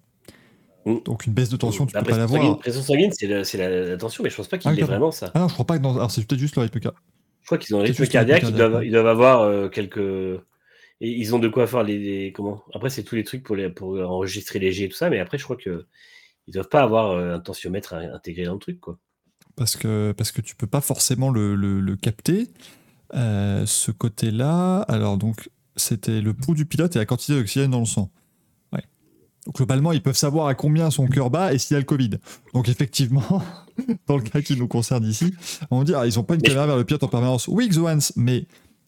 Mm. Donc une baisse de tension, tu la peux pas l'avoir. La pression sanguine, c'est la, tension, mais je pense pas qu'il ah, ait vraiment ça. Ah non, je crois pas que dans... Alors c'est peut-être juste le rythme cardiaque. Je crois qu'ils ont un rythme cardiaque, ils doivent, ils doivent avoir euh, quelques. Et ils ont de quoi faire les. Comment? Après, c'est tous les trucs pour, les, pour enregistrer les G et tout ça, mais après, je crois que ils doivent pas avoir euh, un tensiomètre intégré dans le truc, quoi. Parce que, parce que tu peux pas forcément le, le, capter. Euh, ce côté-là, alors donc, c'était le pouls du pilote et la quantité d'oxygène dans le sang. Donc, globalement, ils peuvent savoir à combien son cœur bat et s'il y a le Covid. Donc, effectivement, (laughs) dans le cas qui nous concerne ici, on va dire, ah, ils n'ont pas une caméra vers le pilote en permanence. Oui, Xoans, mais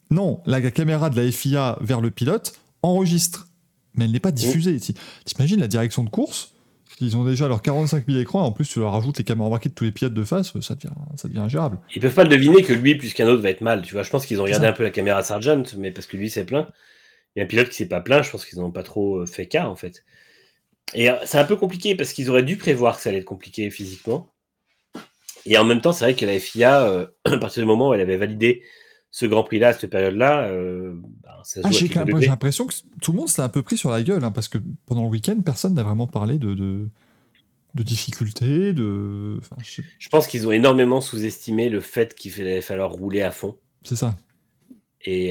non, la caméra de la FIA vers le pilote enregistre, mais elle n'est pas diffusée. Tu T'imagines la direction de course? Ils ont déjà leurs 45 000 écrans, en plus tu leur rajoutes les caméras embarquées de tous les pilotes de face, ça devient, ça devient ingérable. Ils peuvent pas le deviner que lui, plus qu'un autre, va être mal. Tu vois, je pense qu'ils ont regardé un peu la caméra Sargent, mais parce que lui c'est plein. Il y a un pilote qui s'est pas plein, je pense qu'ils n'ont pas trop euh, fait cas en fait. Et euh, c'est un peu compliqué parce qu'ils auraient dû prévoir que ça allait être compliqué physiquement. Et en même temps, c'est vrai que la FIA, euh, (clears throat) à partir du moment où elle avait validé ce Grand Prix-là, cette période-là, euh, bah, ah, j'ai, l'impression que tout le monde s'est un peu pris sur la gueule, hein, parce que pendant le week-end, personne n'a vraiment parlé de, de, difficultés. De... je... pense qu'ils ont énormément sous-estimé le fait qu'il fallait falloir rouler à fond. C'est ça. Et,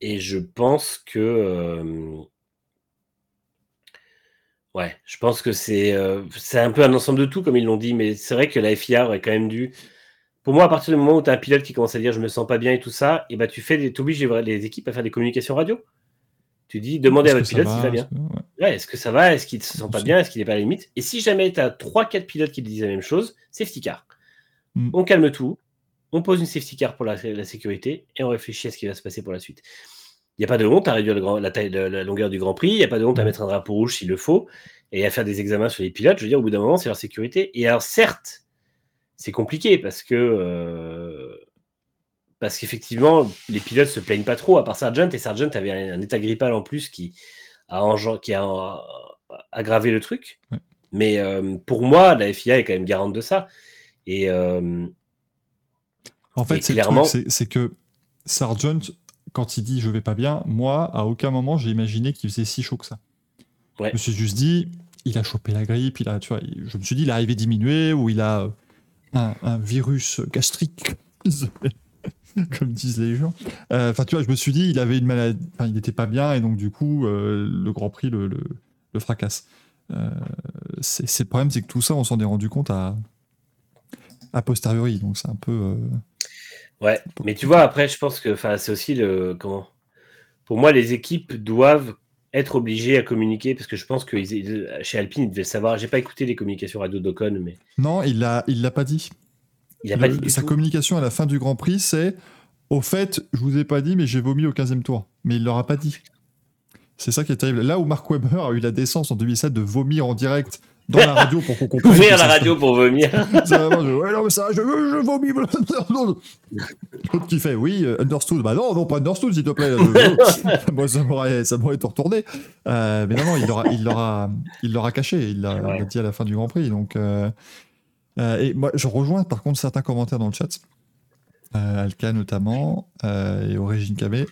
et je pense que Ouais, je pense que c'est euh, c'est un peu un ensemble de tout, comme ils l'ont dit, mais c'est vrai que la FIA aurait quand même dû. Pour moi, à partir du moment où tu as un pilote qui commence à dire je me sens pas bien et tout ça, et bah tu fais des, obliges les équipes à faire des communications radio. Tu dis demandez à votre pilote s'il va bien. Ouais. est-ce que ça va Est-ce qu'il se sent pas bien Est-ce qu'il n'est pas à la limite? Et si jamais tu as 3-4 pilotes qui disent la même chose, safety car. Mm. On calme tout, on pose une safety car pour la, la sécurité et on réfléchit à ce qui va se passer pour la suite. Il n'y a pas de honte à réduire la, taille, de, la longueur du Grand Prix. Il n'y a pas de honte à mettre un drapeau rouge s'il le faut et à faire des examens sur les pilotes. Je veux dire, au bout d'un moment, c'est leur sécurité. Et alors, certes, c'est compliqué parce que euh, parce qu'effectivement, les pilotes se plaignent pas trop, à part Sargent. Et Sargent avait un, état grippal en plus qui a, qui a aggravé le truc. Mais euh, pour moi, la FIA est quand même garante de ça. Et euh, en fait, c'est que Sargent quand il dit je vais pas bien, moi, à aucun moment, j'ai imaginé qu'il faisait si chaud que ça. Je me suis juste dit, il a chopé la grippe, il a, tu vois, je me suis dit, il est arrivé diminué ou il a euh, un, virus gastrique, (laughs) comme disent les gens. Euh, enfin, tu vois, je me suis dit, il avait une maladie, il n'était pas bien et donc du coup, euh, le Grand Prix le, le, fracasse. c'est le problème, c'est que tout ça, on s'en est rendu compte à, à posteriori, donc c'est un peu. Ouais, mais tu vois, après, je pense que c'est aussi le. Comment Pour moi, les équipes doivent être obligées à communiquer parce que je pense que chez Alpine, ils devaient savoir. J'ai pas écouté les communications radio d'Ocon, mais. Non, il l'a il l'a pas dit. Il a pas dit. sa communication à la fin du Grand Prix, c'est Au fait, je vous ai pas dit, mais j'ai vomi au 15e tour. Mais il l'aura pas dit. C'est ça qui est terrible. Là où Mark Webber a eu la décence en 2007 de vomir en direct dans la radio pour qu'on comprenne. (laughs) Ouvrir la radio pour vomir. (laughs) vraiment, je, ouais, non, mais ça, je, je vomis. (laughs) L'autre qui fait, oui, euh, understood. Bah non, non, pas understood, s'il te plaît. Moi, ça m'aurait, ça m'aurait tout retourné. Euh, mais non, non, il l'aura, il l'aura, il l'aura caché. Il l'a dit à la fin du Grand Prix. Donc, euh, euh, et moi, je rejoins par contre certains commentaires dans le chat. Euh, Alka notamment, et Origine KB.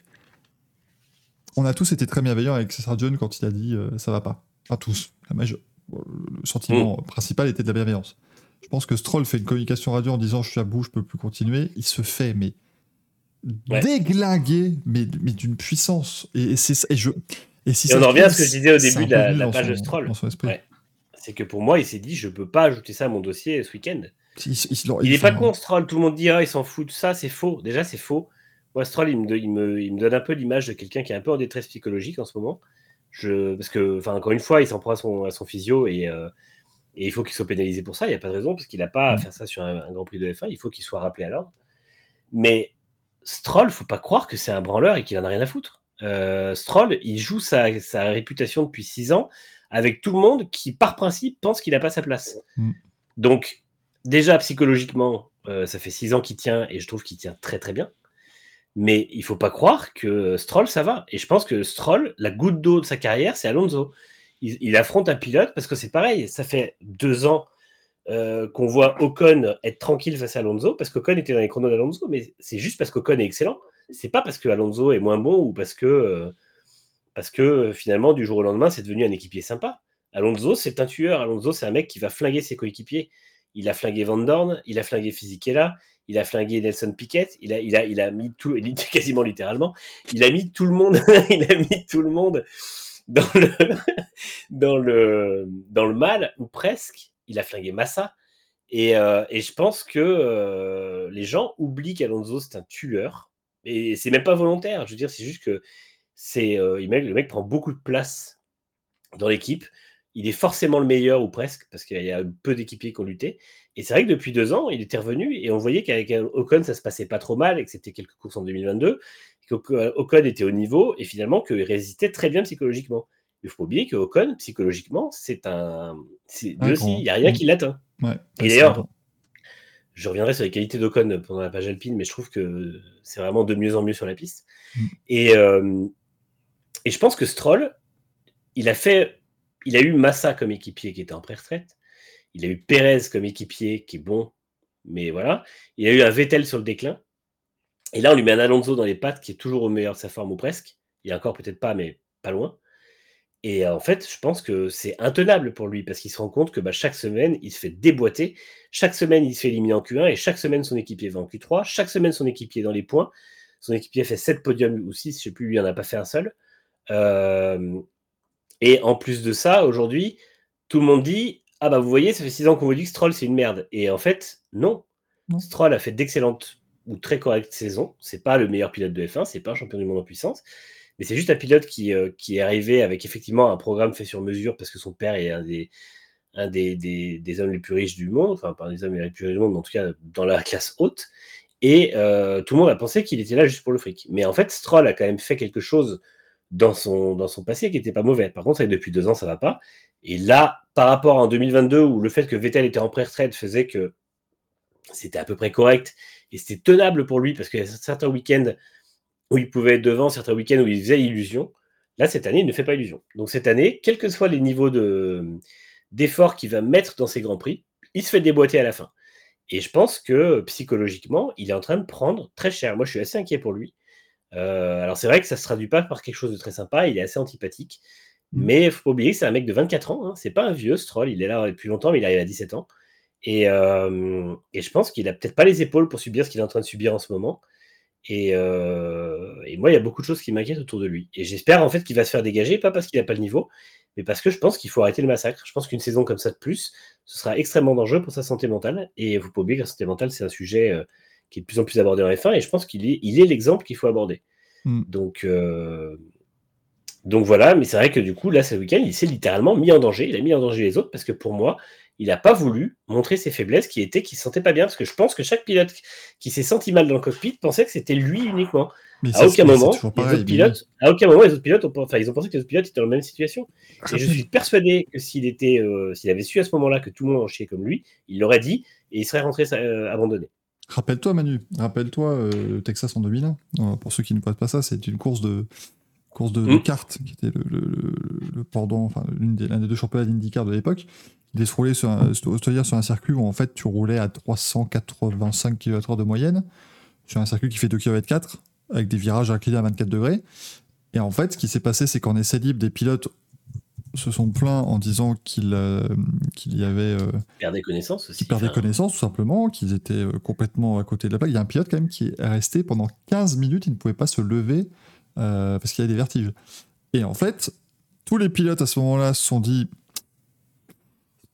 On a tous été très bienveillants avec César John quand il a dit ça va pas. Pas tous, la majorité le sentiment mm. principal était de la bienveillance. Je pense que Stroll fait une communication radio en disant je suis à bout, je peux plus continuer. Il se fait mais déglinguer, mais, mais d'une puissance. Et, c'est et je et si on en revient à ce que je disais au début de la, page de Stroll. C'est que pour moi, il s'est dit je peux pas ajouter ça à mon dossier ce week-end. Il, n'est pas con Stroll. Tout le monde dit ah, il s'en fout de ça, c'est faux. Déjà c'est faux. Moi Stroll, il me, il me, il me donne un peu l'image de quelqu'un qui est un peu en détresse psychologique en ce moment. Je, parce que, enfin, encore une fois, il s'en prend à son, à son physio et, euh, et il faut qu'il soit pénalisé pour ça. Il n'y a pas de raison, parce qu'il n'a pas à mm. faire ça sur un, Grand Prix de F1. Il faut qu'il soit rappelé à l'ordre. Mais Stroll, faut pas croire que c'est un branleur et qu'il en a rien à foutre. euh, Stroll, il joue sa, sa réputation depuis 6 ans avec tout le monde qui, par principe, pense qu'il n'a pas sa place. Mm. Donc, déjà, psychologiquement, euh, ça fait 6 ans qu'il tient et je trouve qu'il tient très très bien. Mais il faut pas croire que Stroll, ça va. Et je pense que Stroll, la goutte d'eau de sa carrière, c'est Alonso. Il, affronte un pilote parce que c'est pareil. Ça fait deux ans euh, qu'on voit Ocon être tranquille face à Alonso parce qu'Ocon était dans les chronos d'Alonso. Mais c'est juste parce qu'Ocon est excellent. C'est pas parce que Alonso est moins bon ou parce que, euh, parce que euh, finalement, du jour au lendemain, c'est devenu un équipier sympa. Alonso, c'est un tueur. Alonso, c'est un mec qui va flinguer ses coéquipiers. Il a flingué Van Dorn, il a flingué Fisichella, il a flingué Nelson Piquet, il a, mis tout, quasiment littéralement, il a mis tout le monde, (laughs) il a mis tout le monde (laughs) dans le, mal, ou presque. Il a flingué Massa. Et, euh, je pense que euh, les gens oublient qu'Alonso, c'est un tueur. Et c'est même pas volontaire. Je veux dire, c'est juste que euh, le mec prend beaucoup de place dans l'équipe. Il est forcément le meilleur ou presque, parce qu'il y a peu d'équipiers qui ont lutté. Et c'est vrai que depuis deux ans, il était revenu et on voyait qu'avec Ocon, ça se passait pas trop mal et que c'était quelques courses en 2022, qu'Ocon était au niveau et finalement qu'il résistait très bien psychologiquement. Il faut pas oublier que Ocon, psychologiquement, c'est un. c'est- aussi, il n'y a rien qui l'atteint. Ouais. Et d'ailleurs, je reviendrai sur les qualités d'Ocon pendant la page alpine, mais je trouve que c'est vraiment de mieux en mieux sur la piste. Mm. Et, euh, et je pense que Stroll, il a fait, il a eu Massa comme équipier qui était en pré-retraite. Il a eu Pérez comme équipier qui est bon, mais voilà. Il a eu un Vettel sur le déclin. Et là, on lui met un Alonso dans les pattes qui est toujours au meilleur de sa forme ou presque. Il est encore peut-être pas, mais pas loin. Et euh, en fait, je pense que c'est intenable pour lui parce qu'il se rend compte que bah, chaque semaine, il se fait déboîter. Chaque semaine, il se fait éliminer en Q1 et chaque semaine, son équipier va en Q3. Chaque semaine, son équipier est dans les points. Son équipier fait 7 podiums ou 6, je sais plus, lui, il n'en a pas fait un seul. Euh, et en plus de ça, aujourd'hui, tout le monde dit Ah bah vous voyez, ça fait 6 ans qu'on vous dit que Stroll, c'est une merde. Et en fait, non. Non. Stroll a fait d'excellentes ou très correctes saisons. C'est pas le meilleur pilote de F1, c'est pas un champion du monde en puissance. Mais c'est juste un pilote qui, euh, qui est arrivé avec effectivement un programme fait sur mesure parce que son père est un des, un des, des, des hommes les plus riches du monde, enfin pas un des hommes les plus riches du monde, mais en tout cas dans la classe haute. Et euh, tout le monde a pensé qu'il était là juste pour le fric. Mais en fait, Stroll a quand même fait quelque chose dans son, dans son passé qui n'était pas mauvais. Par contre, depuis deux ans, ça va pas. Et là, par rapport en 2022, où le fait que Vettel était en pré-retraite faisait que c'était à peu près correct et c'était tenable pour lui parce qu'il y a certains week-ends où il pouvait être devant, certains week-ends où il faisait illusion. Là, cette année, il ne fait pas illusion. Donc cette année, quels que soient les niveaux de, d'effort qu'il va mettre dans ses grands prix, il se fait déboîter à la fin. Et je pense que psychologiquement, il est en train de prendre très cher. Moi, je suis assez inquiet pour lui. Euh, alors c'est vrai que ça se traduit pas par quelque chose de très sympa. Il est assez antipathique. Mm. Mais il faut pas oublier que c'est un mec de 24 ans. Hein. C'est pas un vieux Stroll. Il est là depuis longtemps, mais il arrive à 17 ans. Et, euh, et je pense qu'il a peut-être pas les épaules pour subir ce qu'il est en train de subir en ce moment. Et, euh, et moi, il y a beaucoup de choses qui m'inquiètent autour de lui. Et j'espère en fait qu'il va se faire dégager, pas parce qu'il n'a pas le niveau, mais parce que je pense qu'il faut arrêter le massacre. Je pense qu'une saison comme ça de plus, ce sera extrêmement dangereux pour sa santé mentale. Et il ne faut pas oublier que la santé mentale, c'est un sujet qui est de plus en plus abordé en F1. Et je pense qu'il est, il est l'exemple qu'il faut aborder. Mm. Donc, euh, donc voilà, mais c'est vrai que du coup, là, ce week-end, il s'est littéralement mis en danger. Il a mis en danger les autres parce que pour moi, il n'a pas voulu montrer ses faiblesses qui étaient qu'il ne se sentait pas bien. Parce que je pense que chaque pilote qui s'est senti mal dans le cockpit pensait que c'était lui uniquement. Mais À ça, aucun moment, les pareil, autres mais- pilotes, à aucun moment, les autres pilotes, ont, enfin, ils ont pensé que les autres pilotes étaient dans la même situation. Et je suis persuadé que s'il était, euh, s'il avait su à ce moment-là que tout le monde en chiait comme lui, il l'aurait dit et il serait rentré euh, abandonné. Rappelle-toi, Manu, rappelle-toi euh, le Texas en 2001. Euh, pour ceux qui ne voient pas ça, c'est une course de course de, de Mm. cartes qui était le, le, le- le pendant, enfin des, l'un des deux championnats d'IndyCar de l'époque. Il roulé sur un, c'est-à-dire sur un circuit où en fait tu roulais à 385 km/h de moyenne sur un circuit qui fait 2 km 4 avec des virages inclinés à 24 degrés. Et en fait, ce qui s'est passé, c'est qu'en essai libre, des pilotes se sont plaints en disant qu'il euh, qu'il y avait euh, Perdait connaissance aussi. qui perdaient Enfin, connaissance tout simplement, qu'ils étaient euh, complètement à côté de la plaque. Il y a un pilote quand même qui est resté pendant 15 minutes, il ne pouvait pas se lever euh, parce qu'il y avait des vertiges. Et en fait, tous les pilotes à ce moment-là se sont dit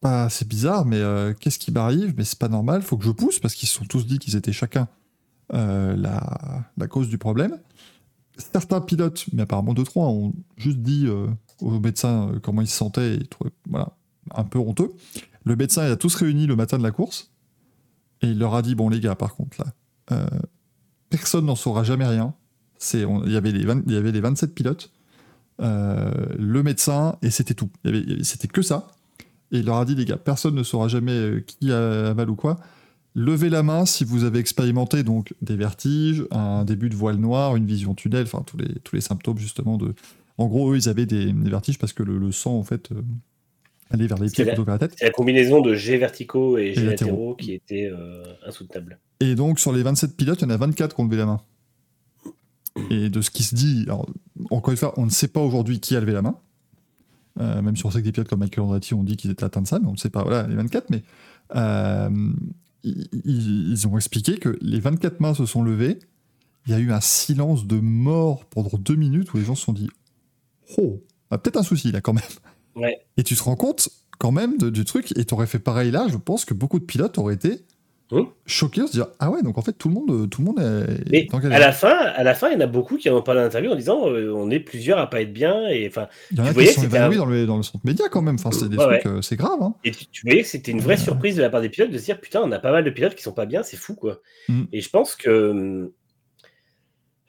pas c'est bizarre, mais qu'est-ce qui m'arrive? Mais c'est pas normal, faut que je pousse parce qu'ils se sont tous dit qu'ils étaient chacun la, la cause du problème. Certains pilotes, mais apparemment deux trois, ont juste dit euh, aux médecins euh, comment ils se sentaient et ils trouvaient voilà un peu honteux. Le médecin il a tous réuni le matin de la course et il leur a dit bon les gars par contre là euh, personne n'en saura jamais rien il y avait les 20 il y avait les 27 pilotes, euh, le médecin et c'était tout. Il il c'était que ça. Et il leur a dit les gars, personne ne saura jamais qui a mal ou quoi. Levez la main si vous avez expérimenté donc des vertiges, un début de voile noire, une vision tunnel, enfin tous les, tous les symptômes justement de. En gros, eux, ils avaient des, des vertiges parce que le, le sang en fait euh, allait vers les pieds plutôt que vers la tête. C'est la combinaison de G verticaux et G latéraux. latéraux qui était euh, insoutenable. Et donc, sur les 27 pilotes, il y en a 24 qui ont levé la main. Et de ce qui se dit, alors, encore une fois, on ne sait pas aujourd'hui qui a levé la main. Euh, même si on sait que des pilotes comme Michael Andretti ont dit qu'ils étaient atteints de ça, mais on ne sait pas, voilà, les 24. Mais ils ont expliqué que les 24 mains se sont levées. Il y a eu un silence de mort pendant deux minutes où les gens se sont dit Oh, ah, peut-être un souci là quand même. Ouais. Et tu te rends compte quand même de- du truc, et tu aurais fait pareil là, je pense que beaucoup de pilotes auraient été Hum. choqués, se dire Ah ouais, donc en fait tout le monde, tout le monde est, Mais en à la fin, à la fin, il y en a beaucoup qui ont parlé en interview en disant euh, on est plusieurs à pas être bien et enfin Il y en a qui sont évanouis un- dans, le, dans le centre média quand même. Enfin, c'est des Ouais, trucs, euh, c'est grave. Hein. et tu, tu voyais que c'était une vraie Euh. surprise de la part des pilotes de se dire putain on a pas mal de pilotes qui sont pas bien, c'est fou quoi. Mm. Et je pense que hum,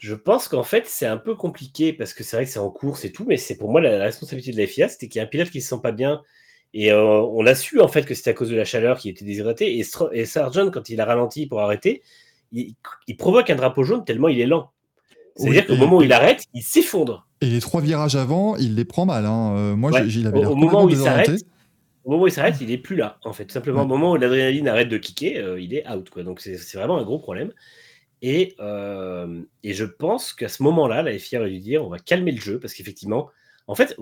je pense qu'en fait c'est un peu compliqué parce que c'est vrai que c'est en course et tout, mais c'est pour moi la, la responsabilité de la FIA, c'était qu'il y a un pilote qui se sent pas bien. Et euh, on a su en fait que c'était à cause de la chaleur qui était déshydraté. Et, et Sargent, quand il a ralenti pour arrêter, il, il provoque un drapeau jaune tellement il est lent. C'est-à-dire Oui, qu'au moment où il arrête, il s'effondre. Et les trois virages avant, il les prend mal. Hein. Euh, moi, Ouais. j'ai- il avait Au- moment où il s'arrête, Au moment où il s'arrête, il est plus là, en fait. Tout Simplement, Ouais. au moment où l'adrénaline arrête de kicker, euh, il est out. Quoi. Donc, c'est vraiment un gros problème. Et, euh, et je pense qu'à ce moment-là, la FIA aurait dû dire on va calmer le jeu, parce qu'effectivement, en fait,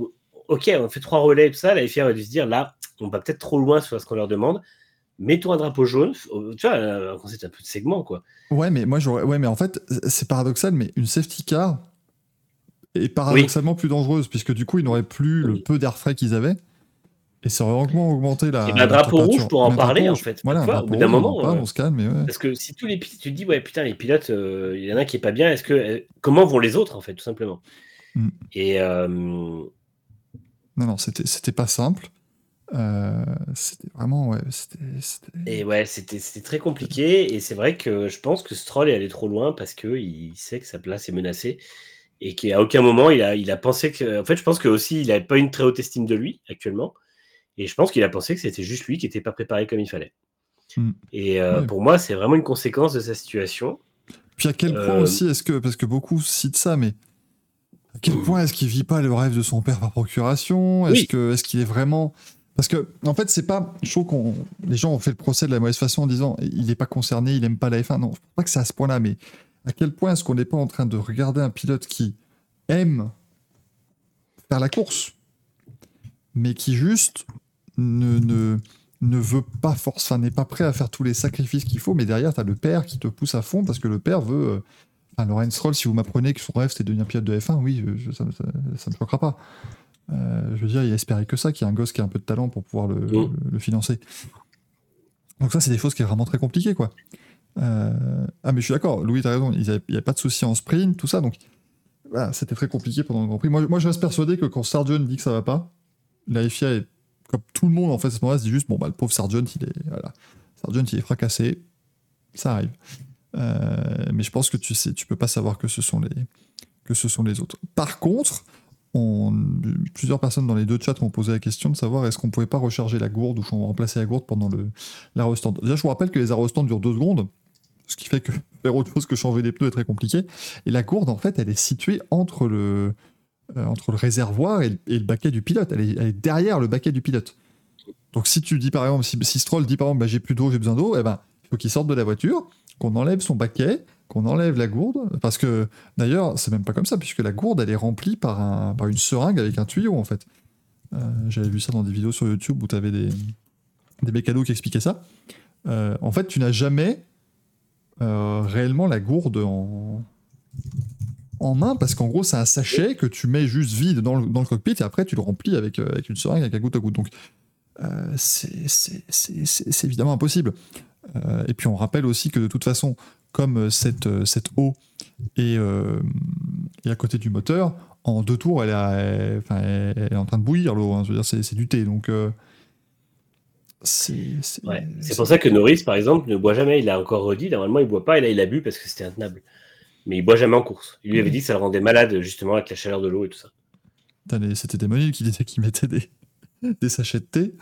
ok, on fait trois relais et tout ça, la FIA aurait dû se dire là, on va peut-être trop loin sur ce qu'on leur demande. Mets-toi un drapeau jaune, f- tu vois, un concept un peu de segment, quoi. Ouais, mais moi, j'aurais. Ouais, mais en fait, c'est paradoxal, mais une safety car est paradoxalement plus dangereuse, puisque du coup, ils n'auraient plus le peu d'air frais qu'ils avaient. Et ça aurait augmenté, augmenté la. Et ben, drapeau rouge pour en parler, en fait. Voilà, au bout d'un on moment, parle, euh, on se calme, mais ouais. Parce que si tous les pilotes, tu te dis, ouais, putain, les pilotes, euh, il y en a un qui est pas bien, est-ce que, euh, comment vont les autres, en fait, tout simplement Mm. Et Non, non, c'était pas simple. C'était vraiment, ouais, c'était- Et ouais, c'était c'était très compliqué. Et c'est vrai que je pense que Stroll est allé trop loin parce qu'il sait que sa place est menacée. Et qu'à aucun moment, il a, il a pensé que. En fait, je pense que aussi, il n'avait pas une très haute estime de lui actuellement. Et je pense qu'il a pensé que c'était juste lui qui n'était pas préparé comme il fallait. Mm. Et euh, Ouais. pour moi, c'est vraiment une conséquence de sa situation. Puis à quel point Euh, aussi est-ce que, parce que beaucoup citent ça, mais à quel point est-ce qu'il vit pas le rêve de son père par procuration? Est-ce Oui. que, est-ce qu'il est vraiment Parce que en fait, c'est pas. Je trouve qu'on, les gens ont fait le procès de la mauvaise façon en disant il n'est pas concerné, il aime pas la F1. Non, je pense pas que c'est à ce point-là, mais à quel point est-ce qu'on n'est pas en train de regarder un pilote qui aime faire la course, mais qui juste ne, ne, ne veut pas force, n'est pas prêt à faire tous les sacrifices qu'il faut, mais derrière, tu as le père qui te pousse à fond parce que le père veut. euh, Enfin, Lawrence Stroll, si vous m'apprenez que son rêve c'était de devenir pilote de F1, oui, je- ça, ça, ça me choquera pas. Euh, je veux dire, il a espéré que ça, qu'il y ait un gosse qui a un peu de talent pour pouvoir le, le- le financer. Donc, ça, c'est des choses qui est vraiment très compliquées, quoi. Euh, Ah, mais je suis d'accord, Louis, t'as raison, il n'y avait, pas de souci en sprint, tout ça, donc voilà, c'était très compliqué pendant le Grand Prix. Moi, moi, je reste persuadé que quand Sargent dit que ça va pas, la FIA est comme tout le monde en fait à ce moment-là se dit juste bon bah le pauvre Sargent il est voilà. Sargent il est fracassé. Ça arrive. Euh, mais je pense que tu sais tu peux pas savoir que ce sont les que ce sont les autres. Par contre on, plusieurs personnes dans les deux chats m'ont posé la question de savoir est-ce qu'on pouvait pas recharger la gourde ou remplacer la gourde pendant le déjà je vous rappelle que les arrêts stand durent deux secondes ce qui fait que (laughs) faire autre chose que changer des pneus est très compliqué. Et la gourde en fait elle est située entre le entre le réservoir et le, et le baquet du pilote. Elle est, derrière le baquet du pilote. Donc si tu dis Stroll dit par exemple, bah, j'ai plus d'eau, j'ai besoin d'eau, eh ben, il faut qu'il sorte de la voiture, qu'on enlève son baquet, qu'on enlève la gourde, parce que d'ailleurs, c'est même pas comme ça, puisque la gourde, elle est remplie par, un, par une seringue avec un tuyau en fait. Euh, J'avais vu ça dans des vidéos sur YouTube où tu avais des, des qui expliquaient ça. Euh, en fait, tu n'as jamais euh, réellement la gourde en, en main parce qu'en gros c'est un sachet que tu mets juste vide dans le, dans le cockpit et après tu le remplis avec, euh, avec une seringue avec un goutte à goutte donc euh, c'est évidemment impossible Euh, et puis on rappelle aussi que de toute façon comme euh, cette, cette eau est, est à côté du moteur en deux tours elle, a- elle- enfin, elle- elle est en train de bouillir l'eau hein. c'est du thé donc c'est c'est- Ouais. C'est pour ça que Norris, par exemple, ne boit jamais. Il a encore redit. Normalement, il boit pas. Et là, il a bu parce que c'était intenable. Mais il boit jamais en course. Il lui avait dit que ça le rendait malade, justement, avec la chaleur de l'eau et tout ça. C'était Démonique qui disait qu'il mettait des, (laughs) des sachets de thé.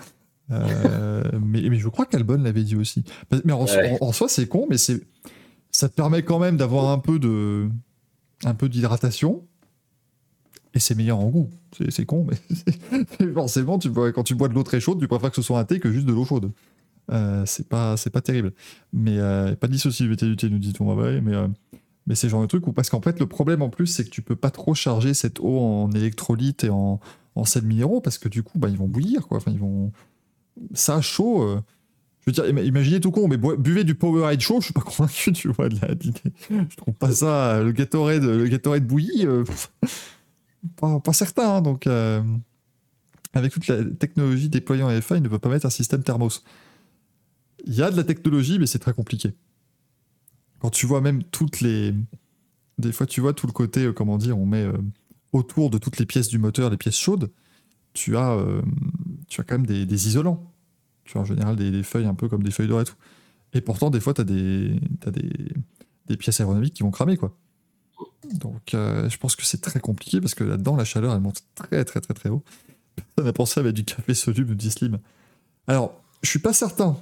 Euh, mais, mais, je crois qu'Albon l'avait dit aussi. Mais en, en, soi, c'est con, mais c'est ça te permet quand même d'avoir un peu de un peu d'hydratation. Et c'est meilleur en goût. C'est con, (laughs) mais forcément, tu quand tu bois de l'eau très chaude, tu préfères que ce soit un thé que juste de l'eau chaude. Euh, c'est pas, pas terrible. Mais euh, pas dissociabilité du thé, nous dit-on. mais euh, mais c'est genre de truc où, parce qu'en fait, le problème en plus, c'est que tu peux pas trop charger cette eau en électrolyte et en, en sels minéraux, parce que du coup, bah, ils vont bouillir, quoi. Enfin, ils vont. Ça, chaud. Euh, je veux dire, imaginez tout con, mais buvez du Powerade chaud, je suis pas (laughs) convaincu, tu vois, de la Je trouve pas ça. Le Gatorade, le Gatorade bouilli, euh, pas, pas, certain. Hein, donc, euh, avec toute la technologie déployée en FA, il ne peut pas mettre un système thermos. Il y a de la technologie, mais c'est très compliqué. Quand tu vois même toutes les. Des fois, tu vois tout le côté, euh, comment dire, on met euh, autour de toutes les pièces du moteur, les pièces chaudes, tu as, euh, tu as quand même des, isolants. Tu as en général des, feuilles un peu comme des feuilles d'or et tout. Et pourtant, des fois, tu as, des, des, des, pièces aérodynamiques qui vont cramer, quoi. Donc, je pense que c'est très compliqué parce que là-dedans, la chaleur, elle monte très, très, très, très haut. (laughs) On a pensé avec du café soluble du Slim. Alors, je suis pas certain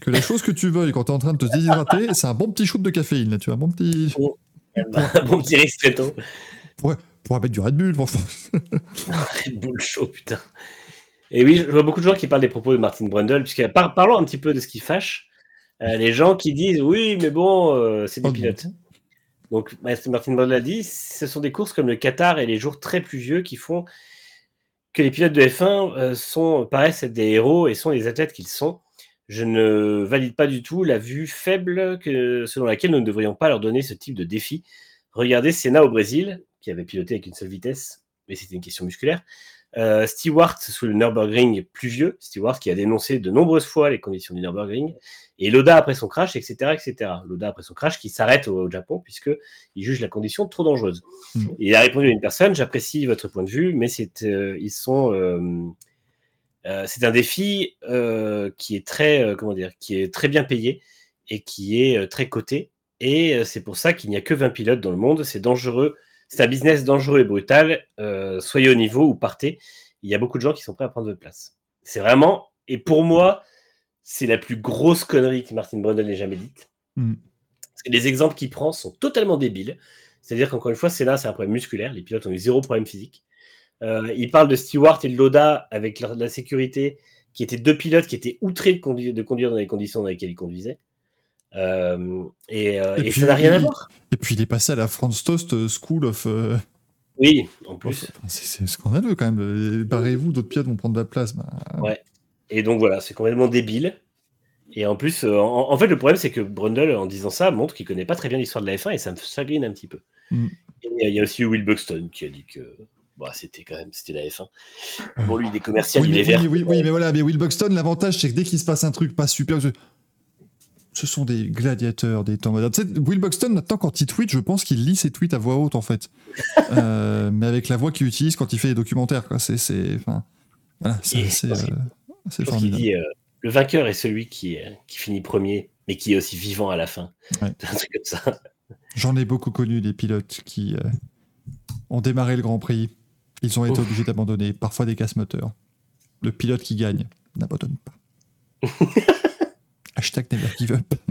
que la chose que tu veuilles quand tu es en train de te déshydrater, (laughs) c'est un bon petit shoot de caféine, là, tu vois, un bon petit. un (laughs) bon petit ristretto. Pour, pour mettre du Red Bull, enfin. (laughs) Red Bull chaud, putain. Et oui, je vois beaucoup de gens qui parlent des propos de Martin Brundle, puisque parlons un petit peu de ce qui fâche. Euh, les gens qui disent oui, mais bon, euh, c'est des oh, pilotes. Donc, Martin Brundle a dit ce sont des courses comme le Qatar et les jours très pluvieux qui font que les pilotes de F1 euh, sont, paraissent être des héros et sont les athlètes qu'ils sont je ne valide pas du tout la vue faible que, selon laquelle nous ne devrions pas leur donner ce type de défi. Regardez Senna au Brésil, qui avait piloté avec une seule vitesse, mais c'était une question musculaire. Euh, Stewart sous le Nürburgring pluvieux, Stewart qui a dénoncé de nombreuses fois les conditions du Nürburgring, et Loda après son crash, etc. etc. Loda après son crash qui s'arrête au, Japon puisqu'il juge la condition trop dangereuse. Mm. Il a répondu à une personne, j'apprécie votre point de vue, mais c'est, euh, ils sont... Euh, euh, c'est un défi euh, qui est très, euh, comment dire, qui est très bien payé et qui est très coté. Et c'est pour ça qu'il n'y a que 20 pilotes dans le monde. C'est dangereux. C'est un business dangereux et brutal. soyez au niveau ou partez. Il y a beaucoup de gens qui sont prêts à prendre votre place. C'est vraiment, et pour moi, c'est la plus grosse connerie que Martin Brundle ait jamais dite. Mm. Parce que les exemples qu'il prend sont totalement débiles. C'est-à-dire qu'encore une fois, c'est là, c'est un problème musculaire. Les pilotes ont eu zéro problème physique. Euh, il parle de Stewart et de Loda avec la, sécurité, qui étaient deux pilotes qui étaient outrés de, conduire, de conduire dans les conditions dans lesquelles ils conduisaient. Euh, et, euh, et, ça n'a rien à voir. Et puis il est passé à la France Toast School of. Oui, en plus. C'est scandaleux quand même. Barrez-vous, d'autres pilotes vont prendre de la place. Bah. Ouais. Et donc voilà, c'est complètement débile. Et en plus, en, fait, le problème, c'est que Brundle, en disant ça, montre qu'il connaît pas très bien l'histoire de la F1 et ça me chagrine un petit peu. Mm. il y a aussi Will Buxton qui a dit que bah, c'était quand même c'était la F1. Bon, lui, des commerciaux, oui, il oui, oui, mais voilà, mais Will Buxton, l'avantage, c'est que dès qu'il se passe un truc pas super, ce sont des gladiateurs, des temps modernes. Will Buxton, maintenant, quand il tweet, je pense qu'il lit ses tweets à voix haute, en fait. (laughs) euh, mais avec la voix qu'il utilise quand il fait des documentaires, quoi. C'est, c'est, enfin, voilà, c'est, c'est, euh, formidable. Dit, euh, le vainqueur est celui qui, euh, qui finit premier, mais qui est aussi vivant à la fin. Ouais. (laughs) Un truc comme ça. J'en ai beaucoup connu des pilotes qui euh, ont démarré le Grand Prix ils ont été obligés d'abandonner, parfois des casse-moteurs. Le pilote qui gagne n'abandonne pas. (laughs) Hashtag never give up. (laughs)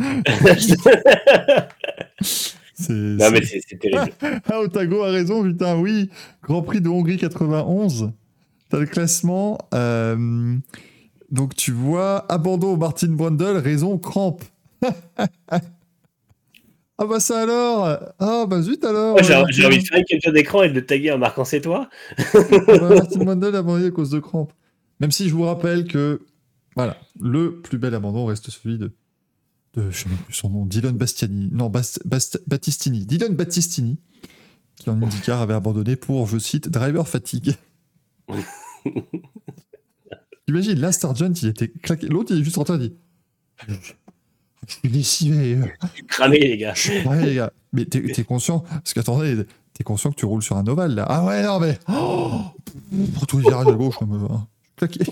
non, mais c'est terrible. (laughs) ah, Otago a raison, putain, oui. Grand Prix de Hongrie 91. T'as le classement. Euh, donc, tu vois, abandon Martin Brundle, raison crampe. Ah bah ça alors Ah bah zut alors J'ai envie de faire une capture d'écran et de le taguer en marquant c'est toi Martin a abandonné à cause de crampes. Même si je vous rappelle que voilà, le plus bel abandon reste celui de, de je sais même plus son nom, Dylan Bastiani. Non, Battistini. Dylan Battistini, qui en IndyCar avait abandonné pour, je cite, driver fatigue. (laughs) Imagine, là, Sargent, il était claqué. L'autre, il est juste en train de dire est mais. Cramé, les gars. Ouais, les gars. Mais t'es es conscient Parce qu'attendez, t'es conscient que tu roules sur un ovale, là. Ah ouais, non, mais. Oh pour tout virage à gauche, je me. Claqué.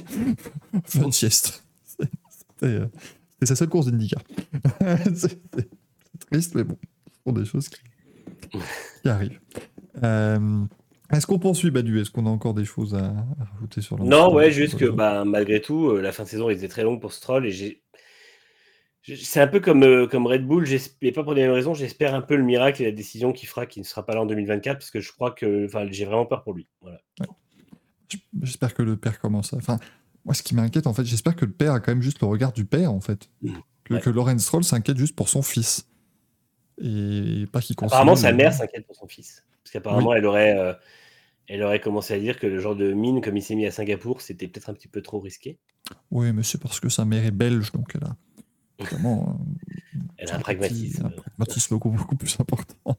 Fin de sieste. C'était sa seule course d'Indica. (laughs) c'est triste, mais bon. Ce sont des choses qui. qui arrive. Euh, est-ce qu'on poursuit, Badu? Est-ce qu'on a encore des choses à, à rajouter sur le Non, ouais, juste que bah, malgré tout, euh, la fin de saison était très longue pour Stroll et j'ai. C'est un peu comme, euh, comme Red Bull, mais pas pour les mêmes raisons. J'espère un peu le miracle et la décision qui fera qu'il ne sera pas là en 2024, parce que je crois que. J'ai vraiment peur pour lui. Voilà. J'espère que le père commence à. Enfin, moi, ce qui m'inquiète, en fait, j'espère que le père a quand même juste le regard du père, en fait. Mm. Que, Ouais. que Stroll s'inquiète juste pour son fils. Et pas qu'il. Apparemment, sa mère s'inquiète pour son fils. Parce qu'apparemment, elle, aurait, euh, elle aurait commencé à dire que le genre de mine, comme il s'est mis à Singapour, c'était peut-être un petit peu trop risqué. Oui, mais c'est parce que sa mère est belge, donc elle a vraiment Elle a un pragmatisme. un pragmatisme beaucoup, beaucoup plus important. (laughs)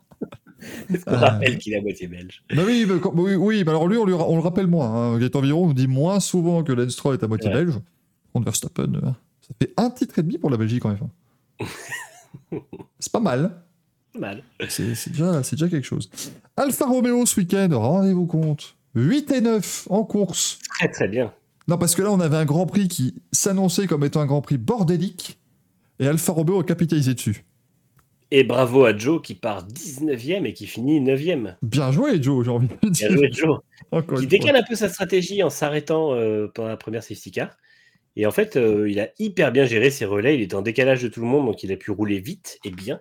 On Ah. rappelle qu'il est à moitié belge. bah oui, mais, quand- oui, oui, mais alors lui, on, lui ra- on le rappelle moins. Hein. Gaëtan Viron nous dit moins souvent que Lance Stroll est à moitié Ouais. belge. Contre Verstappen, euh, ça fait un titre et demi pour la Belgique en F1. (laughs) c'est pas mal. Pas mal. C'est déjà, déjà quelque chose. Alfa Romeo ce week-end, rendez-vous compte. 8 et 9 en course. Très très bien. Non, parce que là, on avait un Grand Prix qui s'annonçait comme étant un Grand Prix bordélique. Et Alfa Romeo a capitalisé dessus. Et bravo à Joe qui part 19e et qui finit 9e. Bien joué, Joe, j'ai envie de dire. Bien joué Joe. (laughs) Encore Qui décale un peu sa stratégie en s'arrêtant euh, pendant la première safety car. Et en fait, euh, il a hyper bien géré ses relais. Il était en décalage de tout le monde, donc il a pu rouler vite et bien.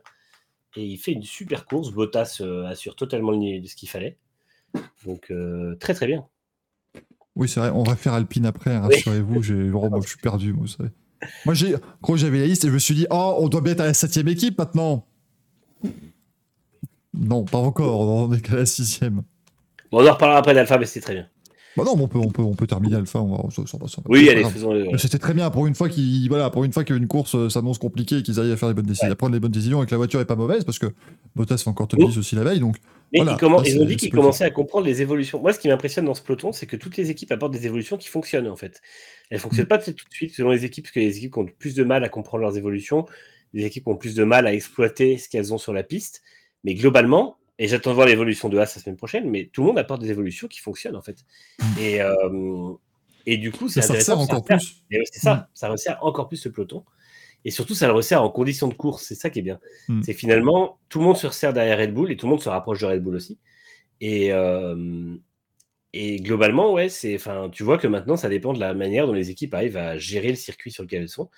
Et il fait une super course. Bottas euh, assure totalement de ce qu'il fallait. Donc très très bien. Oui, c'est vrai, on va faire Alpine après, hein, Oui. rassurez-vous, (laughs) je suis perdu, vous savez. Moi, j'ai, gros, j'avais la liste et je me suis dit, oh, on doit bien être à la septième équipe maintenant. Non, pas encore, on est qu'à la sixième. Bon, on en reparlera après d'Alpha, mais c'était très bien. Bah non, mais on peut, on peut, on peut terminer Alpha, on va, ça va. Oui, allez, faisons-le. Mais C'était très bien pour une fois qu'il, voilà, pour une fois qu'une course euh, s'annonce compliquée et qu'ils arrivent à faire les bonnes décisions, Ouais. à prendre les bonnes décisions et que la voiture est pas mauvaise parce que Bottas fait encore top Oh. 10 aussi la veille, donc Mais Voilà, ils, ça, ont dit qu'ils commençaient à comprendre les évolutions. Moi, ce qui m'impressionne dans ce peloton, c'est que toutes les équipes apportent des évolutions qui fonctionnent en fait. Elles ne fonctionnent pas tout de suite selon les équipes, parce que les équipes ont plus de mal à comprendre leurs évolutions, les équipes ont plus de mal à exploiter ce qu'elles ont sur la piste. Mais globalement, et j'attends de voir l'évolution de Haas la semaine prochaine, mais tout le monde apporte des évolutions qui fonctionnent en fait. Et, euh, et du coup, ça intéressant. resserre encore plus. c'est ça, ça resserre encore plus ce peloton. Et surtout, ça le resserre en conditions de course. C'est ça qui est bien. Mm. C'est finalement, tout le monde se resserre derrière Red Bull et tout le monde se rapproche de Red Bull aussi. Et, euh, et globalement, ouais, c'est, tu vois que maintenant, ça dépend de la manière dont les équipes arrivent à gérer le circuit sur lequel elles sont.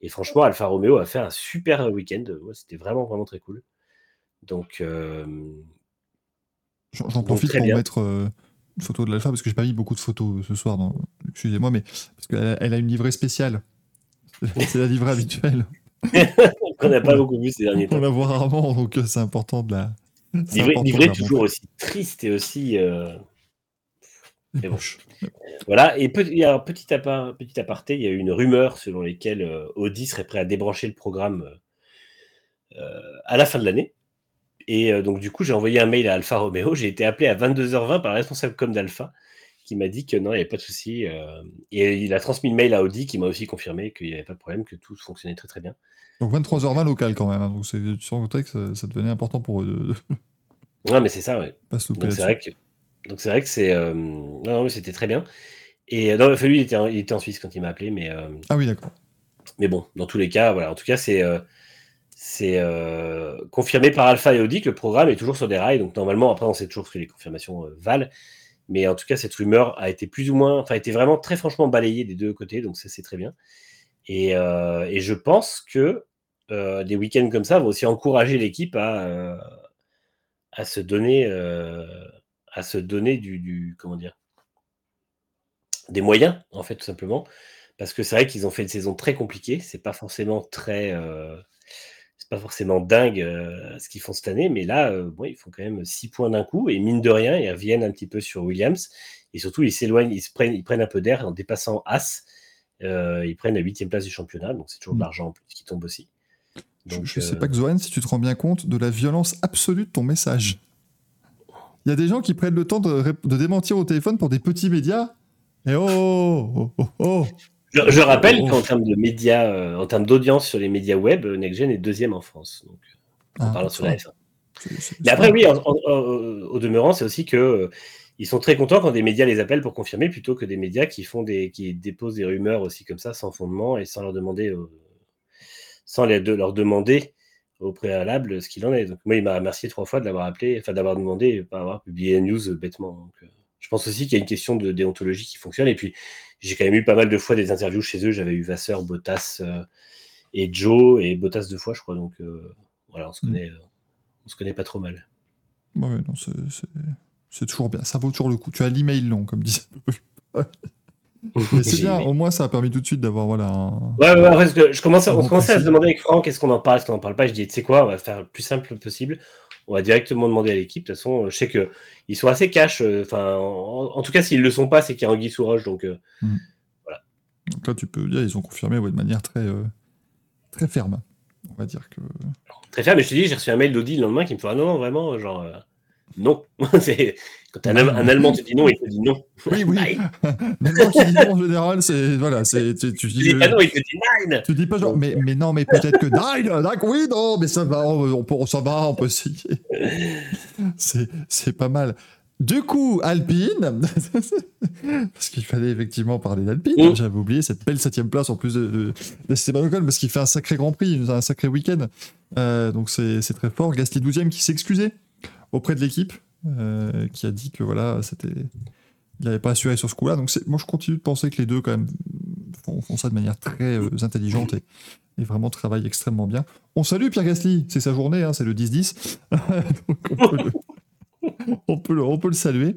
Et franchement, Alfa Romeo a fait un super week-end. Ouais, C'était vraiment, vraiment très cool. Donc, euh, J'en profite pour bien. mettre euh, une photo de l'alpha parce que j'ai pas mis beaucoup de photos ce soir. Excusez-moi, mais parce qu'elle elle a une livrée spéciale. (laughs) C'est la livrée habituelle. (laughs) on n'a pas beaucoup vu ces derniers On temps. la voit rarement, donc euh, c'est important de la. c'est Livré, toujours aussi triste et aussi. euh, mais bon. Moche. Voilà, et il y a un petit, apart- petit aparté, il y a eu une rumeur selon laquelle euh, Audi serait prêt à débrancher le programme euh, à la fin de l'année. Et euh, donc, du coup, j'ai envoyé un mail à Alfa Romeo. J'ai été appelé à 22h20 par la responsable com d'Alfa qui m'a dit que non, il n'y avait pas de souci. euh, et il a transmis le mail à Audi qui m'a aussi confirmé qu'il n'y avait pas de problème, que tout fonctionnait très très bien. Donc 23h20 local quand même. hein, donc c'est tu sens que ça, ça devenait important pour eux de, Ouais, (laughs) mais c'est ça, ouais. pas Donc c'est vrai que donc c'est vrai que c'est euh, non, non, mais c'était très bien. Et euh, non, lui il était en, il était en Suisse quand il m'a appelé, mais euh, Ah oui, d'accord. mais bon, dans tous les cas, voilà. En tout cas, c'est c'est confirmé par Alpha et Audi que le programme est toujours sur des rails. Donc normalement, après, on sait toujours ce que les confirmations valent. Mais en tout cas, cette rumeur a été plus ou moins, enfin, a été vraiment très franchement balayée des deux côtés. Donc ça, c'est très bien. Et, euh, et je pense que euh, des week-ends comme ça vont aussi encourager l'équipe à, euh, à se donner, à se donner du, du- comment dire, des moyens en fait tout simplement, parce que c'est vrai qu'ils ont fait une saison très compliquée. C'est pas forcément très, c'est pas forcément dingue euh, ce qu'ils font cette année, mais là, euh, bon, ils font quand même 6 points d'un coup et mine de rien, ils reviennent un petit peu sur Williams et surtout ils s'éloignent, ils se prennent, ils prennent un peu d'air en dépassant As. Euh, ils prennent la huitième place du championnat, donc c'est toujours de Mm. l'argent en plus qui tombe aussi. Je- Donc, je sais pas, Xoan, si tu te rends bien compte de la violence absolue de ton message. Il y a des gens qui prennent le temps de, démentir au téléphone pour des petits médias. Et oh, oh, oh, oh. Je, je rappelle Oh. qu'en termes de médias, euh, en termes d'audience sur les médias web, euh, NextGen est deuxième en France. Donc, en Ah, parlant sur la ça F1. C'est- c'est- Mais après, oui, en- en- en- au demeurant, c'est aussi que euh, ils sont très contents quand des médias les appellent pour confirmer, plutôt que des médias qui font des, qui déposent des rumeurs aussi comme ça, sans fondement et sans leur demander, euh, sans les- de leur demander au préalable ce qu'il en est. Donc, moi, il m'a remercié trois fois de l'avoir appelé, enfin d'avoir demandé et pas avoir publié une news bêtement. Donc, euh, je pense aussi qu'il y a une question de déontologie qui fonctionne. Et puis, j'ai quand même eu pas mal de fois des interviews chez eux. J'avais eu Vasseur, Bottas et Joe, et Bottas deux fois, je crois. Donc, voilà, on se, mm. connaît, on se connaît pas trop mal. Ouais, non, c'est toujours bien. Ça vaut toujours le coup. Tu as l'email long, comme disait. (laughs) Mais c'est bien, au moins ça a permis tout de suite d'avoir voilà. Ouais, ouais, parce que je commençais, on commençait à se demander avec Franck est-ce qu'on en parle, est-ce qu'on en parle pas? Je dis, tu sais quoi, on va faire le plus simple possible. On va directement demander à l'équipe. De toute façon, je sais qu'ils sont assez cash. Euh, enfin, en, tout cas, s'ils le sont pas, c'est qu'il y a Anguille sous roche. Donc, euh, mm. voilà. Donc là, tu peux dire, ils ont confirmé ouais, de manière très, euh, très ferme. On va dire que. Très ferme, mais je te dis, j'ai reçu un mail d'Audi le lendemain qui me fait ah non, non, vraiment, genre. Non. (laughs) Quand un, un, Allemand te dit non, il te dit non. Oui, oui. Maintenant qui dit non en général, c'est. Voilà, c'est. Tu, tu, dis pas non, il te dit nine. Tu dis pas genre, mais, mais non, mais peut-être que nine. D'accord, oui, non, mais ça va, on, peut, ça va, on peut essayer. (laughs) C'est pas mal. Du coup, Alpine, (laughs) parce qu'il fallait effectivement parler d'Alpine, mm. j'avais oublié cette belle septième place en plus de, de, de parce qu'il fait un sacré Grand Prix, un sacré week-end, euh, donc c'est très fort. Gasly 12e qui s'excusait auprès de l'équipe, euh, qui a dit que voilà, c'était, il n'avait pas assuré sur ce coup-là. Donc moi, je continue de penser que les deux quand même font, ça de manière très euh, intelligente et, vraiment travaillent extrêmement bien. On salue Pierre Gasly, c'est sa journée, hein, c'est le 10-10. (laughs) on, peut le, on, peut le, saluer.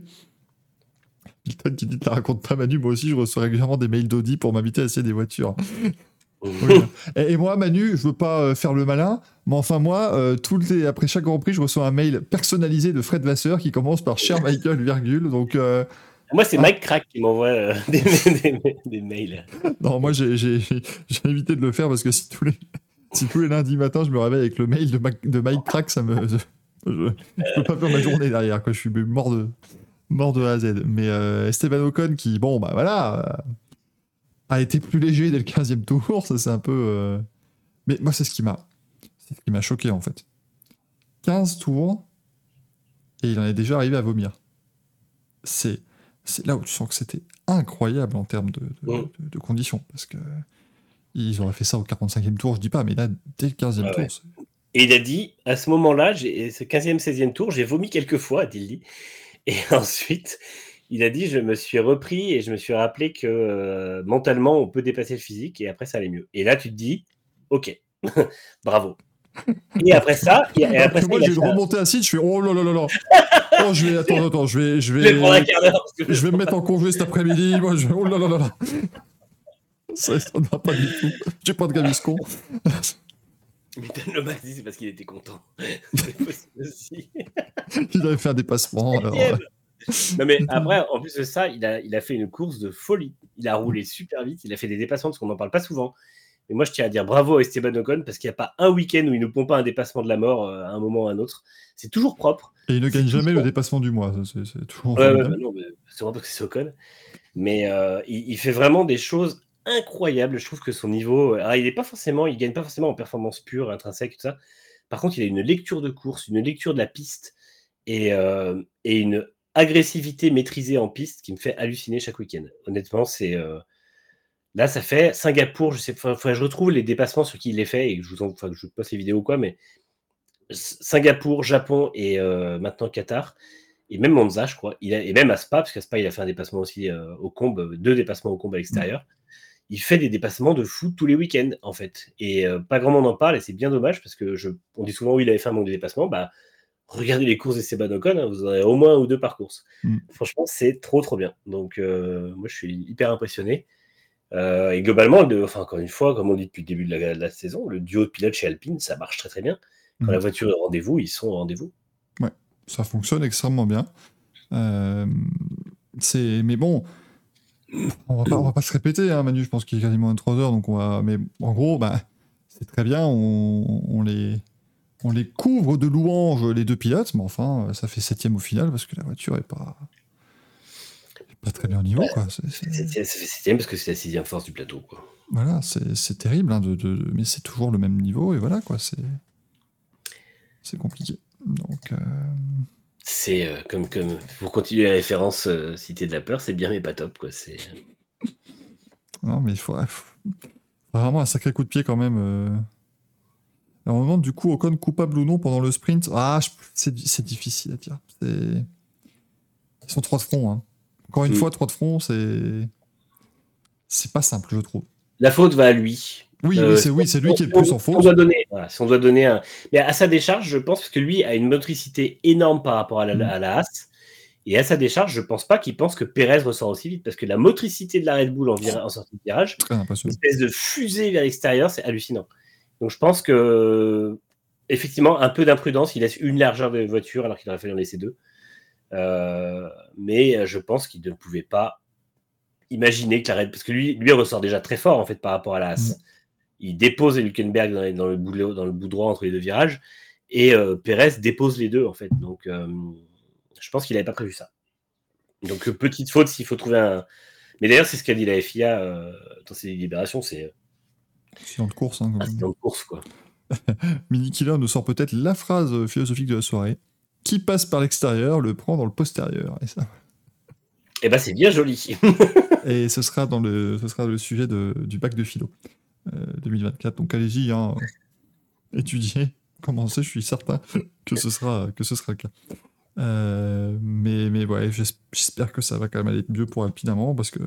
Milton qui dit, te la raconte pas Manu, moi aussi je reçois régulièrement des mails d'Audi pour m'inviter à essayer des voitures. Et, moi, Manu, je veux pas euh, faire le malin, mais enfin moi, euh, les, après chaque Grand Prix, je reçois un mail personnalisé de Fred Vasseur qui commence par cher Michael, virgule. Donc euh, moi, c'est Mike Crack qui m'envoie (laughs) des, mails. Non, moi, j'ai évité de le faire parce que si tous les, si tous les lundis matins, je me réveille avec le mail de, de Mike Crack, ça me. Je, je, peux pas faire ma journée derrière, quoi. Je suis mort de, mort de A à Z. Mais Esteban Ocon qui, bon, bah voilà a été plus léger dès le 15e tour. Ça, c'est un peu. Euh, mais moi, c'est ce qui m'a. C'est ce qui m'a choqué, en fait. 15 tours, et il en est déjà arrivé à vomir. C'est, c'est là où tu sens que c'était incroyable en termes de, de, conditions. Parce que. Ils auraient fait ça au 45e tour, je dis pas, mais là, dès le 15e tour. Et il a dit, à ce moment-là, ce 15e, 16e tour, j'ai vomi quelques fois, a-t-il dit. Et (laughs) ensuite, il a dit je me suis repris et je me suis rappelé que euh, mentalement on peut dépasser le physique et après ça allait mieux. Et là tu te dis ok, (laughs) bravo. Et après ça, et après moi j'ai remonté assis, je fais oh là là là là. (laughs) Oh je vais attends attends, je vais je vais je vais, me mettre en congé cet après-midi. Moi je oh là là là là. (laughs) Ça, ça va pas du tout. J'ai pas de gaviscon. Mais le dit c'est parce qu'il était content. il avait fait un dépassement. Alors non, mais (laughs) après, en plus de ça, il a, il a fait une course de folie. Il a roulé super vite. Il a fait des dépassements parce qu'on n'en parle pas souvent. Mais moi, je tiens à dire bravo à Esteban Ocon parce qu'il n'y a pas un week-end où il ne pompe pas un dépassement de la mort euh, à un moment ou à un autre. C'est toujours propre. Et il ne gagne jamais le dépassement du mois. C'est toujours. Ouais, ouais, bah non, c'est vraiment parce que c'est Ocon. Mais euh, il, fait vraiment des choses incroyables. Je trouve que son niveau. Alors, il n'est pas forcément. Il gagne pas forcément en performance pure, intrinsèque, tout ça. Par contre, il a une lecture de course, une lecture de la piste et, euh, et une agressivité maîtrisée en piste qui me fait halluciner chaque week-end. Honnêtement, c'est. Euh, là, ça fait Singapour, je sais, faut, je retrouve les dépassements sur qui il les fait et je vous, en, enfin, je vous poste les vidéos quoi, mais Singapour, Japon et euh, maintenant Qatar et même Monza, je crois. Il a, et même à Spa, parce qu'à Spa, il a fait un dépassement aussi euh, au combe, deux dépassements au combe à l'extérieur. Il fait des dépassements de fou tous les week-ends, en fait. Et pas grand monde en parle, et c'est bien dommage, parce que je, on dit souvent, oui, il avait fait un manque de dépassement. Bah, regardez les courses de Ocon, hein, vous en avez au moins ou deux par course. Mm. Franchement, c'est trop trop bien. Donc, euh, moi, je suis hyper impressionné. Euh, et globalement, enfin, encore une fois, comme on dit depuis le début de la, saison, le duo de pilotes chez Alpine, ça marche très très bien. Quand mm. la voiture est au rendez-vous, ils sont au rendez-vous. Ouais, ça fonctionne extrêmement bien. Euh, c'est, mais bon, on va pas, va pas se répéter, hein, Manu. Je pense qu'il est quasiment 3 heures, donc on va. Mais en gros, bah, c'est très bien. on les on les couvre de louanges, les deux pilotes, mais enfin, ça fait septième au final parce que la voiture est pas, pas très bien au niveau. quoi. Ça fait septième parce que c'est la sixième force du plateau. Quoi. Voilà, c'est terrible, hein, de, mais c'est toujours le même niveau et voilà, quoi. C'est compliqué. Donc. Euh, c'est euh, comme, comme pour continuer la référence euh, Cité de la peur, c'est bien mais pas top quoi. C'est. non mais il faut, vraiment un sacré coup de pied quand même Alors, on demande du coup Ocon coupable ou non pendant le sprint. Ah, je- c'est difficile à dire. C'est- Ils sont trois de front. hein. Encore une Mm. fois, trois de front, c'est. C'est pas simple, je trouve. La faute va à lui. Oui, Euh, oui, c'est oui, c'est lui qui est on- plus en si on faute. doit donner, voilà, si on doit donner un. Mais à sa décharge, je pense que lui a une motricité énorme par rapport à la, Mm. à la Haas. Et à sa décharge, je pense pas qu'il pense que Perez ressort aussi vite parce que la motricité de la Red Bull en, vira- en sortie de virage, une espèce de fusée vers l'extérieur, c'est hallucinant. Donc je pense que effectivement un peu d'imprudence, il laisse une largeur de voiture alors qu'il aurait fallu en laisser deux. Euh, mais je pense qu'il ne pouvait pas imaginer que la Red parce que lui, lui ressort déjà très fort en fait par rapport à la. Mm. Il dépose Hülkenberg dans, le bout dans le bout droit entre les deux virages et euh, Perez dépose les deux en fait. Donc euh, je pense qu'il n'avait pas prévu ça. Donc petite faute s'il faut trouver un. Mais d'ailleurs c'est ce qu'a dit la FIA dans ses libérations, c'est Accident de course. Hein, quand un même. accident de course quoi. (laughs) Mini Killer nous sort peut-être la phrase philosophique de la soirée. Qui passe par l'extérieur le prend dans le postérieur. Et, ça- Et ben c'est bien joli. (laughs) et ce sera dans le, ce sera le sujet de- du bac de philo euh, 2024. Donc allez-y, hein, étudiez, commencez. Je suis certain que ce sera, que ce sera le cas. Euh, mais, mais ouais, j'es- j'espère que ça va quand même aller mieux pour un moment parce que.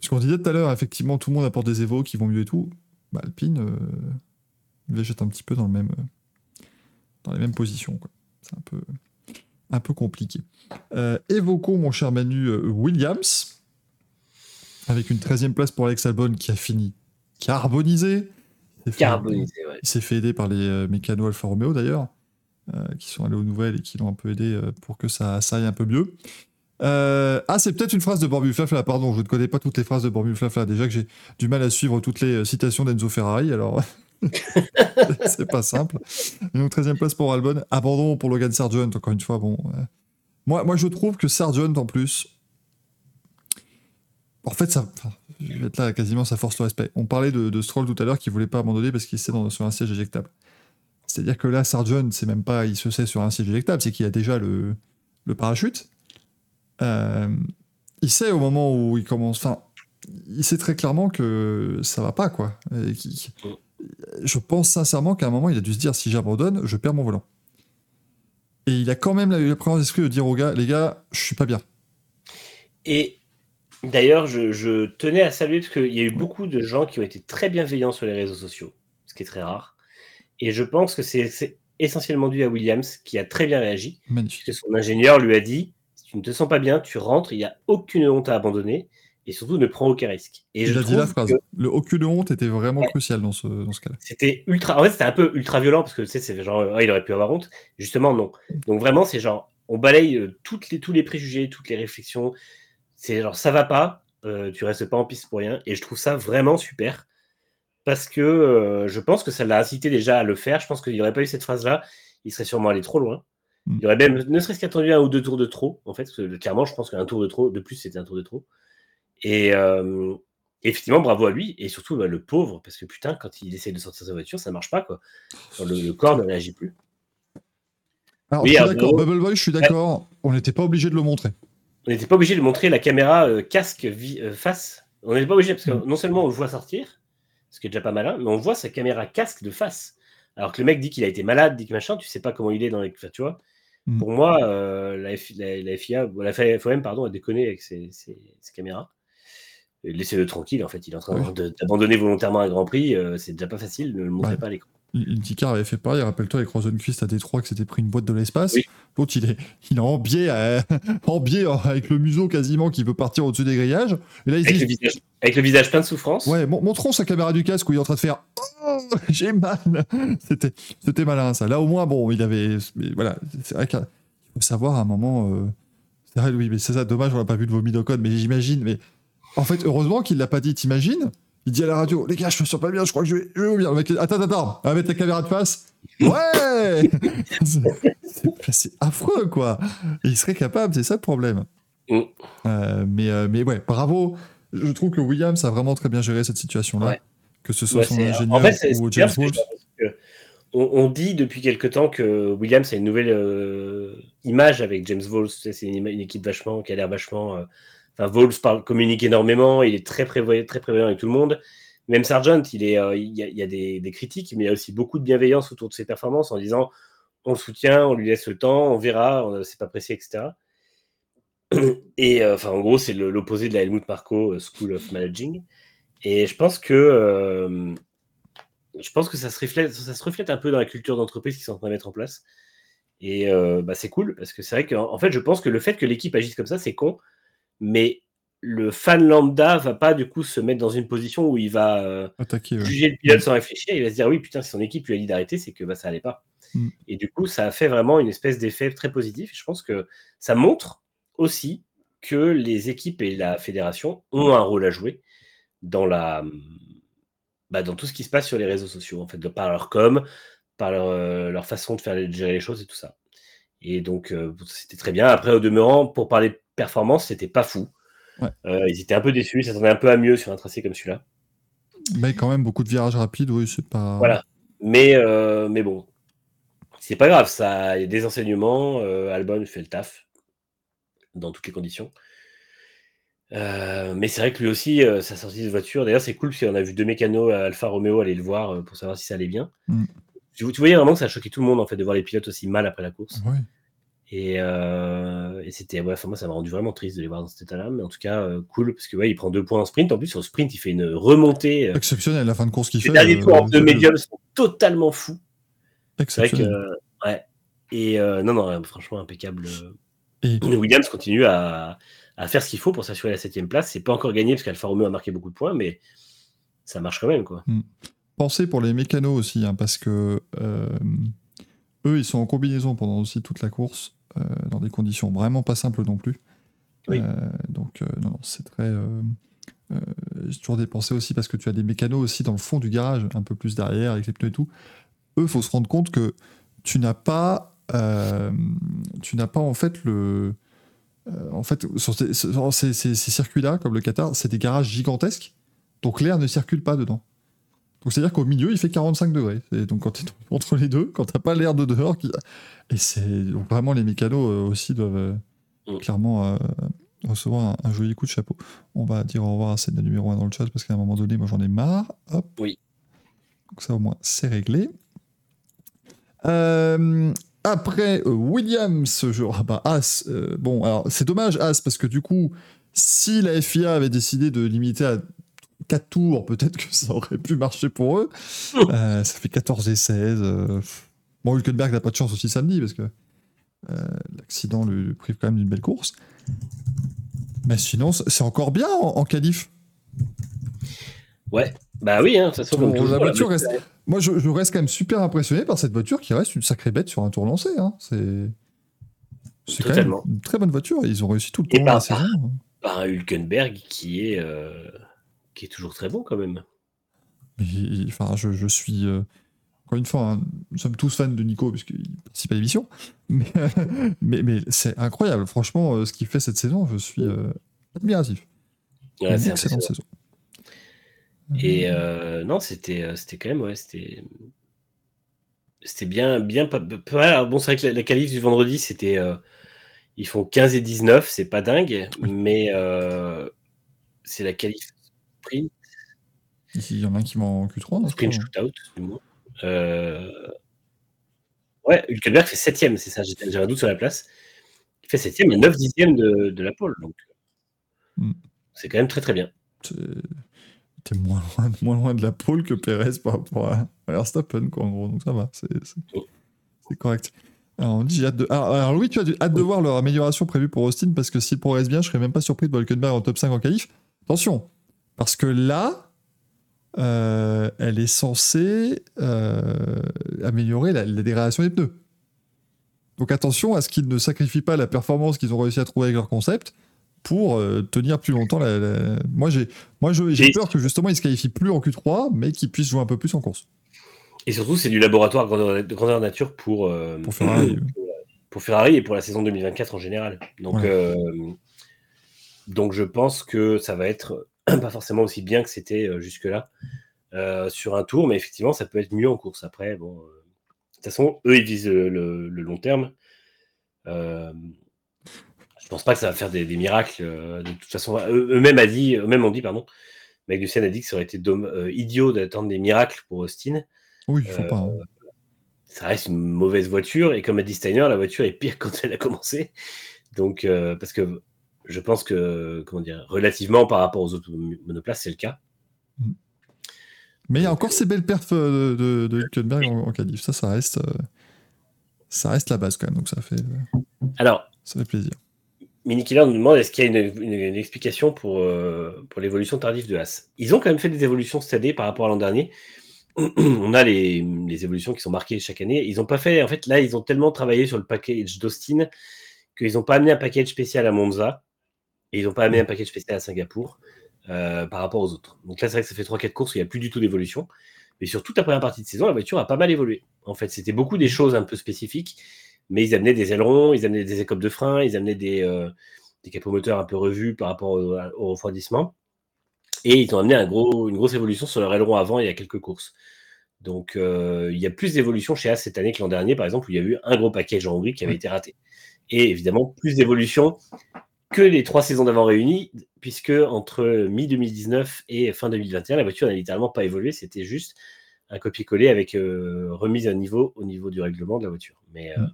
Ce qu'on disait tout à l'heure, effectivement, tout le monde apporte des évos qui vont mieux et tout. Bah, Alpine euh, végète un petit peu dans, le même, dans les mêmes positions. C'est un peu, un peu compliqué. Euh, évoquons, mon cher Manu, euh, Williams, avec une 13e place pour Alex Albon qui a fini carbonisé. Il s'est fait- Carbonisé, ouais. Il s'est fait aider par les euh, mécanos Alfa Romeo d'ailleurs, euh, qui sont allés aux nouvelles et qui l'ont un peu aidé euh, pour que ça, ça aille un peu mieux. Euh, ah, c'est peut-être une phrase de Borbu Flafla, pardon, je ne connais pas toutes les phrases de Borbu Flafla. Déjà que j'ai du mal à suivre toutes les euh, citations d'Enzo Ferrari, alors (laughs) c'est pas simple. Donc 13e place pour Albon, abandon pour Logan Sargent, encore une fois, bon. euh, moi, moi, je trouve que Sargent, en plus, en fait, ça, je vais être là, quasiment, ça force le respect. On parlait de, Stroll tout à l'heure qui voulait pas abandonner parce qu'il dans, sur un siège éjectable. C'est-à-dire que là, Sargent, c'est même pas, il se sait sur un siège éjectable, c'est qu'il a déjà le parachute. Euh, il sait au moment où il commence, enfin, il sait très clairement que ça va pas, quoi. Et je pense sincèrement qu'à un moment, il a dû se dire si j'abandonne, je perds mon volant. Et il a quand même eu la présence d'esprit de dire aux gars, les gars, je suis pas bien. Et d'ailleurs, je, je tenais à saluer parce qu'il y a eu beaucoup de gens qui ont été très bienveillants sur les réseaux sociaux, ce qui est très rare. Et je pense que c'est essentiellement dû à Williams qui a très bien réagi, Magnifique. puisque son ingénieur lui a dit tu ne te sens pas bien, tu rentres, il n'y a aucune honte à abandonner, et surtout ne prends aucun risque. Et Il je a dit la phrase. que Le aucune honte était vraiment Ouais. crucial dans ce, dans ce cas-là. c'était ultra. En fait, c'était un peu ultra violent parce que tu sais, c'est genre, il aurait pu avoir honte. Justement, non. Donc vraiment, c'est genre, on balaye euh, toutes les, tous les préjugés, toutes les réflexions. C'est genre, ça va pas, euh, tu restes pas en piste pour rien. Et je trouve ça vraiment super parce que euh, je pense que ça l'a incité déjà à le faire. Je pense qu'il n'aurait pas eu cette phrase-là, il serait sûrement allé trop loin. Mm. Il aurait même, ne serait-ce qu'attendu un ou deux tours de trop, en fait. Parce que, clairement, je pense qu'un tour de trop, de plus, c'était un tour de trop. Et euh, effectivement, bravo à lui. Et surtout, bah, le pauvre, parce que putain, quand il essaie de sortir sa voiture, ça marche pas, quoi. Genre, le, le corps ne réagit plus. Alors, Oui, je suis alors, d'accord. Bubble Boy, je suis d'accord, on n'était pas obligé de le montrer. On n'était pas obligé de montrer la caméra euh, casque vi- euh, face. On n'était pas obligé, parce que Mm. non seulement on le voit sortir, ce qui est déjà pas malin, mais on voit sa caméra casque de face. Alors que le mec dit qu'il a été malade, dit que machin, tu sais pas comment il est dans les. enfin, tu vois. Mm. Pour moi, euh, la, F- la- la FIA, la FOM, pardon, a déconné avec ses, ses- ses caméras. Et Laissez-le tranquille, en fait. Il est en train d'abandonner volontairement un Grand Prix. euh, c'est déjà pas facile, ne le montrez Ouais. pas à l'écran. Indicar avait fait pareil, rappelle-toi avec Rosenquist à Détroit qui s'était pris une boîte de l'espace. Oui. L'autre, il est, il est en biais, euh, (laughs) en biais euh, avec le museau quasiment qui veut partir au-dessus des grillages. Et là, il Avec dit avec le visage plein de souffrance. Ouais, mon- montrons sa caméra du casque où il est en train de faire Oh, (laughs) j'ai mal. C'était, c'était malin ça. Là au moins, bon, il avait. mais voilà, c'est vrai qu'il faut savoir à un moment. euh, c'est vrai, oui, mais c'est ça, dommage, on n'a pas vu de vomi d'Ocon, mais j'imagine. Mais en fait, heureusement qu'il l'a pas dit, t'imagines? Il dit à la radio Les gars, je me sens pas bien, je crois que je vais, je vais vomir. Le mec, attends, attends, mettre ta caméra de face. Ouais (laughs) c'est, affreux, quoi. Et il serait capable, c'est ça le problème. Mm. Euh, mais, euh, mais ouais, bravo. Je trouve que Williams a vraiment très bien géré cette situation-là. Ouais. Que ce soit Ouais, son ingénieur en fait, c'est- ou James Wolf. on, on dit depuis quelque temps que Williams a une nouvelle euh, image avec James Vols. C'est une, équipe vachement qui a l'air vachement. euh, Enfin, Vols parle, communique énormément. Il est très prévoyant, très prévoyant avec tout le monde. même Sargent, il, est, euh, il y a, des, critiques, mais il y a aussi beaucoup de bienveillance autour de ses performances en disant on le soutient, on lui laisse le temps, on verra, on c'est pas pressé, etc. (clears throat) Et euh, enfin, en gros, c'est l'opposé de la Helmut Marco School of Managing. Et je pense que je pense que ça se reflète, ça se reflète un peu dans la culture d'entreprise qu'ils sont en train de mettre en place. Et bah, c'est cool parce que c'est vrai qu'en en fait, je pense que le fait que l'équipe agisse comme ça, c'est con, mais le fan lambda va pas du coup se mettre dans une position où il va euh, juger le pilote sans réfléchir. Il va se dire oui, putain, si son équipe lui a dit d'arrêter, c'est que bah, ça allait pas. Mm. Et du coup, ça a fait vraiment une espèce d'effet très positif. Je pense que ça montre aussi que les équipes et la fédération ont un rôle à jouer dans la bah, dans tout ce qui se passe sur les réseaux sociaux, en fait, de par leur com, par leur, euh, façon de faire gérer les choses et tout ça. Et donc, euh, c'était très bien. Après, au demeurant, pour parler performance, c'était pas fou. Euh, ils étaient un peu déçus, ils s'attendaient un peu à mieux sur un tracé comme celui-là. Mais quand même, beaucoup de virages rapides, oui, c'est pas. Voilà. Mais, euh, mais bon, c'est pas grave, ça, il y a des enseignements. Albon fait le taf dans toutes les conditions. mais c'est vrai que lui aussi, sa sortie de voiture, d'ailleurs, c'est cool parce qu'on a vu deux mécanos à Alfa Romeo aller le voir pour savoir si ça allait bien. Mm. Tu, voyais vraiment que ça a choqué tout le monde en fait de voir les pilotes aussi mal après la course. Oui. Euh, et, c'était, ouais, moi, ça m'a rendu vraiment triste de les voir dans cet état-là. Mais en tout cas, euh, cool, parce que ouais, il prend deux points en sprint. En plus, sur le sprint, il fait une remontée. Euh, Exceptionnelle, la fin de course qu'il fait. Les derniers tours de médium sont totalement fous. Exceptionnel. ouais. Et non, non, franchement, impeccable. Et... Williams continue à, à faire ce qu'il faut pour s'assurer la septième place. C'est pas encore gagné parce qu'Alfa Romeo a marqué beaucoup de points, mais ça marche quand même, quoi. Mm. Pensez pour les mécanos aussi, hein, parce que eux, ils sont en combinaison pendant aussi toute la course, euh, dans des conditions vraiment pas simples non plus. Euh, donc, euh, non, c'est très. J'ai toujours dépensé aussi parce que tu as des mécanos aussi dans le fond du garage, un peu plus derrière, avec les pneus et tout. Eux, il faut se rendre compte que tu n'as pas. Tu n'as pas en fait le. en fait, sur ces, ces circuits-là, comme le Qatar, c'est des garages gigantesques, donc l'air ne circule pas dedans. Donc c'est-à-dire qu'au milieu, il fait 45 degrés. Et donc quand tu es entre les deux, quand t'as pas l'air de dehors, et c'est donc vraiment les mécanos euh, aussi doivent euh, mm. clairement euh, recevoir un, joli coup de chapeau. On va dire au revoir à cette numéro 1 dans le chat parce qu'à un moment donné, moi j'en ai marre. Hop. Oui. Donc ça au moins c'est réglé. Après Williams, je, ah bah, As. bon alors c'est dommage As parce que du coup, si la FIA avait décidé de limiter à 4 tours, peut-être que ça aurait pu marcher pour eux. Euh, ça fait 14 et 16. Euh. Bon, Hülkenberg n'a pas de chance aussi samedi parce que euh, l'accident le prive quand même d'une belle course. Mais sinon, c'est encore bien en, qualif. Ouais, bah oui, hein, ça la voiture reste... Moi, je, reste quand même super impressionné par cette voiture qui reste une sacrée bête sur un tour lancé. Hein. C'est quand même une très bonne voiture. Ils ont réussi tout le temps par, la saison. Par un Hülkenberg qui est qui est toujours très bon quand même. enfin, je, suis. Euh, encore une fois, hein, nous sommes tous fans de Nico, puisqu'il participe à l'émission. (laughs) Mais, mais, mais c'est incroyable. Franchement, euh, ce qu'il fait cette saison, je suis euh, admiratif. Ouais, c'est excellente saison. Et non, c'était c'était quand même. Ouais, c'était. C'était bien, bien pas, bon, c'est vrai que la, qualif du vendredi, c'était. ils font 15 et 19, c'est pas dingue, mais c'est la qualif sprint. Il y en a un qui m'en Q3. Sprint shootout, du moins. Euh... Ouais, Hülkenberg fait 7ème, c'est ça, j'ai un doute sur la place. Il fait 7ème et 9 dixièmes de, de la pole. Donc, mm. c'est quand même très très bien. T'es moins loin, (laughs) moins loin de la pole que Perez par rapport à, Verstappen, quoi, en gros. Donc ça va, c'est correct. Alors, on dit, hâte de... alors, tu as hâte de voir leur amélioration prévue pour Austin parce que s'il progresse bien, je serais même pas surpris de voir en top 5 en qualif. Attention, parce que là, euh, elle est censée euh, améliorer la, dégradation des pneus. Donc attention à ce qu'ils ne sacrifient pas la performance qu'ils ont réussi à trouver avec leur concept pour euh, tenir plus longtemps. La, Moi, j'ai, moi, j'ai peur que justement ils se qualifient plus en Q3, mais qu'ils puissent jouer un peu plus en course. Et surtout, c'est du laboratoire de grandeur nature pour, pour Ferrari. Pour, Ferrari et pour la saison 2024 en général. Donc, donc je pense que ça va être (clears throat) pas forcément aussi bien que c'était euh, jusque-là euh, sur un tour, mais effectivement, ça peut être mieux en course. Après, bon, euh, de toute façon, eux, ils visent le, long terme. Je pense pas que ça va faire des, miracles. de toute façon, eux-mêmes dit, eux-mêmes ont dit, pardon, Magnussen a dit que ça aurait été idiot d'attendre des miracles pour Austin. Oui, il faut pas. Hein. Ça reste une mauvaise voiture et comme a dit Steiner, la voiture est pire (laughs) quand elle a commencé. Donc, parce que je pense que, comment dire, relativement par rapport aux autres monoplaces, c'est le cas. Mm. Mais il y a encore ces belles perfs de, de, de en, en Ça, ça reste, ça reste la base quand même. Donc ça fait, Alors, ça fait plaisir. Mini Killer nous demande est-ce qu'il y a une, explication pour, euh, pour l'évolution tardive de As? Ils ont quand même fait des évolutions cette année par rapport à l'an dernier. (clears throat) On a les, les, évolutions qui sont marquées chaque année. Ils n'ont pas fait. En fait, là, ils ont tellement travaillé sur le package d'Austin qu'ils n'ont pas amené un package spécial à Monza et ils n'ont pas amené un package spécial à Singapour euh, par rapport aux autres. Donc là, c'est vrai que ça fait 3-4 courses où il n'y a plus du tout d'évolution. Mais sur toute la première partie de saison, la voiture a pas mal évolué. En fait, c'était beaucoup des choses un peu spécifiques mais ils amenaient des ailerons, ils amenaient des écopes de frein, ils amenaient des, euh, des capomoteurs un peu revus par rapport au, refroidissement. Et ils ont amené un gros, une grosse évolution sur leur aileron avant il y a quelques courses. Donc euh, il y a plus d'évolution chez As cette année que l'an dernier, par exemple, où il y a eu un gros package en Hongrie qui avait été raté. Et évidemment, plus d'évolution que les trois saisons d'avant réunies, puisque entre mi-2019 et fin 2021, la voiture n'a littéralement pas évolué, c'était juste un copier-coller avec euh, remise à niveau au niveau du règlement de la voiture. Mais, mm.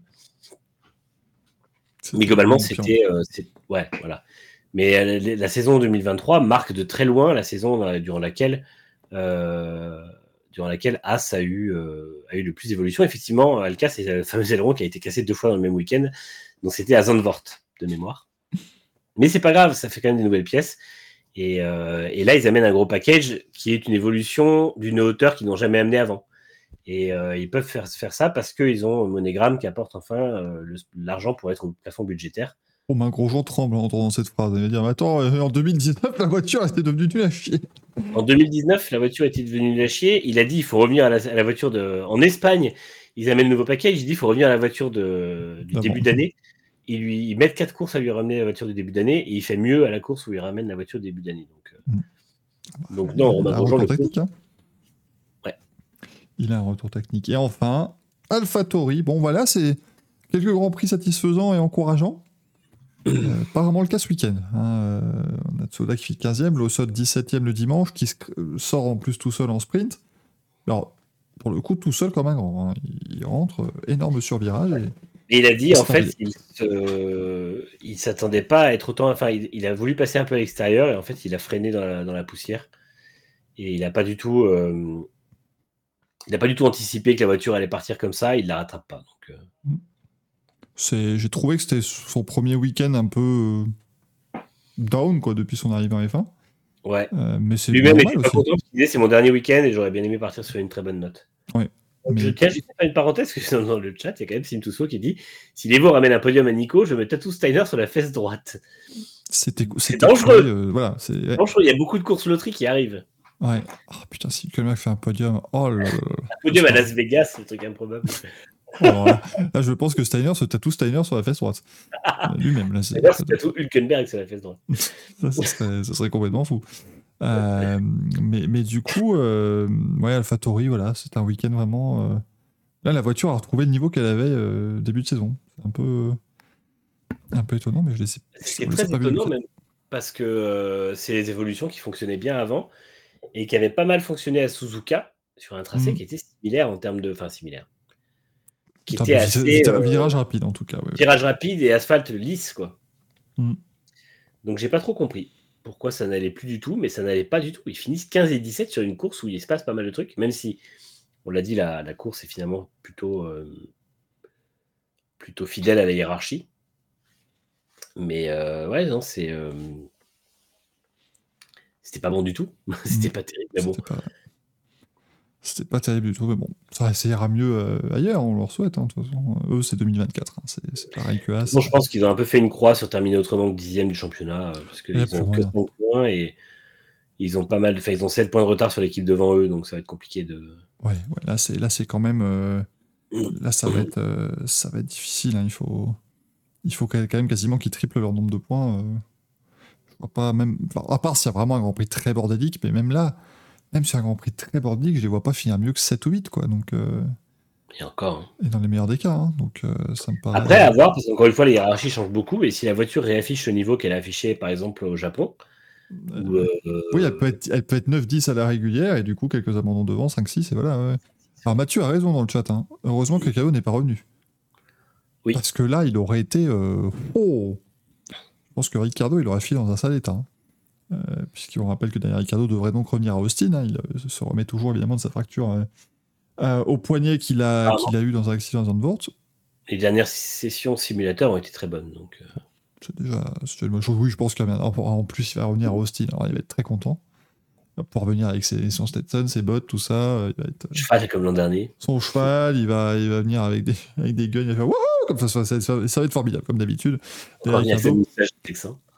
Mais globalement, c'était. Euh, ouais, voilà. Mais euh, la, saison 2023 marque de très loin la saison durant laquelle. Euh, durant laquelle As a eu, a eu le plus d'évolution. Effectivement, Alka, c'est le fameux aileron qui a été cassé deux fois dans le même week-end. Donc c'était à Zandvoort, de mémoire. Mais c'est pas grave, ça fait quand même des nouvelles pièces. Et, et, là, ils amènent un gros package qui est une évolution d'une hauteur qu'ils n'ont jamais amené avant. Et euh, ils peuvent faire, faire ça parce qu'ils ont Monogram qui apporte enfin euh, l'argent pour être au plafond budgétaire. Oh, ma Grosjean tremble en entendant cette phrase. Il va dire Attends, euh, en 2019, la voiture était devenue nulle à chier. En 2019, la voiture était devenue nulle à chier. Il a dit il faut revenir à la, voiture de. En Espagne, ils amènent le nouveau paquet. Il dit il faut revenir à la voiture de, du début d'année. Ils lui ils mettent quatre courses à lui ramener la voiture du début d'année et il fait mieux à la course où il ramène la voiture du début d'année. Donc, mm. donc non, on a Grosjean. Il a un retour technique. Et enfin, AlphaTauri. Bon, voilà, c'est quelques grands prix satisfaisants et encourageants. Euh, apparemment le cas ce week-end. Hein. Euh, on a Tsuda qui fait 15e, Lawson 17e le dimanche, qui euh, sort en plus tout seul en sprint. Alors, pour le coup, tout seul comme un grand. Hein. Il rentre, énorme survirage. Et... il a dit, en fait, il ne s'attendait pas à être autant. Enfin, il, a voulu passer un peu à l'extérieur et en fait, il a freiné dans la, poussière. Et il n'a pas du tout il n'a pas du tout anticipé que la voiture allait partir comme ça, il ne la rattrape pas. Donc, euh. J'ai trouvé que c'était son premier week-end un peu euh, down quoi, depuis son arrivée en F1. Ouais. Euh, mais c'est Lui-même était pas content parce qu'il disait c'est mon dernier week-end et j'aurais bien aimé partir sur une très bonne note. Ouais. Mais... Je tiens juste à faire une parenthèse, que dans le chat, il y a quand même Sim Tousso qui dit si Levo ramène un podium à Nico, je mets tatou Steiner sur la fesse droite. C'était dangereux. voilà, dangereux. Il y a beaucoup de courses loterie qui arrivent. Ouais. Oh putain, si Hülkenberg fait un podium. Oh là là. Un podium à Las Vegas, c'est un truc improbable. là, je pense que Steiner se tatoue Steiner sur la fesse droite. (laughs) Lui-même. Là, Steiner se tatoue Hülkenberg sur la fesse droite. (laughs) ça, ça, serait, ça, serait, complètement fou. Euh, mais, mais, du coup, euh, ouais, AlphaTauri, voilà, c'est un week-end vraiment. Euh... Là, la voiture a retrouvé le niveau qu'elle avait euh, début de saison. C'est un peu, un peu étonnant, mais je laisse. C'est très étonnant, même, parce que c'est les évolutions qui fonctionnaient bien avant et qui avait pas mal fonctionné à Suzuka sur un tracé mmh. qui était similaire en termes de. Enfin, similaire. Qui était assez. un euh, virage rapide en tout cas. virage rapide et asphalte lisse, quoi. Mmh. Donc, j'ai pas trop compris pourquoi ça n'allait plus du tout, mais ça n'allait pas du tout. Ils finissent 15 et 17 sur une course où il se passe pas mal de trucs, même si, on l'a dit, la, la, course est finalement plutôt, euh, plutôt fidèle à la hiérarchie. Mais euh, ouais, non, c'est c'était pas bon du tout. (laughs) c'était mm. pas terrible, mais bon. C'était pas... terrible du tout, mais bon, ça, ira mieux euh, ailleurs, on leur souhaite. Hein, de toute façon, eux, c'est 2024, hein, c'est pareil que As. Bon, je pense qu'ils ont un peu fait une croix sur terminer autrement que dixième du championnat, euh, parce qu'ils ont que 30 points et ils ont pas mal, enfin, ils ont 7 points de retard sur l'équipe devant eux, donc ça va être compliqué de. Ouais, ouais là, c'est là, c'est quand même, euh, là, ça va être, ça va être difficile. Hein, il faut, il faut quand même quasiment qu'ils triplent leur nombre de points pas même. à part s'il y a vraiment un Grand Prix très bordélique, mais même là, même sur un Grand Prix très bordélique, je les vois pas finir mieux que 7 ou 8, quoi. Donc. Euh, et encore. Hein. Et dans les meilleurs des cas, hein. donc euh, ça me paraît. Après, à voir, parce qu'encore une fois, les hiérarchies changent beaucoup, et si la voiture réaffiche le niveau qu'elle a affiché, par exemple, au Japon, euh, Oui, elle peut être, elle peut être 9-10 à la régulière et du coup quelques abandons devant, 5-6 et voilà. ouais. Alors Mathieu a raison dans le chat. hein. Heureusement que KO n'est pas revenu. Oui. Parce que là, il aurait été. Oh Je pense que Ricardo, il aurait filé dans un sale état. hein. Euh, Puisqu'on rappelle que Daniel Ricardo devrait donc revenir à Austin. hein. Il euh, se remet toujours évidemment de sa fracture euh, euh, au poignet qu'il a, Pardon. qu'il a eu dans un accident à Zandvoort. Les dernières sessions simulateurs ont été très bonnes. Donc, C'est déjà, déjà une bonne chose. Oui, je pense qu'en en plus, il va revenir à Austin. Alors, il va être très content. Il va pouvoir venir avec ses, son Stetson, ses bottes, tout ça. Il va être, cheval comme l'an dernier. son cheval, il va, il va venir avec des, avec des guns, il va faire wouhou comme ça, va être formidable, comme d'habitude.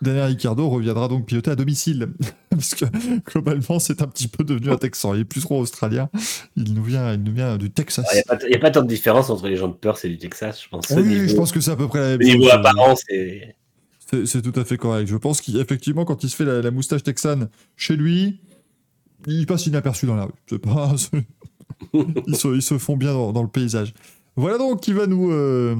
Daniel Ricciardo reviendra donc piloter à domicile, (laughs) parce que globalement, c'est un petit peu devenu un Texan. Il est plus trop australien, il nous vient, il nous vient du Texas. Il n'y a, pas tant de différence entre les gens de Perth et du Texas, je pense. Oui, niveau, je pense que c'est à peu près la même au niveau chose. apparent, c'est. Tout à fait correct. Je pense qu'effectivement, quand il se fait la, la moustache texane chez lui, il passe inaperçu dans la rue. Pas, (laughs) (laughs) ils, se, ils se font bien dans, dans le paysage. Voilà donc qui va nous, euh,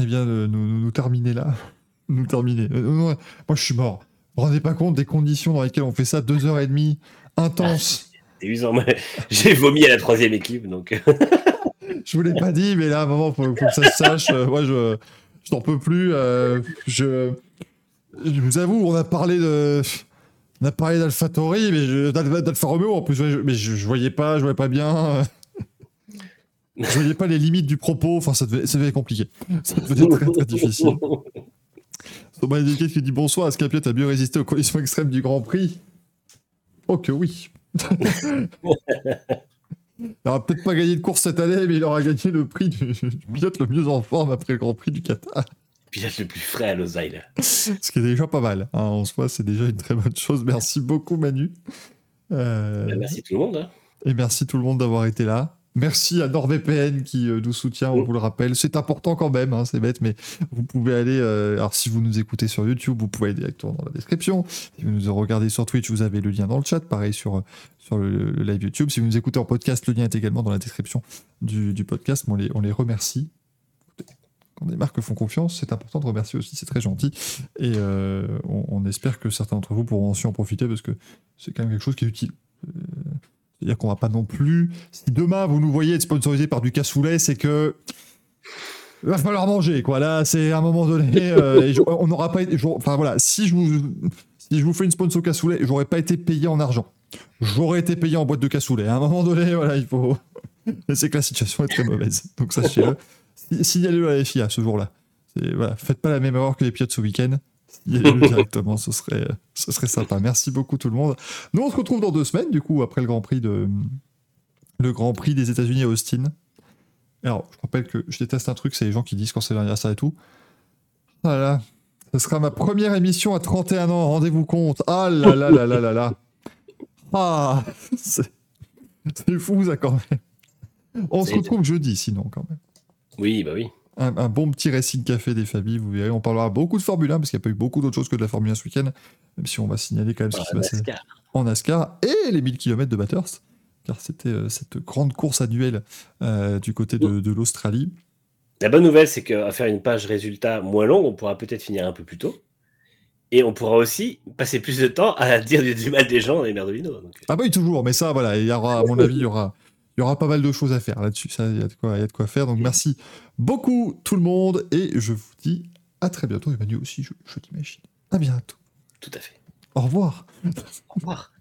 eh bien, euh, nous, nous- nous terminer là. (laughs) Nous terminer. Euh, moi, je suis mort. Vous vous rendez pas compte des conditions dans lesquelles on fait ça deux heures et demie intense. c'est usant. Moi, (laughs) J'ai vomi à la troisième équipe, donc. (laughs) Je vous l'ai pas dit, mais là, à un moment, faut, faut que ça se sache. Moi, je, je n'en peux plus. euh, je, je vous avoue, on a parlé de, on a parlé d'AlphaTauri, mais d'Alfa Romeo en plus. mais je, je voyais pas, je voyais pas bien. Je voyais pas les limites du propos. Enfin, ça devait, ça devait être compliqué. Ça devenait très très difficile. Thomas Indiquet qui dit bonsoir. Est-ce a mieux résisté aux conditions extrêmes du Grand Prix? Oh que oui. Il n'aura peut-être pas gagné de course cette année, mais il aura gagné le prix du, du pilote le mieux en forme après le Grand Prix du Qatar. Pilote le plus frais à Losail. Ce qui est déjà pas mal. hein. En soi, c'est déjà une très bonne chose. Merci beaucoup, Manu. Euh, Bah, Merci tout le monde. hein. Et merci tout le monde d'avoir été là. Merci à NordVPN qui euh, nous soutient, on vous le rappelle. C'est important quand même, hein, c'est bête, mais vous pouvez aller. euh, alors, si vous nous écoutez sur YouTube, vous pouvez aller directement dans la description. Si vous nous regardez sur Twitch, vous avez le lien dans le chat. Pareil sur, sur le, le live YouTube. Si vous nous écoutez en podcast, le lien est également dans la description du, du podcast. Mais on les, on les remercie. Quand des marques font confiance, c'est important de remercier aussi, c'est très gentil. Et euh, on, on espère que certains d'entre vous pourront aussi en profiter parce que c'est quand même quelque chose qui est utile. Euh, C'est-à-dire qu'on va pas non plus. Si demain vous nous voyez être sponsorisé par du cassoulet, c'est que. Il va falloir manger, quoi. Là, c'est à un moment donné. (laughs) euh, et je- on n'aura pas été. je- Enfin voilà, si je vous, si je vous fais une sponsor cassoulet, j'aurais pas été payé en argent. J'aurais été payé en boîte de cassoulet. À un moment donné, voilà, il faut. (laughs) C'est que la situation est très mauvaise. Donc sachez-le. Si- Signalez-le à la FIA ce jour-là. Voilà, faites pas la même erreur que les pilotes ce week-end. (laughs) Directement, ce serait, ce serait sympa. Merci beaucoup tout le monde. Nous, on se retrouve dans deux semaines, du coup, après le Grand Prix de le Grand Prix des États-Unis à Austin. Alors, je rappelle que je déteste un truc, c'est les gens qui disent quand c'est l'anniversaire et tout. Voilà. Ce sera ma première émission à 31 ans, rendez-vous compte. Ah là là là là là là. Ah, c'est fou ça quand même. On se retrouve jeudi sinon quand même. Oui, bah oui. Un, un bon petit Racing Café des familles, vous verrez. On parlera beaucoup de Formule 1 parce qu'il n'y a pas eu beaucoup d'autres choses que de la Formule 1 ce week-end. Même si on va signaler quand même ce qui s'est passé NASCAR. en NASCAR et les 1000 km de Bathurst, car c'était euh, cette grande course annuelle euh, du côté de, de l'Australie. La bonne nouvelle, c'est qu'à faire une page résultat moins longue, on pourra peut-être finir un peu plus tôt. Et on pourra aussi passer plus de temps à dire du, du mal des gens dans les mers de vino. Donc, Ah bah oui, toujours, mais ça, voilà, il y aura, à mon (laughs) avis, il y aura, il y aura pas mal de choses à faire là-dessus. Ça, il y, a de quoi- y a de quoi faire. Donc merci beaucoup tout le monde et je vous dis à très bientôt. Et Manu aussi, je, je t'imagine. À bientôt. tout à fait. Au revoir. Au revoir.